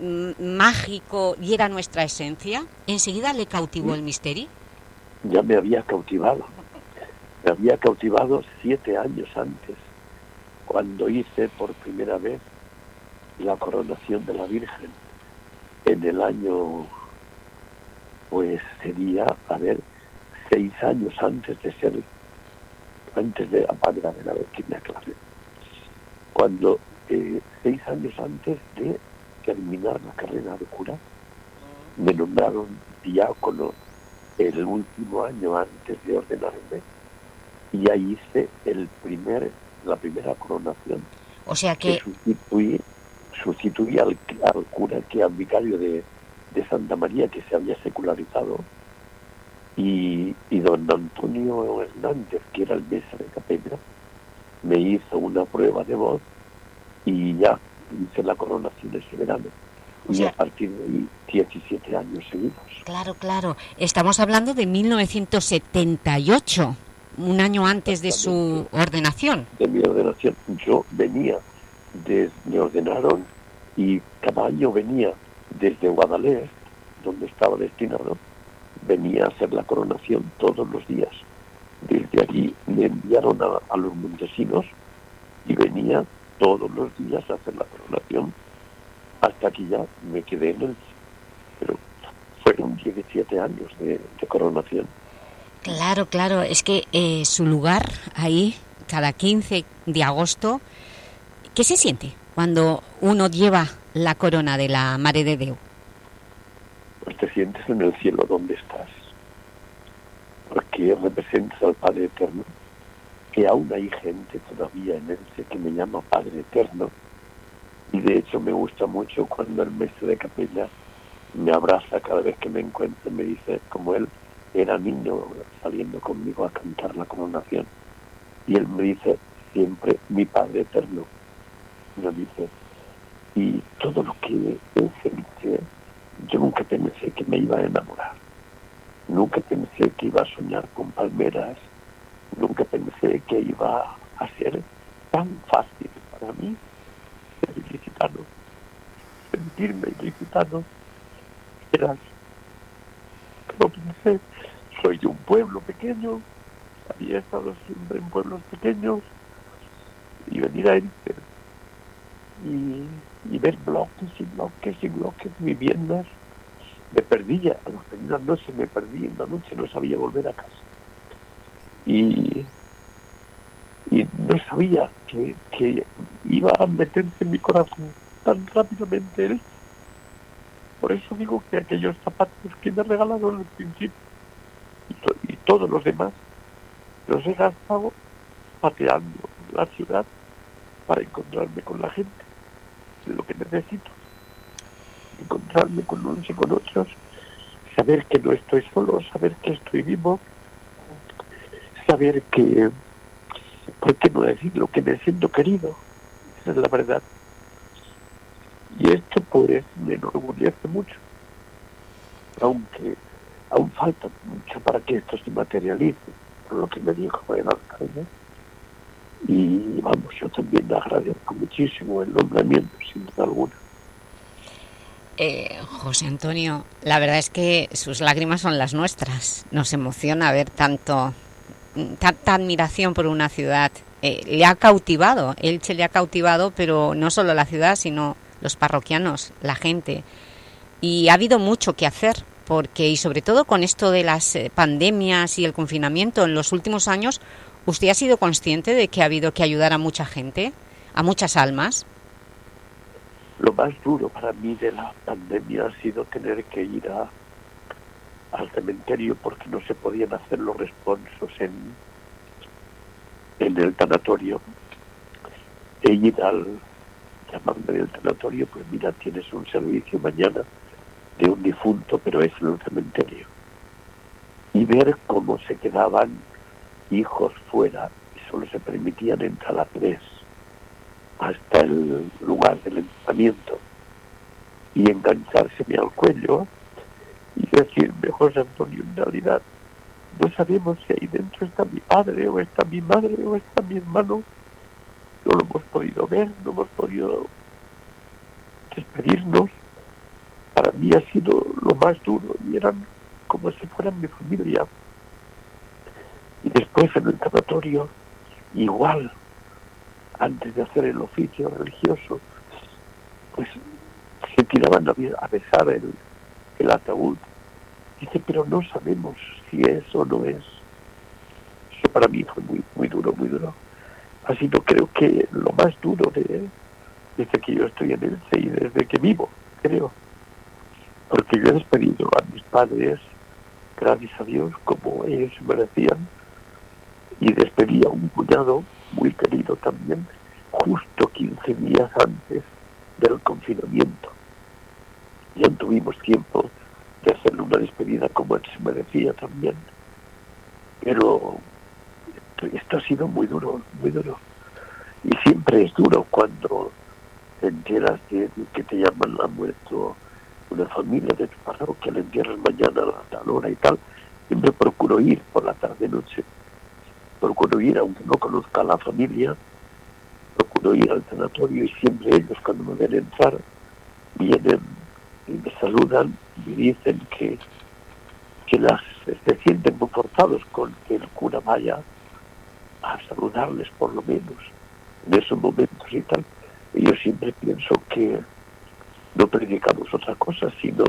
mm, mágico y era nuestra esencia? ¿Enseguida le cautivó el Misteri? ya me había cautivado. Me había cautivado siete años antes, cuando hice por primera vez la coronación de la Virgen. En el año, pues sería, a ver, seis años antes de ser, antes de, a ver, a ver, a ver, que me aclare. Cuando, eh, seis años antes de terminar la carrera de cura, me nombraron diácono el último año antes de ordenarme y ahí hice el primer la primera coronación O sea que sustituí sustituí al, al cura que al vicario de, de Santa María que se había secularizado y, y don Antonio Hernández que era el mesa de capella me hizo una prueba de voz y ya hice la coronación ese verano O y a partir de ahí 17 años seguidos Claro, claro. Estamos hablando de 1978, un año antes de su ordenación. de mi ordenación. Yo venía, desde, me ordenaron y cada año venía desde Guadalest, donde estaba destinado, venía a hacer la coronación todos los días. Desde allí me enviaron a, a los montesinos y venía todos los días a hacer la coronación hasta que ya me quedé en el... Pero fueron 17 años de, de coronación. Claro, claro. Es que eh, su lugar ahí, cada 15 de agosto, ¿qué se siente cuando uno lleva la corona de la Mare de Déu? pues te sientes en el cielo donde estás, porque representas al Padre Eterno, que aún hay gente todavía en Elche que me llama Padre Eterno, y de hecho me gusta mucho cuando el maestro de capella me abraza cada vez que me encuentra, me dice, como él era niño saliendo conmigo a cantar la coronación, y él me dice siempre, mi Padre Eterno, me dice, y todo lo que es yo nunca pensé que me iba a enamorar. Nunca pensé que iba a soñar con palmeras. Nunca pensé que iba a ser tan fácil para mí ser ilicitano. Sentirme ilicitano. Era, no pensé, soy de un pueblo pequeño, había estado siempre en pueblos pequeños y venir a Elche y, y ver bloques y bloques y bloques, viviendas. Me perdía, a las primeras noches me perdí, en la noche no sabía volver a casa. Y, y no sabía que, que iba a meterse en mi corazón tan rápidamente él. Por eso digo que aquellos zapatos que me regalaron al principio y, to- y todos los demás los he gastado pateando la ciudad para encontrarme con la gente, lo que necesito. Encontrarme con unos y con otros, saber que no estoy solo, saber que estoy vivo, saber que, ¿por qué no decirlo? Que me siento querido. Esa es la verdad. Y esto pues me enorgullece mucho. Aunque aún falta mucho para que esto se materialice, por lo que me dijo el alcalde. Y vamos, yo también le agradezco muchísimo el nombramiento, sin duda alguna. Eh, José Antonio, la verdad es que sus lágrimas son las nuestras. Nos emociona ver tanto, tanta admiración por una ciudad. Eh, le ha cautivado, Elche le ha cautivado, pero no solo la ciudad, sino los parroquianos, la gente. Y ha habido mucho que hacer, porque y sobre todo con esto de las eh, pandemias y el confinamiento en los últimos años, ¿usted ha sido consciente de que ha habido que ayudar a mucha gente, a muchas almas? Lo más duro para mí de la pandemia ha sido tener que ir al cementerio porque no se podían hacer los responsos en, en el tanatorio. E ir al llamarme del tanatorio, pues mira, tienes un servicio mañana de un difunto, pero es en un cementerio. Y ver cómo se quedaban hijos fuera y solo se permitían entrar a tres hasta el lugar del enterramiento y enganchárseme al cuello y decirme, José Antonio, en realidad no sabemos si ahí dentro está mi padre o está mi madre o está mi hermano. No lo hemos podido ver, no hemos podido despedirnos. Para mí ha sido lo más duro y eran como si fueran mi familia. Y después en el tanatorio, igual, antes de hacer el oficio religioso, pues se tiraban a be- a besar el, el ataúd. Dice, pero no sabemos si es o no es. Eso para mí fue muy, muy duro, muy duro. Ha sido creo que lo más duro de, desde que yo estoy en Elche y desde que vivo, creo. Porque yo he despedido a mis padres, gracias a Dios, como ellos merecían, y despedí a un cuñado muy querido también, justo 15 días antes del confinamiento. Ya tuvimos tiempo de hacerle una despedida como él se merecía también. Pero esto, ha sido muy duro, muy duro. Y siempre es duro cuando te enteras de, que te llaman, ha muerto una familia de tu parroquia, le entierras mañana a la tal hora y tal. Siempre procuro ir por la tarde-noche procuro ir, aunque no conozca a la familia, procuro ir al sanatorio y siempre ellos cuando me ven entrar vienen y me saludan y dicen que, que las, se sienten confortados con que el cura vaya a saludarles por lo menos en esos momentos y tal. Y yo siempre pienso que no predicamos otra cosa, sino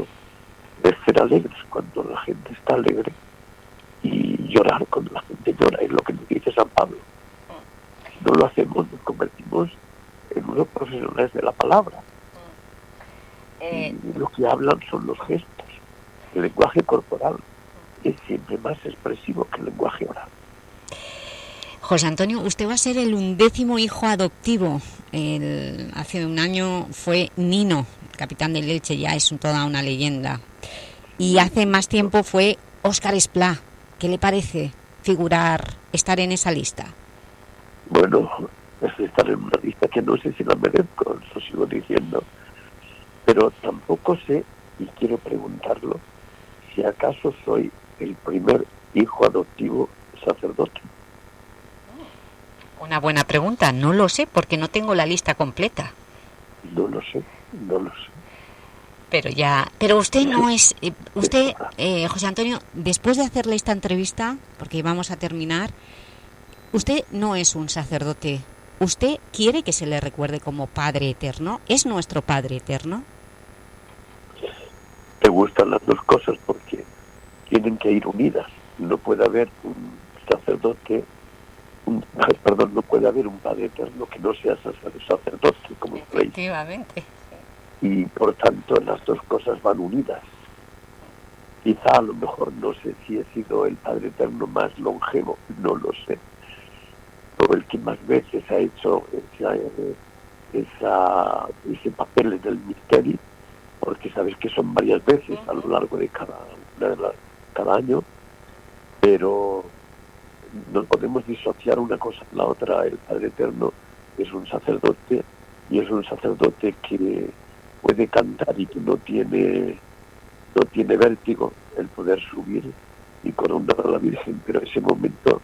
de ser alegres cuando la gente está alegre y llorar cuando la gente llora, es lo que nos dice San Pablo. No lo hacemos, nos convertimos en unos profesionales de la palabra. Y lo que hablan son los gestos. El lenguaje corporal es siempre más expresivo que el lenguaje oral. José Antonio, usted va a ser el undécimo hijo adoptivo. El- hace un año fue Nino, capitán del Elche, ya es toda una leyenda. Y hace más tiempo fue Óscar Esplá. ¿Qué le parece figurar, estar en esa lista? Bueno, es estar en una lista que no sé si la merezco, eso sigo diciendo. Pero tampoco sé, y quiero preguntarlo, si acaso soy el primer hijo adoptivo sacerdote. Una buena pregunta, no lo sé porque no tengo la lista completa. No lo sé, no lo sé. Pero ya, pero usted no es, usted, eh, José Antonio, después de hacerle esta entrevista, porque vamos a terminar, usted no es un sacerdote. ¿Usted quiere que se le recuerde como Padre Eterno? ¿Es nuestro Padre Eterno? Me gustan las dos cosas porque tienen que ir unidas. No puede haber un sacerdote un- perdón, no puede haber un Padre Eterno que no sea sacer- sacerdote como rey. Y por tanto las dos cosas van unidas. Quizá a lo mejor no sé si he sido el Padre Eterno más longevo, no lo sé, o el que más veces ha hecho esa, ese papel en el misterio, porque sabes que son varias veces a lo largo de cada, de cada año, pero no podemos disociar una cosa de la otra. El Padre Eterno es un sacerdote y es un sacerdote que puede cantar y que no tiene no tiene vértigo el poder subir y coronar a la Virgen, pero ese momento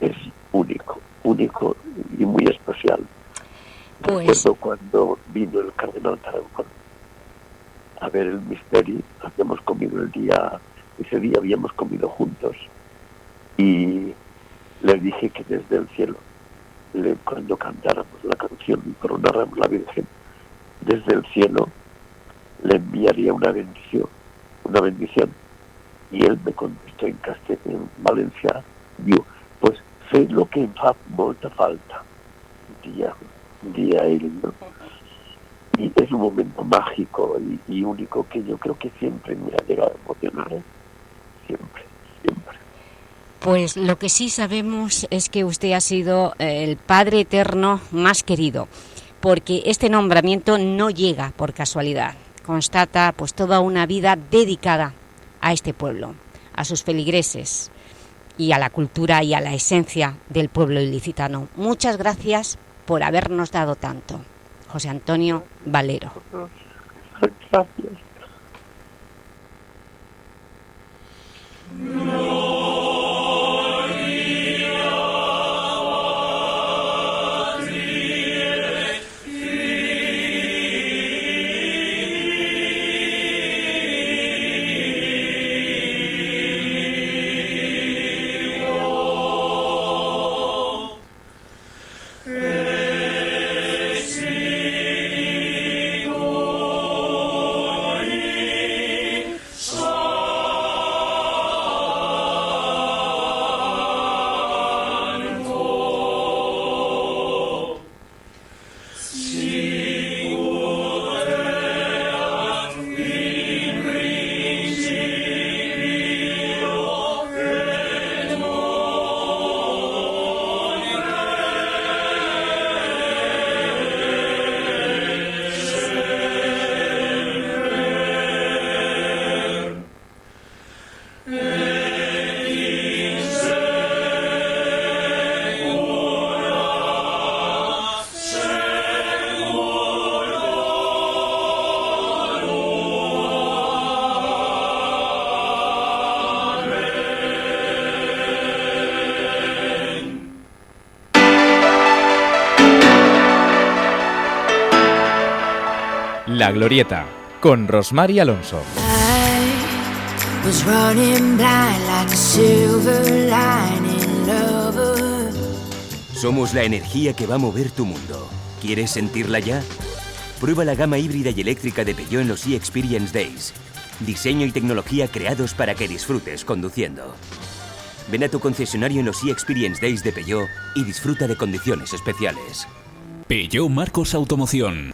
es único, único y muy especial. Pues Recuerdo cuando vino el cardenal Tarancón a ver el misterio, habíamos comido el día, ese día habíamos comido juntos y le dije que desde el cielo, le- cuando cantáramos la canción y coronáramos la Virgen, desde el cielo le enviaría una bendición, una bendición. Y él me contestó en en Valencia, digo, pues sé lo que fa falta. Día, día él, ¿no? Y es un momento mágico y, y único que yo creo que siempre me ha llegado a emocionar, ¿eh? siempre, siempre. Pues lo que sí sabemos es que usted ha sido el Padre Eterno más querido, porque este nombramiento no llega por casualidad. Constata pues toda una vida dedicada a este pueblo, a sus feligreses y a la cultura y a la esencia del pueblo ilicitano. Muchas gracias por habernos dado tanto. José Antonio Valero. Gracias. Glorieta, con Rosmar y Alonso. Somos la energía que va a mover tu mundo. ¿Quieres sentirla ya? Prueba la gama híbrida y eléctrica de Peugeot en los e-Experience Days. Diseño y tecnología creados para que disfrutes conduciendo. Ven a tu concesionario en los e-Experience Days de Peugeot y disfruta de condiciones especiales. Peugeot Marcos Automoción.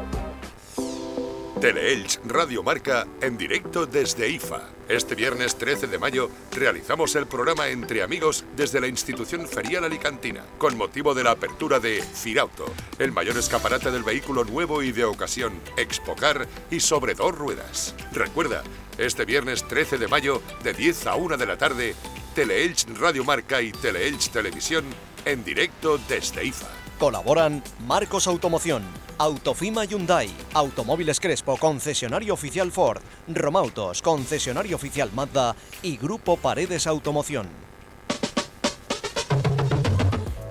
Teleelch Radio Marca en directo desde IFA. Este viernes 13 de mayo realizamos el programa Entre Amigos desde la institución ferial alicantina, con motivo de la apertura de Firauto, el mayor escaparate del vehículo nuevo y de ocasión, Expocar y sobre dos ruedas. Recuerda, este viernes 13 de mayo, de 10 a 1 de la tarde, Teleelch Radio Marca y Teleelch Televisión en directo desde IFA. Colaboran Marcos Automoción, Autofima Hyundai, Automóviles Crespo, concesionario oficial Ford, Romautos, concesionario oficial Mazda y Grupo Paredes Automoción.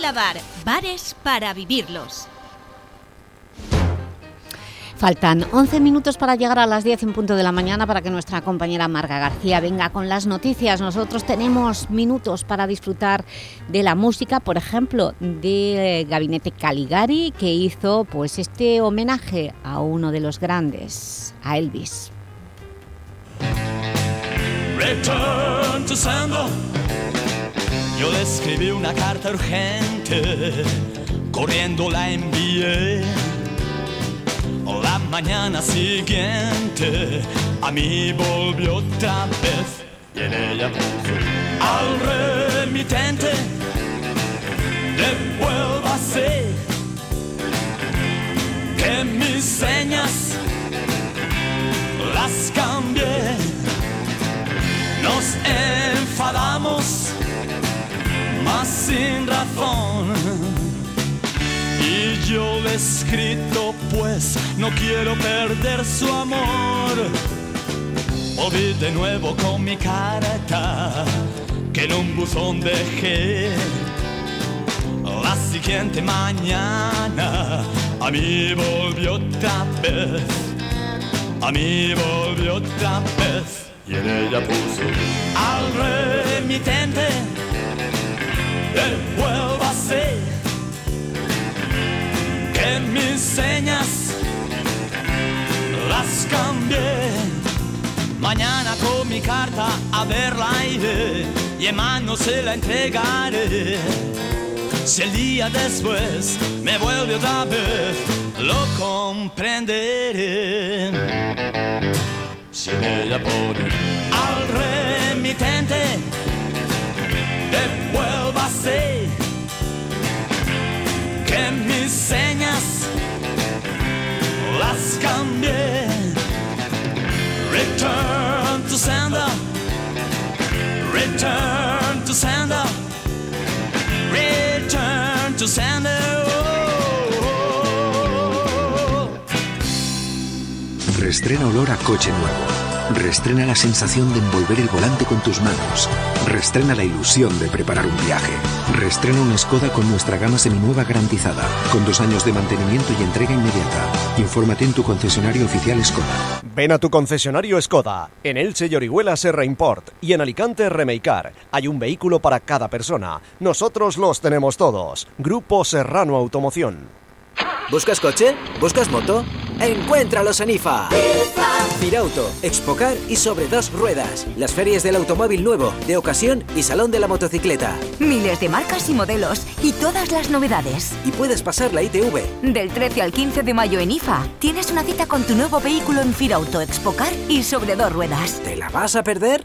Bar, bares para vivirlos. Faltan 11 minutos para llegar a las 10 en punto de la mañana para que nuestra compañera Marga García venga con las noticias. Nosotros tenemos minutos para disfrutar de la música, por ejemplo, de Gabinete Caligari, que hizo pues, este homenaje a uno de los grandes, a Elvis. Return to. Yo le escribí una carta urgente, corriendo la envié. La mañana siguiente a mí volvió otra vez y en ella al remitente devuélvase que mis señas las cambié. Nos enfadamos más sin razón. Y yo le he escrito pues no quiero perder su amor. Volví de nuevo con mi carta que en un buzón dejé. La siguiente mañana a mí volvió otra vez. A mí volvió otra vez. Y en ella puso al remitente devuélvase que mis señas las cambié. Mañana con mi carta a verla iré y en mano se la entregaré. Si el día después me vuelve otra vez, lo comprenderé. Si en ella pone al remitente, devuélvase que mis señas las cambié. Return to sender, return to sender, return to sender. Restrena olor a coche nuevo. Restrena la sensación de envolver el volante con tus manos. Restrena la ilusión de preparar un viaje. Restrena una Skoda con nuestra gama seminueva garantizada, con dos años de mantenimiento y entrega inmediata. Infórmate en tu concesionario oficial Skoda. Ven a tu concesionario Skoda. En Elche y Orihuela Serra Import y en Alicante Remeicar. Hay un vehículo para cada persona. Nosotros los tenemos todos. Grupo Serrano Automoción. ¿Buscas coche? ¿Buscas moto? Encuéntralos en IFA. Firauto, Expocar y sobre dos ruedas. Las ferias del automóvil nuevo, de ocasión y salón de la motocicleta. Miles de marcas y modelos y todas las novedades. Y puedes pasar la ITV. Del 13 al 15 de mayo en IFA, tienes una cita con tu nuevo vehículo en Firauto, Expocar y sobre dos ruedas. ¿Te la vas a perder?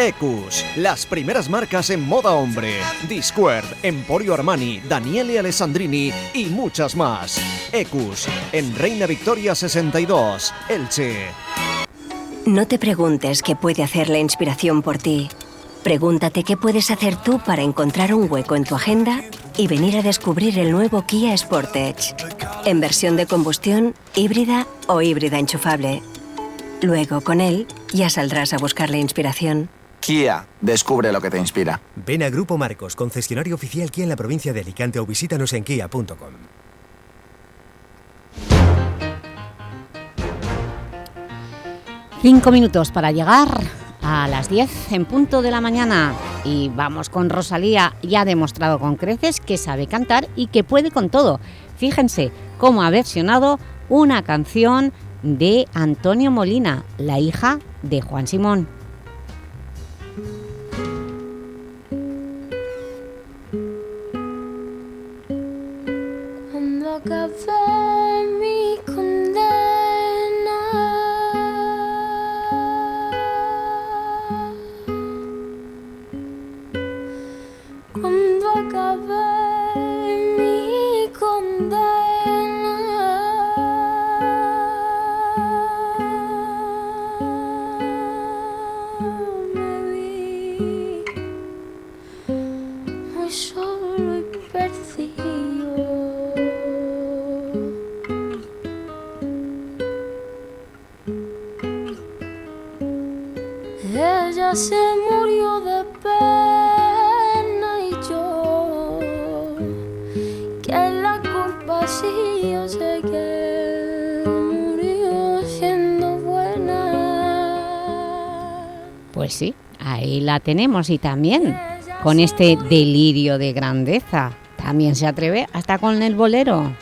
Ecus, las primeras marcas en moda hombre. Discord, Emporio Armani, Daniele Alessandrini y muchas más. Ecus, en Reina Victoria 62, Elche. No te preguntes qué puede hacer la inspiración por ti. Pregúntate qué puedes hacer tú para encontrar un hueco en tu agenda y venir a descubrir el nuevo Kia Sportage. En versión de combustión, híbrida o híbrida enchufable. Luego, con él, ya saldrás a buscar la inspiración. Kia, descubre lo que te inspira. Ven a Grupo Marcos, concesionario oficial Kia en la provincia de Alicante o visítanos en kia.com. Cinco minutos para llegar a las 10 en punto de la mañana y vamos con Rosalía, ya ha demostrado con creces que sabe cantar y que puede con todo. Fíjense cómo ha versionado una canción de Antonio Molina, la hija de Juan Simón. Cuando Pues sí, ahí la tenemos y también con este delirio de grandeza. También se atreve hasta con el bolero.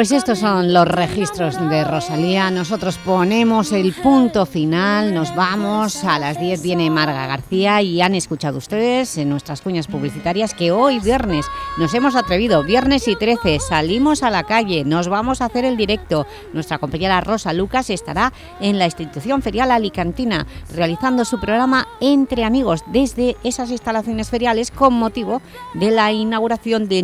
Pues estos son los registros de Rosalía. Nosotros ponemos el punto final, nos vamos. A las 10 viene Marga García y han escuchado ustedes en nuestras cuñas publicitarias que hoy viernes nos hemos atrevido, viernes y 13, salimos a la calle, nos vamos a hacer el directo. Nuestra compañera Rosa Lucas estará en la institución ferial alicantina realizando su programa Entre Amigos desde esas instalaciones feriales con motivo de la inauguración de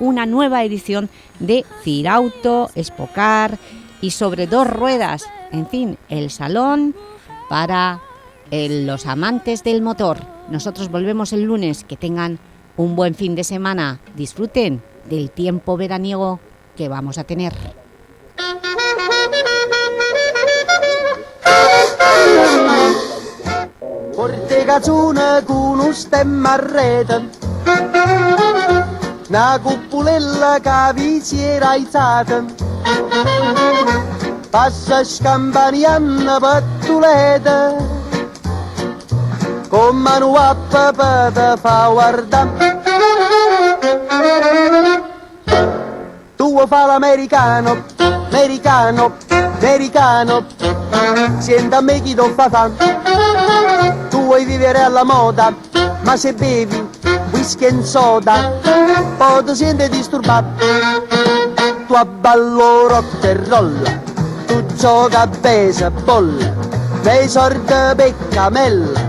una nueva edición de Cirauto, Espocar y sobre dos ruedas, en fin, el salón para eh, los amantes del motor. Nosotros volvemos el lunes, que tengan un buen fin de semana, disfruten del tiempo veraniego que vamos a tener. Una cuppulella che vi si era alzata Passa scampanianna pattuleta Con mano a papà fa guardare Tu vuoi fare l'americano, americano, americano. Senta me chi ti fa fa Tu vuoi vivere alla moda, ma se bevi whisky e soda Poi ti senti disturbato Tu abballo rock e roll Tu gioca a baseball Dei sordi per camella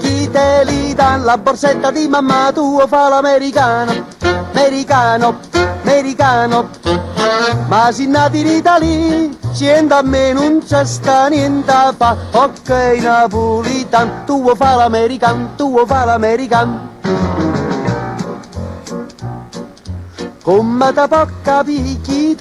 Chi te li dà la borsetta di mamma Tu vuoi fare l'americano, americano, americano ma se nati in Italia, siendo a me non c'è sta niente a fa. Ok, napolitan, tu vuoi fare l'americano, tu fare l'americano. Come da poca picchita